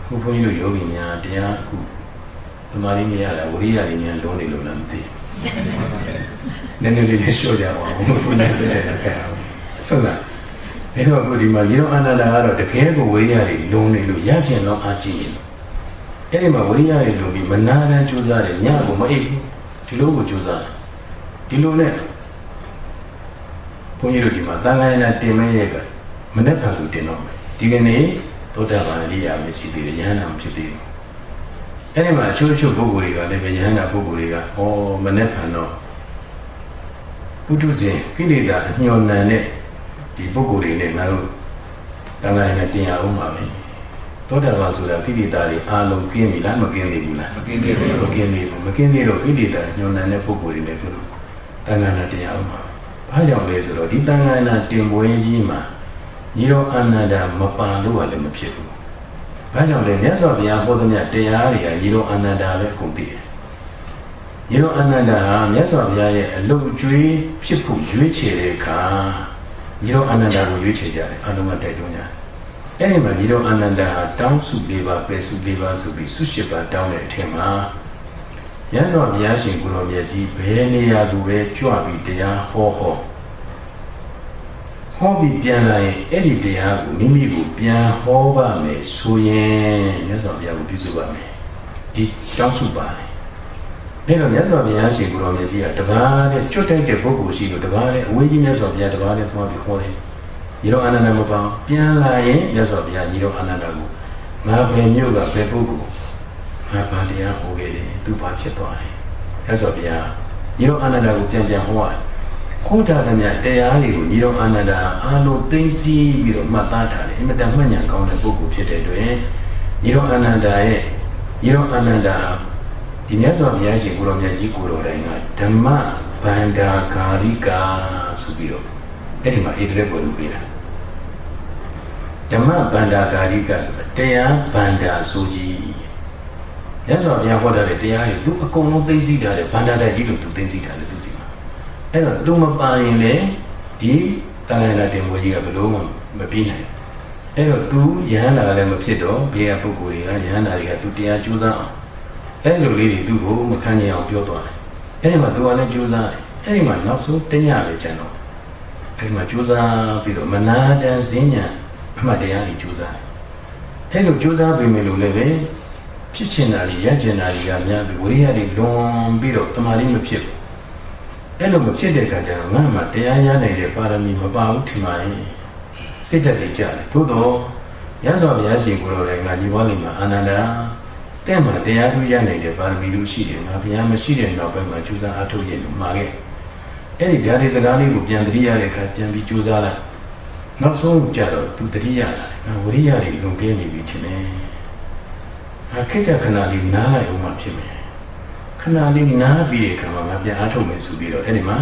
ခုဘုန်းကြီးတို့ယောဂီများတရားအခုတမာရီမရတာဝိရိယဉာဏ်လုံးနေလို့လားမသိနည်းနည်းလေးလေးရှော့ကြပါဦးဘုန်းကြီးတို့လည်းခဲ့အောင်ဟုတ်လား အဲ့တော့အခုဒီမှာရေတော်အနန္ဒာကတော့တကယ်ကိုဝိရိယတွေလုံးနေလို့ရကျင်တော့အားကြည့်နေလို့အဲ့ဒီမှာဝိရိယတွေလုံးပြီးမနာတမ်းကြိုးစားတယ်ညကိုမအိပ်ဘူးဒီလိုကိုကြိုးစားတယ်ဒီလိုနဲ့ဘုန်းကြီးတို့ဒီမှာသံဃာယနာတင်မဲရဲ့ကမနေ့ကဆိုတင်တော့မယ်ဒီကနေ့သောတာပန်အရိယာမရှိသေးတယ်ယဟန္တာမဖြစ်သေးဘူးအဲ့ဒီမှာအချို့အချို့ပုဂ္ဂိုလ်တွေကလည်းပဲယဟန္တာပုဂ္ဂိုလ်တွေကဩမနေ့ကတော့ပုထုဇဉ်ကိလေသာအညှော်နံတဲ့ ဒီပုဂ္ဂိုလ်တွေနဲ့ငါတို့တန်ခါရနဲ့တင်ရအောင်ပါပဲသောတာပန်ဆိုတာကိလေသာတွေအာလုံးကင်းပြီလားမကင်းသေးဘူးလားမကင်းသေးဘူးမကင်းသေးဘူးမကင်းသေးတော့ကိလေသာညှော်နံတဲ့ပုဂ္ဂိုလ်တွေနဲ့ပြုလို့တန်ခါရတင်ရအောင်ပါဘာကြောင့်လဲဆိုတော့ဒီတန်ခါရတင်ပွဲကြီးမှာညီတော်အာနန္ဒာမပါလို့လည်းမဖြစ်ဘူးဘာကြောင့်လဲမြတ်စွာဘုရားဟောသမျှတရားတွေကညီတော်အာနန္ဒာပဲကုန်သိတယ်ညီတော်အာနန္ဒာဟာမြတ်စွာဘုရားရဲ့အလုတ်ကျွေးဖြစ်ဖို့ရွေးချယ်တဲ့အခါ ညီတော်အာနန္ဒာကိုရွေးချယ်ကြတယ်အာလုံးကတိုက်တွန်းကြတယ်အဲ့ဒီမှာညီတော်အာနန္ဒာဟာတောင်းစု၄ပါးပယ်စု၄ပါးဆိုပြီးစု၈ပါးတောင်းတဲ့အထက်မှာမြတ်စွာဘုရားရှင်ကိုတော်မြတ်ကြီးဘယ်နေရာသူပဲကြွပြီးတရားဟောဟောဟောပြီးပြန်လာရင်အဲ့ဒီတရားကိုမိမိကိုပြန်ဟောပါမယ်ဆိုရင်မြတ်စွာဘုရားကိုပြုစုပါမယ်ဒီတောင်းစုပါတယ် အဲ့တော့မြတ်စွာဘုရားရှင်ကိုရောမြတ်ကြီးကတပါးနဲ့ကျွတ်တိုက်တဲ့ပုဂ္ဂိုလ်ရှိလို့တပါးနဲ့အဝေးကြီးမြတ်စွာဘုရားတပါးနဲ့သွားပြီးခေါ်တယ်ညီတော်အာနန္ဒမပေါင်းပြန်လာရင်မြတ်စွာဘုရားညီတော်အာနန္ဒကိုငါဘယ်မြို့ကဘယ်ပုဂ္ဂိုလ်ငါဘာတရားဟောခဲ့တယ်သူဘာဖြစ်သွားတယ်မြတ်စွာဘုရားညီတော်အာနန္ဒကိုပြန်ပြန်ဟောရတယ်ခိုးတာကမြတရားတွေကိုညီတော်အာနန္ဒာအားလုံးသိသိပြီးတော့မှတ်သားထားတယ်အင်မတန်မှတ်ဉာဏ်ကောင်းတဲ့ပုဂ္ဂိုလ်ဖြစ်တဲ့အတွက်ညီတော်အာနန္ဒာရဲ့ညီတော်အာနန္ဒာ ဒီမြတ်စွာဘုရားရှင်ကိုရောမြတ်ကြီးကိုရောတိုင်းကဓမ္မဗန္ဒာဂါရိကာဆိုပြီးတော့အဲ့ဒီမှာဣတိရပေါ်လို့ပြတာဓမ္မဗန္ဒာဂါရိကာဆိုတာတရားဗန္ဒာဆိုကြီးမြတ်စွာဘုရားဟောထားတဲ့တရားတွေသူအကုန်လုံးသိသိထားတယ်ဗန္ဒာတိုက်ကြီးလို့သူသိသိထားတယ်သူစီမှာအဲ့တော့သူမပါရင်လေဒီတာလနာတင်ဘုရားကြီးကဘလို့မပြီးနိုင်အဲ့တော့သူယဟန္တာကလည်းမဖြစ်တော့ဘေးကပုဂ္ဂိုလ်တွေကယဟန္တာတွေကသူတရားကြိုးစားအောင် အဲ့လိုလေးတွေသူ့ကိုမခံနိုင်အောင်ပြောသွားတယ်အဲ့ဒီမှာသူကလည်းကြိုးစားတယ်အဲ့ဒီမှာနောက်ဆုံးတညပဲကျန်တော့အဲ့ဒီမှာကြိုးစားပြီးတော့မနာတန်စဉ္ညာအမှတ်တရားတွေကြိုးစားတယ်အဲ့လိုကြိုးစားပြီးမယ်လို့လည်းပဲဖြစ်ချင်တာတွေရကျင်တာတွေကများပြီးဝိရိယတွေလွန်ပြီးတော့တမာရီမဖြစ်ဘူးအဲ့လိုမဖြစ်တဲ့အခါကျတော့ငါမှတရားရနိုင်တဲ့ပါရမီမပါဘူးထင်ပါရဲ့စိတ်ဓာတ်တွေကြတယ်သို့တော့ရသော်ဘုရားရှင်ကိုယ်တော်လည်းငါဒီဘဝလေးမှာအာနန္ဒာ တဲ့မှာတရားထူးရနိုင်တဲ့ပါရမီလို့ရှိတယ်ငါဘုရားမရှိတဲ့နောက်ပိုင်းမှာကျူးစာအထုတ်ရလို့မှာခဲ့အဲ့ဒီဗျာဒီစကားလေးကိုပြန်တတိရတဲ့အခါပြန်ပြီးကျူးစားလိုက်နောက်ဆုံးကြတော့သူတတိယလာတယ်ငါဝရိယတွေလွန်ကဲနေပြီထင်တယ်ငါခိတ္တခဏလေးနားလိုက်အောင်မှဖြစ်မယ်ခဏလေးနားပြီးတဲ့အခါမှာငါပြန်အထုတ်မယ်ဆိုပြီးတော့အဲ့ဒီမှာ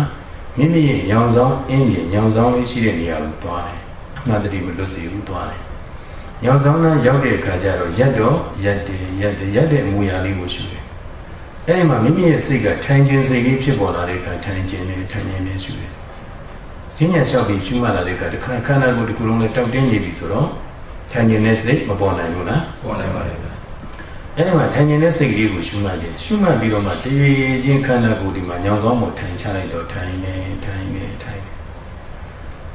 မိမိရဲ့ညောင်ဆောင်အင်းကြီးညောင်ဆောင်လေးရှိတဲ့နေရာကိုသွားတယ်အမှန်တတိမလွတ်စီဘူးသွားတယ် ညောင်ဆောင်นั้นရောက်တဲ့အခါကျတော့ရက်တော့ရက်တယ်ရက်တယ်ရက်တဲ့အမူအရာလေးကိုရှုတယ်အဲဒီမှာမိမိရဲ့စိတ်ကထိုင်ခြင်းစိတ်လေးဖြစ်ပေါ်လာတဲ့အခါထိုင်ခြင်းနဲ့ထိုင်ခြင်းနဲ့ရှုတယ်စဉ္ညာလျှောက်ပြီးရှုမှတ်လာတဲ့အခါတခါခန္ဓာကိုယ်တစ်ခုလုံးနဲ့တောက်တင်းနေပြီဆိုတော့ထိုင်ခြင်းနဲ့စိတ်မပေါ်နိုင်ဘူးလားပေါ်နိုင်ပါလေဗျာအဲဒီမှာထိုင်ခြင်းနဲ့စိတ်လေးကိုရှုမှတ်တယ်ရှုမှတ်ပြီးတော့မှတည်ခြင်းခန္ဓာကိုယ်ဒီမှာညောင်ဆောင်မှုထိုင်ချလိုက်တော့ထိုင်နေထိုင်နေထိုင်နေ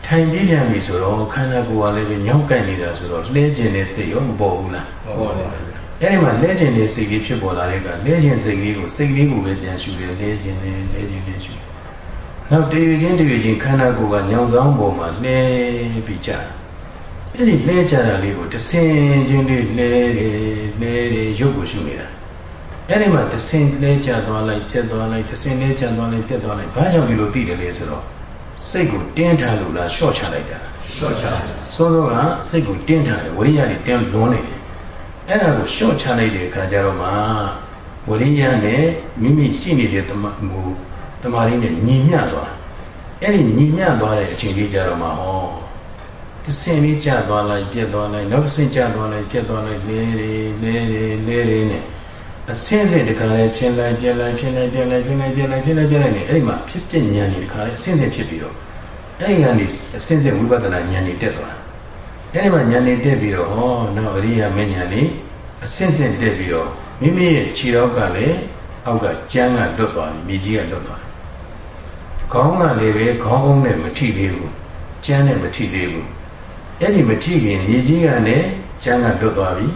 ထိုင်ပြပြန်ပြီဆိုတော့ခန္ဓာကိုယ်ကလည်းပဲညောင်းကိုက်နေတာဆိုတော့လှဲကျင်တဲ့စိတ်ရောမပေါ်ဘူးလားပေါ်ပါဘူးအဲ့ဒီမှာလဲကျင်တဲ့စိတ်လေးဖြစ်ပေါ်လာတဲ့ကလဲကျင်စိတ်လေးကိုစိတ်လေးကိုပဲပြန်ရှုတယ်လဲကျင်တယ်လဲကျင်တယ်ရှုနောက်တည်ရခြင်းတည်ရခြင်းခန္ဓာကိုယ်ကညောင်ဆောင်ပေါ်မှာလဲပြီးကြအဲ့ဒီလဲကြတာလေးကိုတဆင်ချင်းလေးလဲတယ်လဲတယ်ရုပ်ကိုရှုနေတာအဲ့ဒီမှာတဆင်လဲကြသွားလိုက်ပြတ်သွားလိုက်တဆင်လဲကြသွားလိုက်ပြတ်သွားလိုက်ဘာကြောင့်ဒီလိုသိတယ်လဲဆိုတော့ စိတ်ကိုတင်းထားလို့လားရှော့ချလိုက်တာရှော့ချစောစောကစိတ်ကိုတင်းထားတယ်ဝိရိယတွေတင်းလွန်းနေတယ်အဲ့ဒါကိုရှော့ချလိုက်တဲ့အခါကျတော့မှဝိရိယနဲ့မိမိရှိနေတဲ့တမမူတမာရင်းနဲ့ညီမျှသွားအဲ့ဒီညီမျှသွားတဲ့အချိန်လေးကြတော့မှဟောတဆင်လေးကျသွားလိုက်ပြက်သွားလိုက်နောက်တစ်ဆင့်ကျသွားလိုက်ပြက်သွားလိုက်လဲလေလဲလေလဲလေနဲ့ အစင်းစင်တခါလဲဖြစ်လိုက်ပြက်လိုက်ဖြစ်လိုက်ပြက်လိုက်ဖြစ်လိုက်ပြက်လိုက်ဖြစ်လိုက်ပြက်လိုက်နေအဲ့ဒီမှာဖြစ်ပြဉာဏ်တွေတခါလဲအစင်းစင်ဖြစ်ပြီးတော့အဲ့ဒီကနေအစဉ်စဉ်ဝိပဿနာဉာဏ်တွေတက်သွားအဲ့ဒီမှာဉာဏ်တွေတက်ပြီးတော့ဟောနောက်အရိယာမဉာဏ်တွေအစဉ်စဉ်တက်ပြီးတော့မိမိရဲ့ခြေတော်ကလည်းအောက်ကကျမ်းကလွတ်သွားပြီမြေကြီးကလွတ်သွားတယ်ခေါင်းကလည်းပဲခေါင်းကုန်းနဲ့မထိသေးဘူးကျမ်းနဲ့မထိသေးဘူးအဲ့ဒီမထိခင်မြေကြီးကလည်းကျမ်းကလွတ်သွားပြီ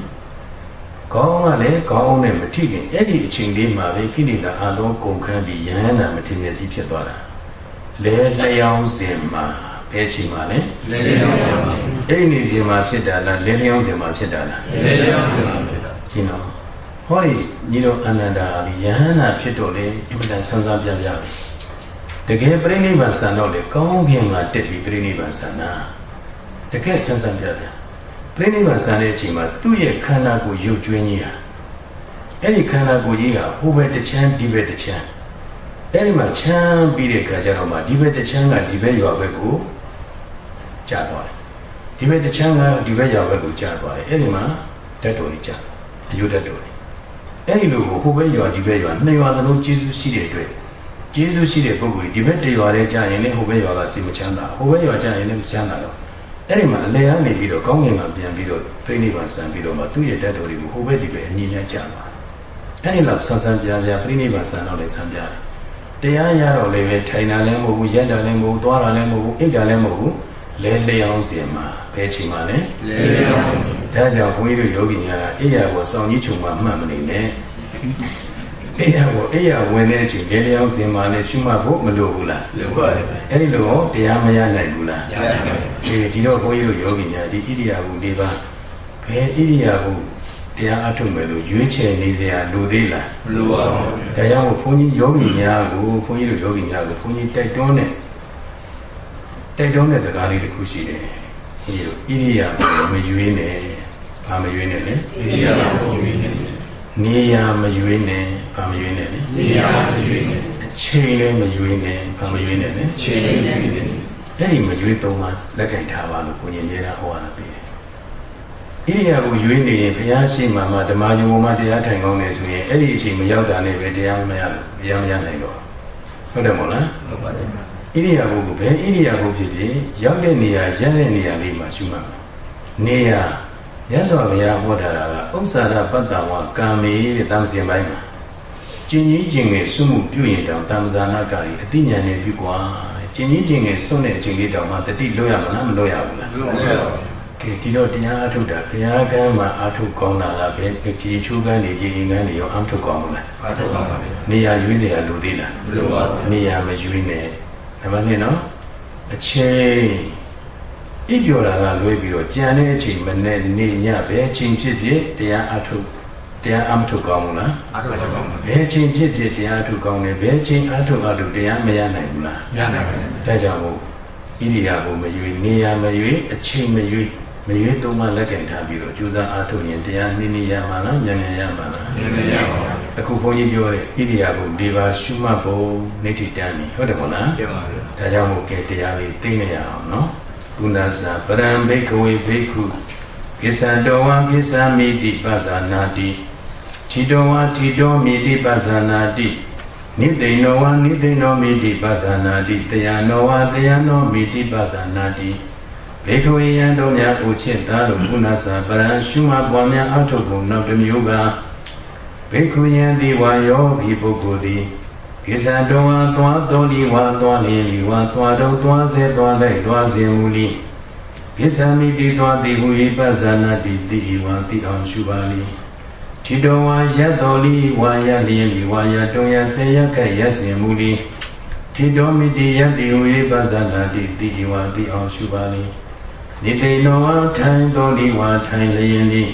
ခေါင်းကလည်းခေါင်းနဲ့မထိခင်အဲ့ဒီအချိန်လေးမှာပဲကိလေသာအလုံးကုန်ခန်းပြီးယဟန္တာမထိမြတ်ကြီးဖြစ်သွားတာလဲလျောင်းစဉ်မှာဘယ်ချိန်မှာလဲလဲလျောင်းစဉ်မှာအဲ့ဒီနေစဉ်မှာဖြစ်တာလားလဲလျောင်းစဉ်မှာဖြစ်တာလားလဲလျောင်းစဉ်မှာဖြစ်တာကျင်းတော့ဟောဒီညီတော်အနန္ဒာဒီယဟန္တာဖြစ်တော့လေအင်မတန်ဆန်းစားပြပြတကယ်ပြိဋိဘံဆန်တော့လေကောင်းကင်မှာတက်ပြီးပြိဋိဘံဆန်တာတကယ်ဆန်းဆန်းပြပြ ပြိဋိဘံဆန်တဲ့အချိန်မှာသူ့ရဲ့ခန္ဓာကိုယ်ရုပ်ကျွင်းကြီးဟာအဲ့ဒီခန္ဓာကိုယ်ကြီးဟာဟိုဘက်တစ်ချမ်းဒီဘက်တစ်ချမ်းအဲ့ဒီမှာချမ်းပြီးတဲ့အခါကျတော့မှဒီဘက်တစ်ချမ်းကဒီဘက်ရွာဘက်ကိုကျသွားတယ်ဒီဘက်တစ်ချမ်းကဒီဘက်ရွာဘက်ကိုကျသွားတယ်အဲ့ဒီမှာဓာတ်တော်ကြီးကျအယုဓာတ်တော်ကြီးအဲ့ဒီလိုကိုဟိုဘက်ရွာဒီဘက်ရွာနှစ်ရွာသလုံးကျေးဇူးရှိတဲ့အတွက်ကျေးဇူးရှိတဲ့ပုဂ္ဂိုလ်ဒီဘက်တရွာလေးကြာရင်လည်းဟိုဘက်ရွာကစိတ်မချမ်းသာဟိုဘက်ရွာကြာရင်လည်းမချမ်းသာတော့ အဲ့ဒီမှာအလယ်ကနေပြီးတော့ကောင်းကင်ကပြန်ပြီးတော့ပြိဋိဘံဆံပြီးတော့မှသူ့ရဲ့တတ်တော်တွေကိုဟိုဘက်ဒီဘက်အညီညာကြပါအဲ့ဒီလောက်ဆန်းဆန်းပြားပြားပြိဋိဘံဆံတော့လည်းဆန်းပြားတယ်တရားရတော့လည်းပဲထိုင်တာလည်းမဟုတ်ဘူးရက်တာလည်းမဟုတ်ဘူးသွားတာလည်းမဟုတ်ဘူးအိတ်တာလည်းမဟုတ်ဘူးလဲလျောင်းစင်မှာဘယ်ချိန်မှာလဲလဲလျောင်းစင်ဒါကြောင့်ဘုန်းကြီးတို့ယောဂီများအိယာကိုစောင့်ကြီးချုပ်မှမှတ်မနေနဲ့ အိယာကိုအိယာဝင်တဲ့အချိန်လဲလျောင်းစင်မှာလည်းရှုမှတ်ဖို့မလိုဘူးလားလိုပါတယ်အဲ့ဒီလိုတရားမရနိုင်ဘူးလားရနိုင်ပါဘူးဒီဒီတော့ဘုန်းကြီးတို့ယောဂီများဒီဣရိယာပု၄ပါးဘယ်ဣရိယာပုတရားအထုတ်မယ်လို့ရွေးချယ်နေစရာလိုသေးလားမလိုပါဘူးဒါကြောင့်ဘုန်းကြီးယောဂီများကိုဘုန်းကြီးတို့ယောဂီများကိုဘုန်းကြီးတိုက်တွန်းတဲ့တိုက်တွန်းတဲ့စကားလေးတစ်ခုရှိတယ်။ဒီလိုဣရိယာမရွေးနဲ့ဘာမရွေးနဲ့လဲဣရိယာမရွေးနဲ့နေရာမရွေးနဲ့ ဘာမရွေးနဲ့လဲနေရာမရွေးနဲ့အချိန်လည်းမရွေးနဲ့ဘာမရွေးနဲ့လဲအချိန်လည်းမရွေးနဲ့အဲ့ဒီမရွေးသုံးပါလက်ကင်ထားပါလို့ကိုကြီးနေတာဟောတာပြီဣရိယာကိုရွေးနေရင်ဘုရားရှိမှမှဓမ္မယုံမှာတရားထိုင်ကောင်းနေဆိုရင်အဲ့ဒီအချိန်မရောက်တာနဲ့ပဲတရားမရလို့တရားမရနိုင်တော့ဟုတ်တယ်မို့လားဟုတ်ပါတယ်ဣရိယာပုကိုဘယ်ဣရိယာပုဖြစ်ဖြစ်ရောက်တဲ့နေရာရက်တဲ့နေရာလေးမှာရှုမှတ်နေရာမြတ်စွာဘုရားဟောတာကဥစ္စာရပတ္တဝကံမေတဲ့တမ္ပစင်ပိုင်းမှာ ကျင်ကြီးကျင်ငယ်စွမှုပြုရင်တောင်တမ္ပဇာနာကကြီးအတိညာနဲ့ပြုကွာကျင်ကြီးကျင်ငယ်စွတဲ့အချိန်လေးတောင်မှတတိလွတ်ရမလားမလွတ်ရဘူးလားလွတ်ပါဘူးကဲဒီတော့တရားအထုတ်တာဘုရားကမ်းမှာအထုတ်ကောင်းတာလားဘယ်ဒီချိုးကမ်းနေရေရင်ကမ်းနေရောအထုတ်ကောင်းမလားအထုတ်ကောင်းပါပြီနေရာရွေးစရာလိုသေးလားမလိုပါဘူးနေရာမရွေးနဲ့နံပါတ်2နော်အချိန်ဣပြောတာကလွဲပြီးတော့ကြံတဲ့အချိန်မနဲ့နေညပဲအချိန်ဖြစ်ဖြစ်တရားအထုတ် တရားအမထုတ်ကောင်းဘူးလားအထုတ်ကောင်းပါဘယ်အချိန်ဖြစ်ဖြစ်တရားအထုတ်ကောင်းလဲဘယ်အချိန်အထုတ်အထုတ်တရားမရနိုင်ဘူးလားရနိုင်ပါဘူးဒါကြောင့်မို့ဣရိယာကိုမရွေနေရာမရွေအချိန်မရွေမရွေသုံးပါလက်ကင်ထားပြီးတော့ကြိုးစားအားထုတ်ရင်တရားနည်းနည်းရမှာလားမြန်မြန်ရမှာလားမြန်မြန်ရပါဘူးအခုဘုန်းကြီးပြောတဲ့ဣရိယာပုဒီပါရှုမှတ်ဖို့နေတိတန်းပြီဟုတ်တယ်မို့လားပြန်ပါပြီဒါကြောင့်မို့ကဲတရားလေးသိနေရအောင်နော်ကုဏဇာပရံဘိက္ခဝေဘိက္ခုကိစ္ဆတောဝံကိစ္ဆာမိတိပဇာနာတိ ထီတောဝံထီတောမိတိပဇာနာတိနိသိဏောဝံနိသိဏောမိတိပဇာနာတိတယနောဝံတယနောမိတိပဇာနာတိဘေခဝေယံတို့များကိုချစ်သားတို့ကုဏဇာပရံရှုမှတ်ပွားများအထုပ်ကုန်နောက်တစ်မျိုးကဘေခုယံဒီဝါယောဤပုဂ္ဂိုလ်သည်ကိစ္စတော်ဝါသွားတော်လီဝါသွားလျင်လီဝါသွားတော်သွားစေသွားလိုက်သွားစေမူလီကိစ္စမိတိသွားသည်ဟူ၏ပဇာနာတိတိဝါတိအောင်ရှုပါလီ ထိတော်ဝါရတ်တော်လီဝါရလျင်လီဝါရတော်ရဆေရခက်ရစင်မူလီထိတော်မိတိယတိဟူ၏ပဇာနာတိတိဝါတိအောင်ရှုပါလီနိတိနောဝါထိုင်တော်လီဝါထိုင်လျင်လီ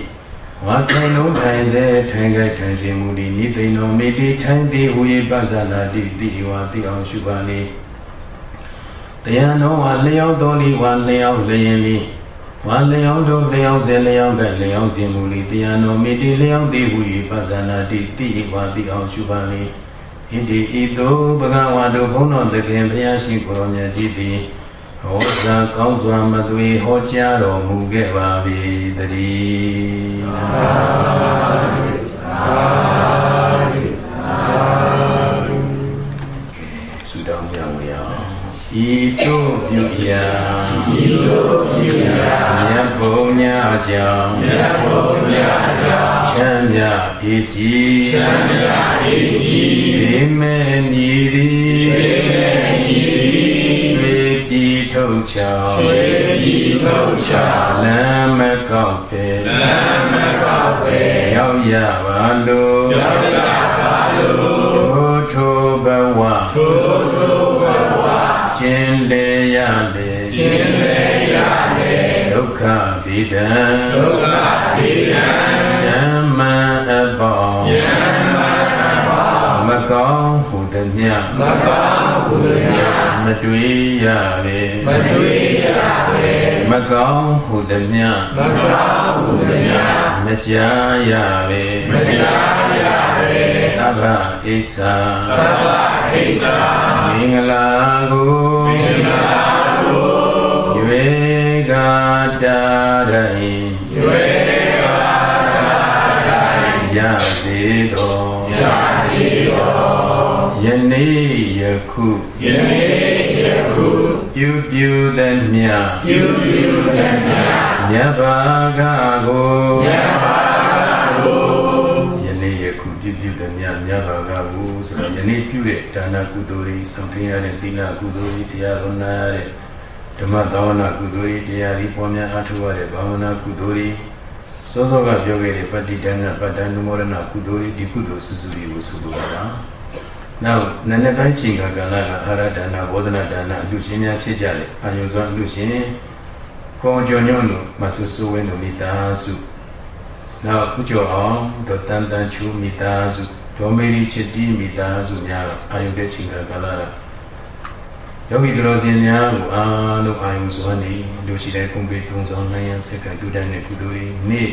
ဝါထိုင်လုံးထိုင်စေထိုင်ကြထိုင်ခြင်းမူဒီနိသိဏောမိတိထိုင်သည်ဟူ၏ပဇာနာတိတိဝါတိအောင်ရှုပါလေတရားတော်ဝါလျောက်တော်လီဝါလျောက်လျင်လီ ဝါလျောက်တော်လျောက်စေလျောက်ကြလျောက်ခြင်းမူလီတရားတော်မိတိလျောက်သည်ဟူ၏ပဇာနာတိတိဝါတိအောင်ရှုပါလေဣတိဤသို့ဘဂဝါတို့ဘုန်းတော်သခင်ဘုရားရှိခိုးတော်မြတ်ကြီးသည်ဟောစာကောင်းစွာမသွေဟောကြားတော်မူခဲ့ပါ၏တည်းသာဓုသာဓုသာ ဤတို့ပြုရာဤတို့ပြုရာမြတ်ဘုံများကြောင့်မြတ်ဘုံများကြောင့်ချမ်းမြပြည်ကြည်ချမ်းမြပြည်ကြည်ဒီမဲ့မြည်သည်ဒီမဲ့မြည်သည်ရွှေပြည်ထုတ်ချောင်းရွှေပြည်ထုတ်ချောင်းလမ်းမကောက်ပေလမ်းမကောက်ပေရောက်ရပါလို ဒံဒုက္ခဗိဒံယမအပေါယမအပေါမကောင်းဟုသမျှမကောင်းဟုသမျှမတွေ့ရလေမတွေ့ရလေမကောင်းဟုသမျှမကောင်းဟုသမျှမကြားရလေမကြားရလေသဗ္ဗဣစ္ဆာသဗ္ဗဣစ္ဆာမင်္ဂလာကိုမင်္ဂလာ ကိုရွေကတာရိရွေကတာရိရစေတော်ရစေတော်ယနေ့ယခုယနေ့ယခုပြုပြုသမျှပြုပြုသမျှမြတ်ဘာကကိုမြတ်ဘာကကိုယနေ့ယခုပြုပြုသမျှမြတ်ဘာကကိုဆိုတော့ယနေ့ပြုတဲ့ဒါနကုသိုလ်တွေဆောင်ထင်းရတဲ့သီလကုသိုလ်တွေတရားတော်နာရတဲ့ ဓမ္မသာဝနာကုသိုလ်တွေတရားတွေပွားများအားထုတ်ရတဲ့ဘာဝနာကုသိုလ်တွေစောစောကပြောခဲ့တဲ့ပဋိတန်းကပတ္တနုမောဒနာကုသိုလ်တွေဒီကုသိုလ်စုစုတွေကိုဆိုလိုတာနောက်နန္ဒပိုင်းချိန်ကကာလကအာရဒါနဘောဇနဒါနအလူရှင်များဖြစ်ကြတယ်အာယုဇောအလူရှင်ကောင်းကျော်ညွန့်တို့မဆူဆူဝင်းတို့မိသားစုနောက်ကုကျော်အောင်ဒေါ်တန်တန်ချူမိသားစုဒေါ်မေရီချစ်တီမိသားစုများအာယုတဲ့ချိန်ကကာလက ယောဂီတော်စင်များကိုအားလုံးအာယုစွမ်းနေလူရှိတဲ့ကုံပေတုံဆောင်နိုင်ရန်စက္ကတူတန်းတဲ့ကုသိုလ်တွေနေ့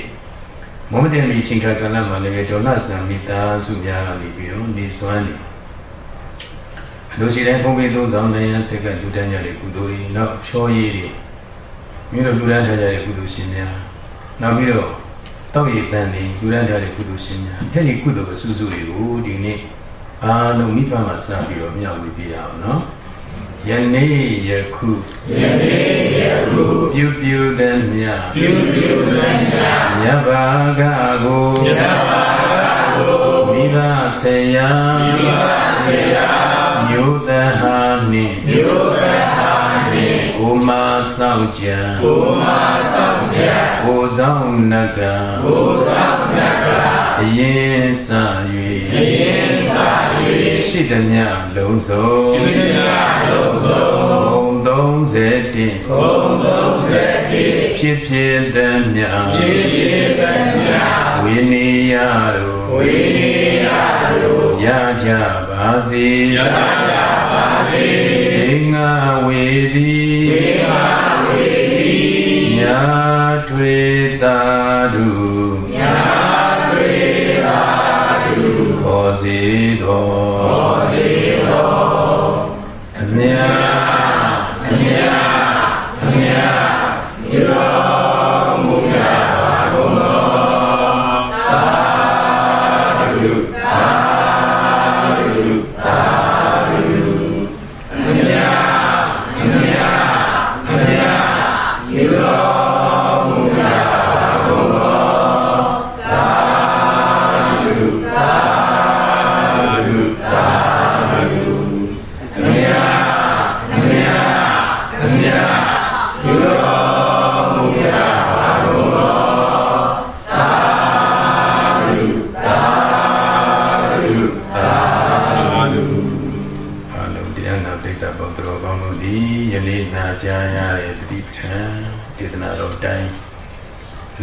မောမတင်မီချိန်ခါကာလမှာလည်းဒေါ်လာဆံမိသားစုများကနေပြီးတော့နေစွမ်းနေလူရှိတဲ့ကုံပေတုံဆောင်နိုင်ရန်စက္ကတူတန်းကြတဲ့ကုသိုလ်တွေနောက်ချောရည်တွေမြို့တော်လူရန်ထားကြတဲ့ကုသိုလ်ရှင်များနောက်ပြီးတော့တောက်ရည်တန်တွေလူရန်ထားတဲ့ကုသိုလ်ရှင်များအဲ့ဒီကုသိုလ်အစုစုတွေကိုဒီနေ့အားလုံးမိဘမှာစပြီးတော့မြောက်ပြီးပြရအောင်နော် ယနေ့ယခုယနေ့ယခုပြုပြုသမျှပြုပြုသမျှမြတ်ဘာကကိုမြတ်ဘာကကိုမိဘဆေယမိဘဆေယမြို့သဟာနှင့်မြို့သဟာနှင့်ကိုမဆောင်ကြံကိုမဆောင်ကြံကိုဆောင်နကကိုဆောင်နကအရင်စ၍အရင်စ၍ ရှိသမျှလုံးစုံရှိသမျှလုံးစုံဘုံ31ဘုံ31ဖြစ်ဖြစ်သမျှဖြစ်ဖြစ်သမျှဝိနည်းရတို့ဝိနည်းရတို့ရကြပါစေရကြပါစေငင်္ဂဝေသည်ငင်္ဂဝေသည်ညာထွေတာတို့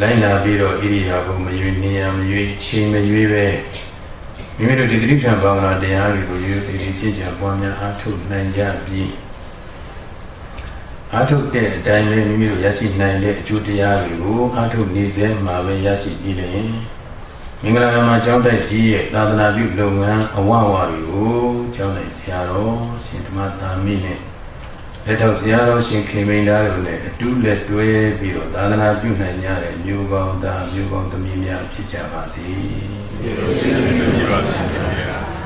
လိုက်နာပြီးတော့ဣရိယာပုမရွေးနေရမရွေးချိန်မရွေးပဲမိမိတို့ဒီတိဋ္ဌာန်ဘာဝနာတရားတွေကိုရိုးသေးသေးကြည်ကြံပွားများအားထုတ်နိုင်ကြပြီးအားထုတ်တဲ့အတိုင်းပဲမိမိတို့ရရှိနိုင်တဲ့အကျိုးတရားတွေကိုအားထုတ်နေစေမှာပဲရရှိပြီးတယ်မင်္ဂလာနာမှာကျောင်းတိုက်ကြီးရဲ့သာသနာပြုလုပ်ငန်းအဝဝတွေကိုကျောင်းတိုက်ဆရာတော်ရှင်ဓမ္မသာမိနဲ့ လက်ထောက်ဆရာတော်ရှင်ခေမိန်သားတို့နဲ့အတူလက်တွဲပြီးတော့သာသနာပြုနိုင်ကြတဲ့မျိုးကောင်းသားမျိုးကောင်းသမီးများဖြစ်ကြပါစေ။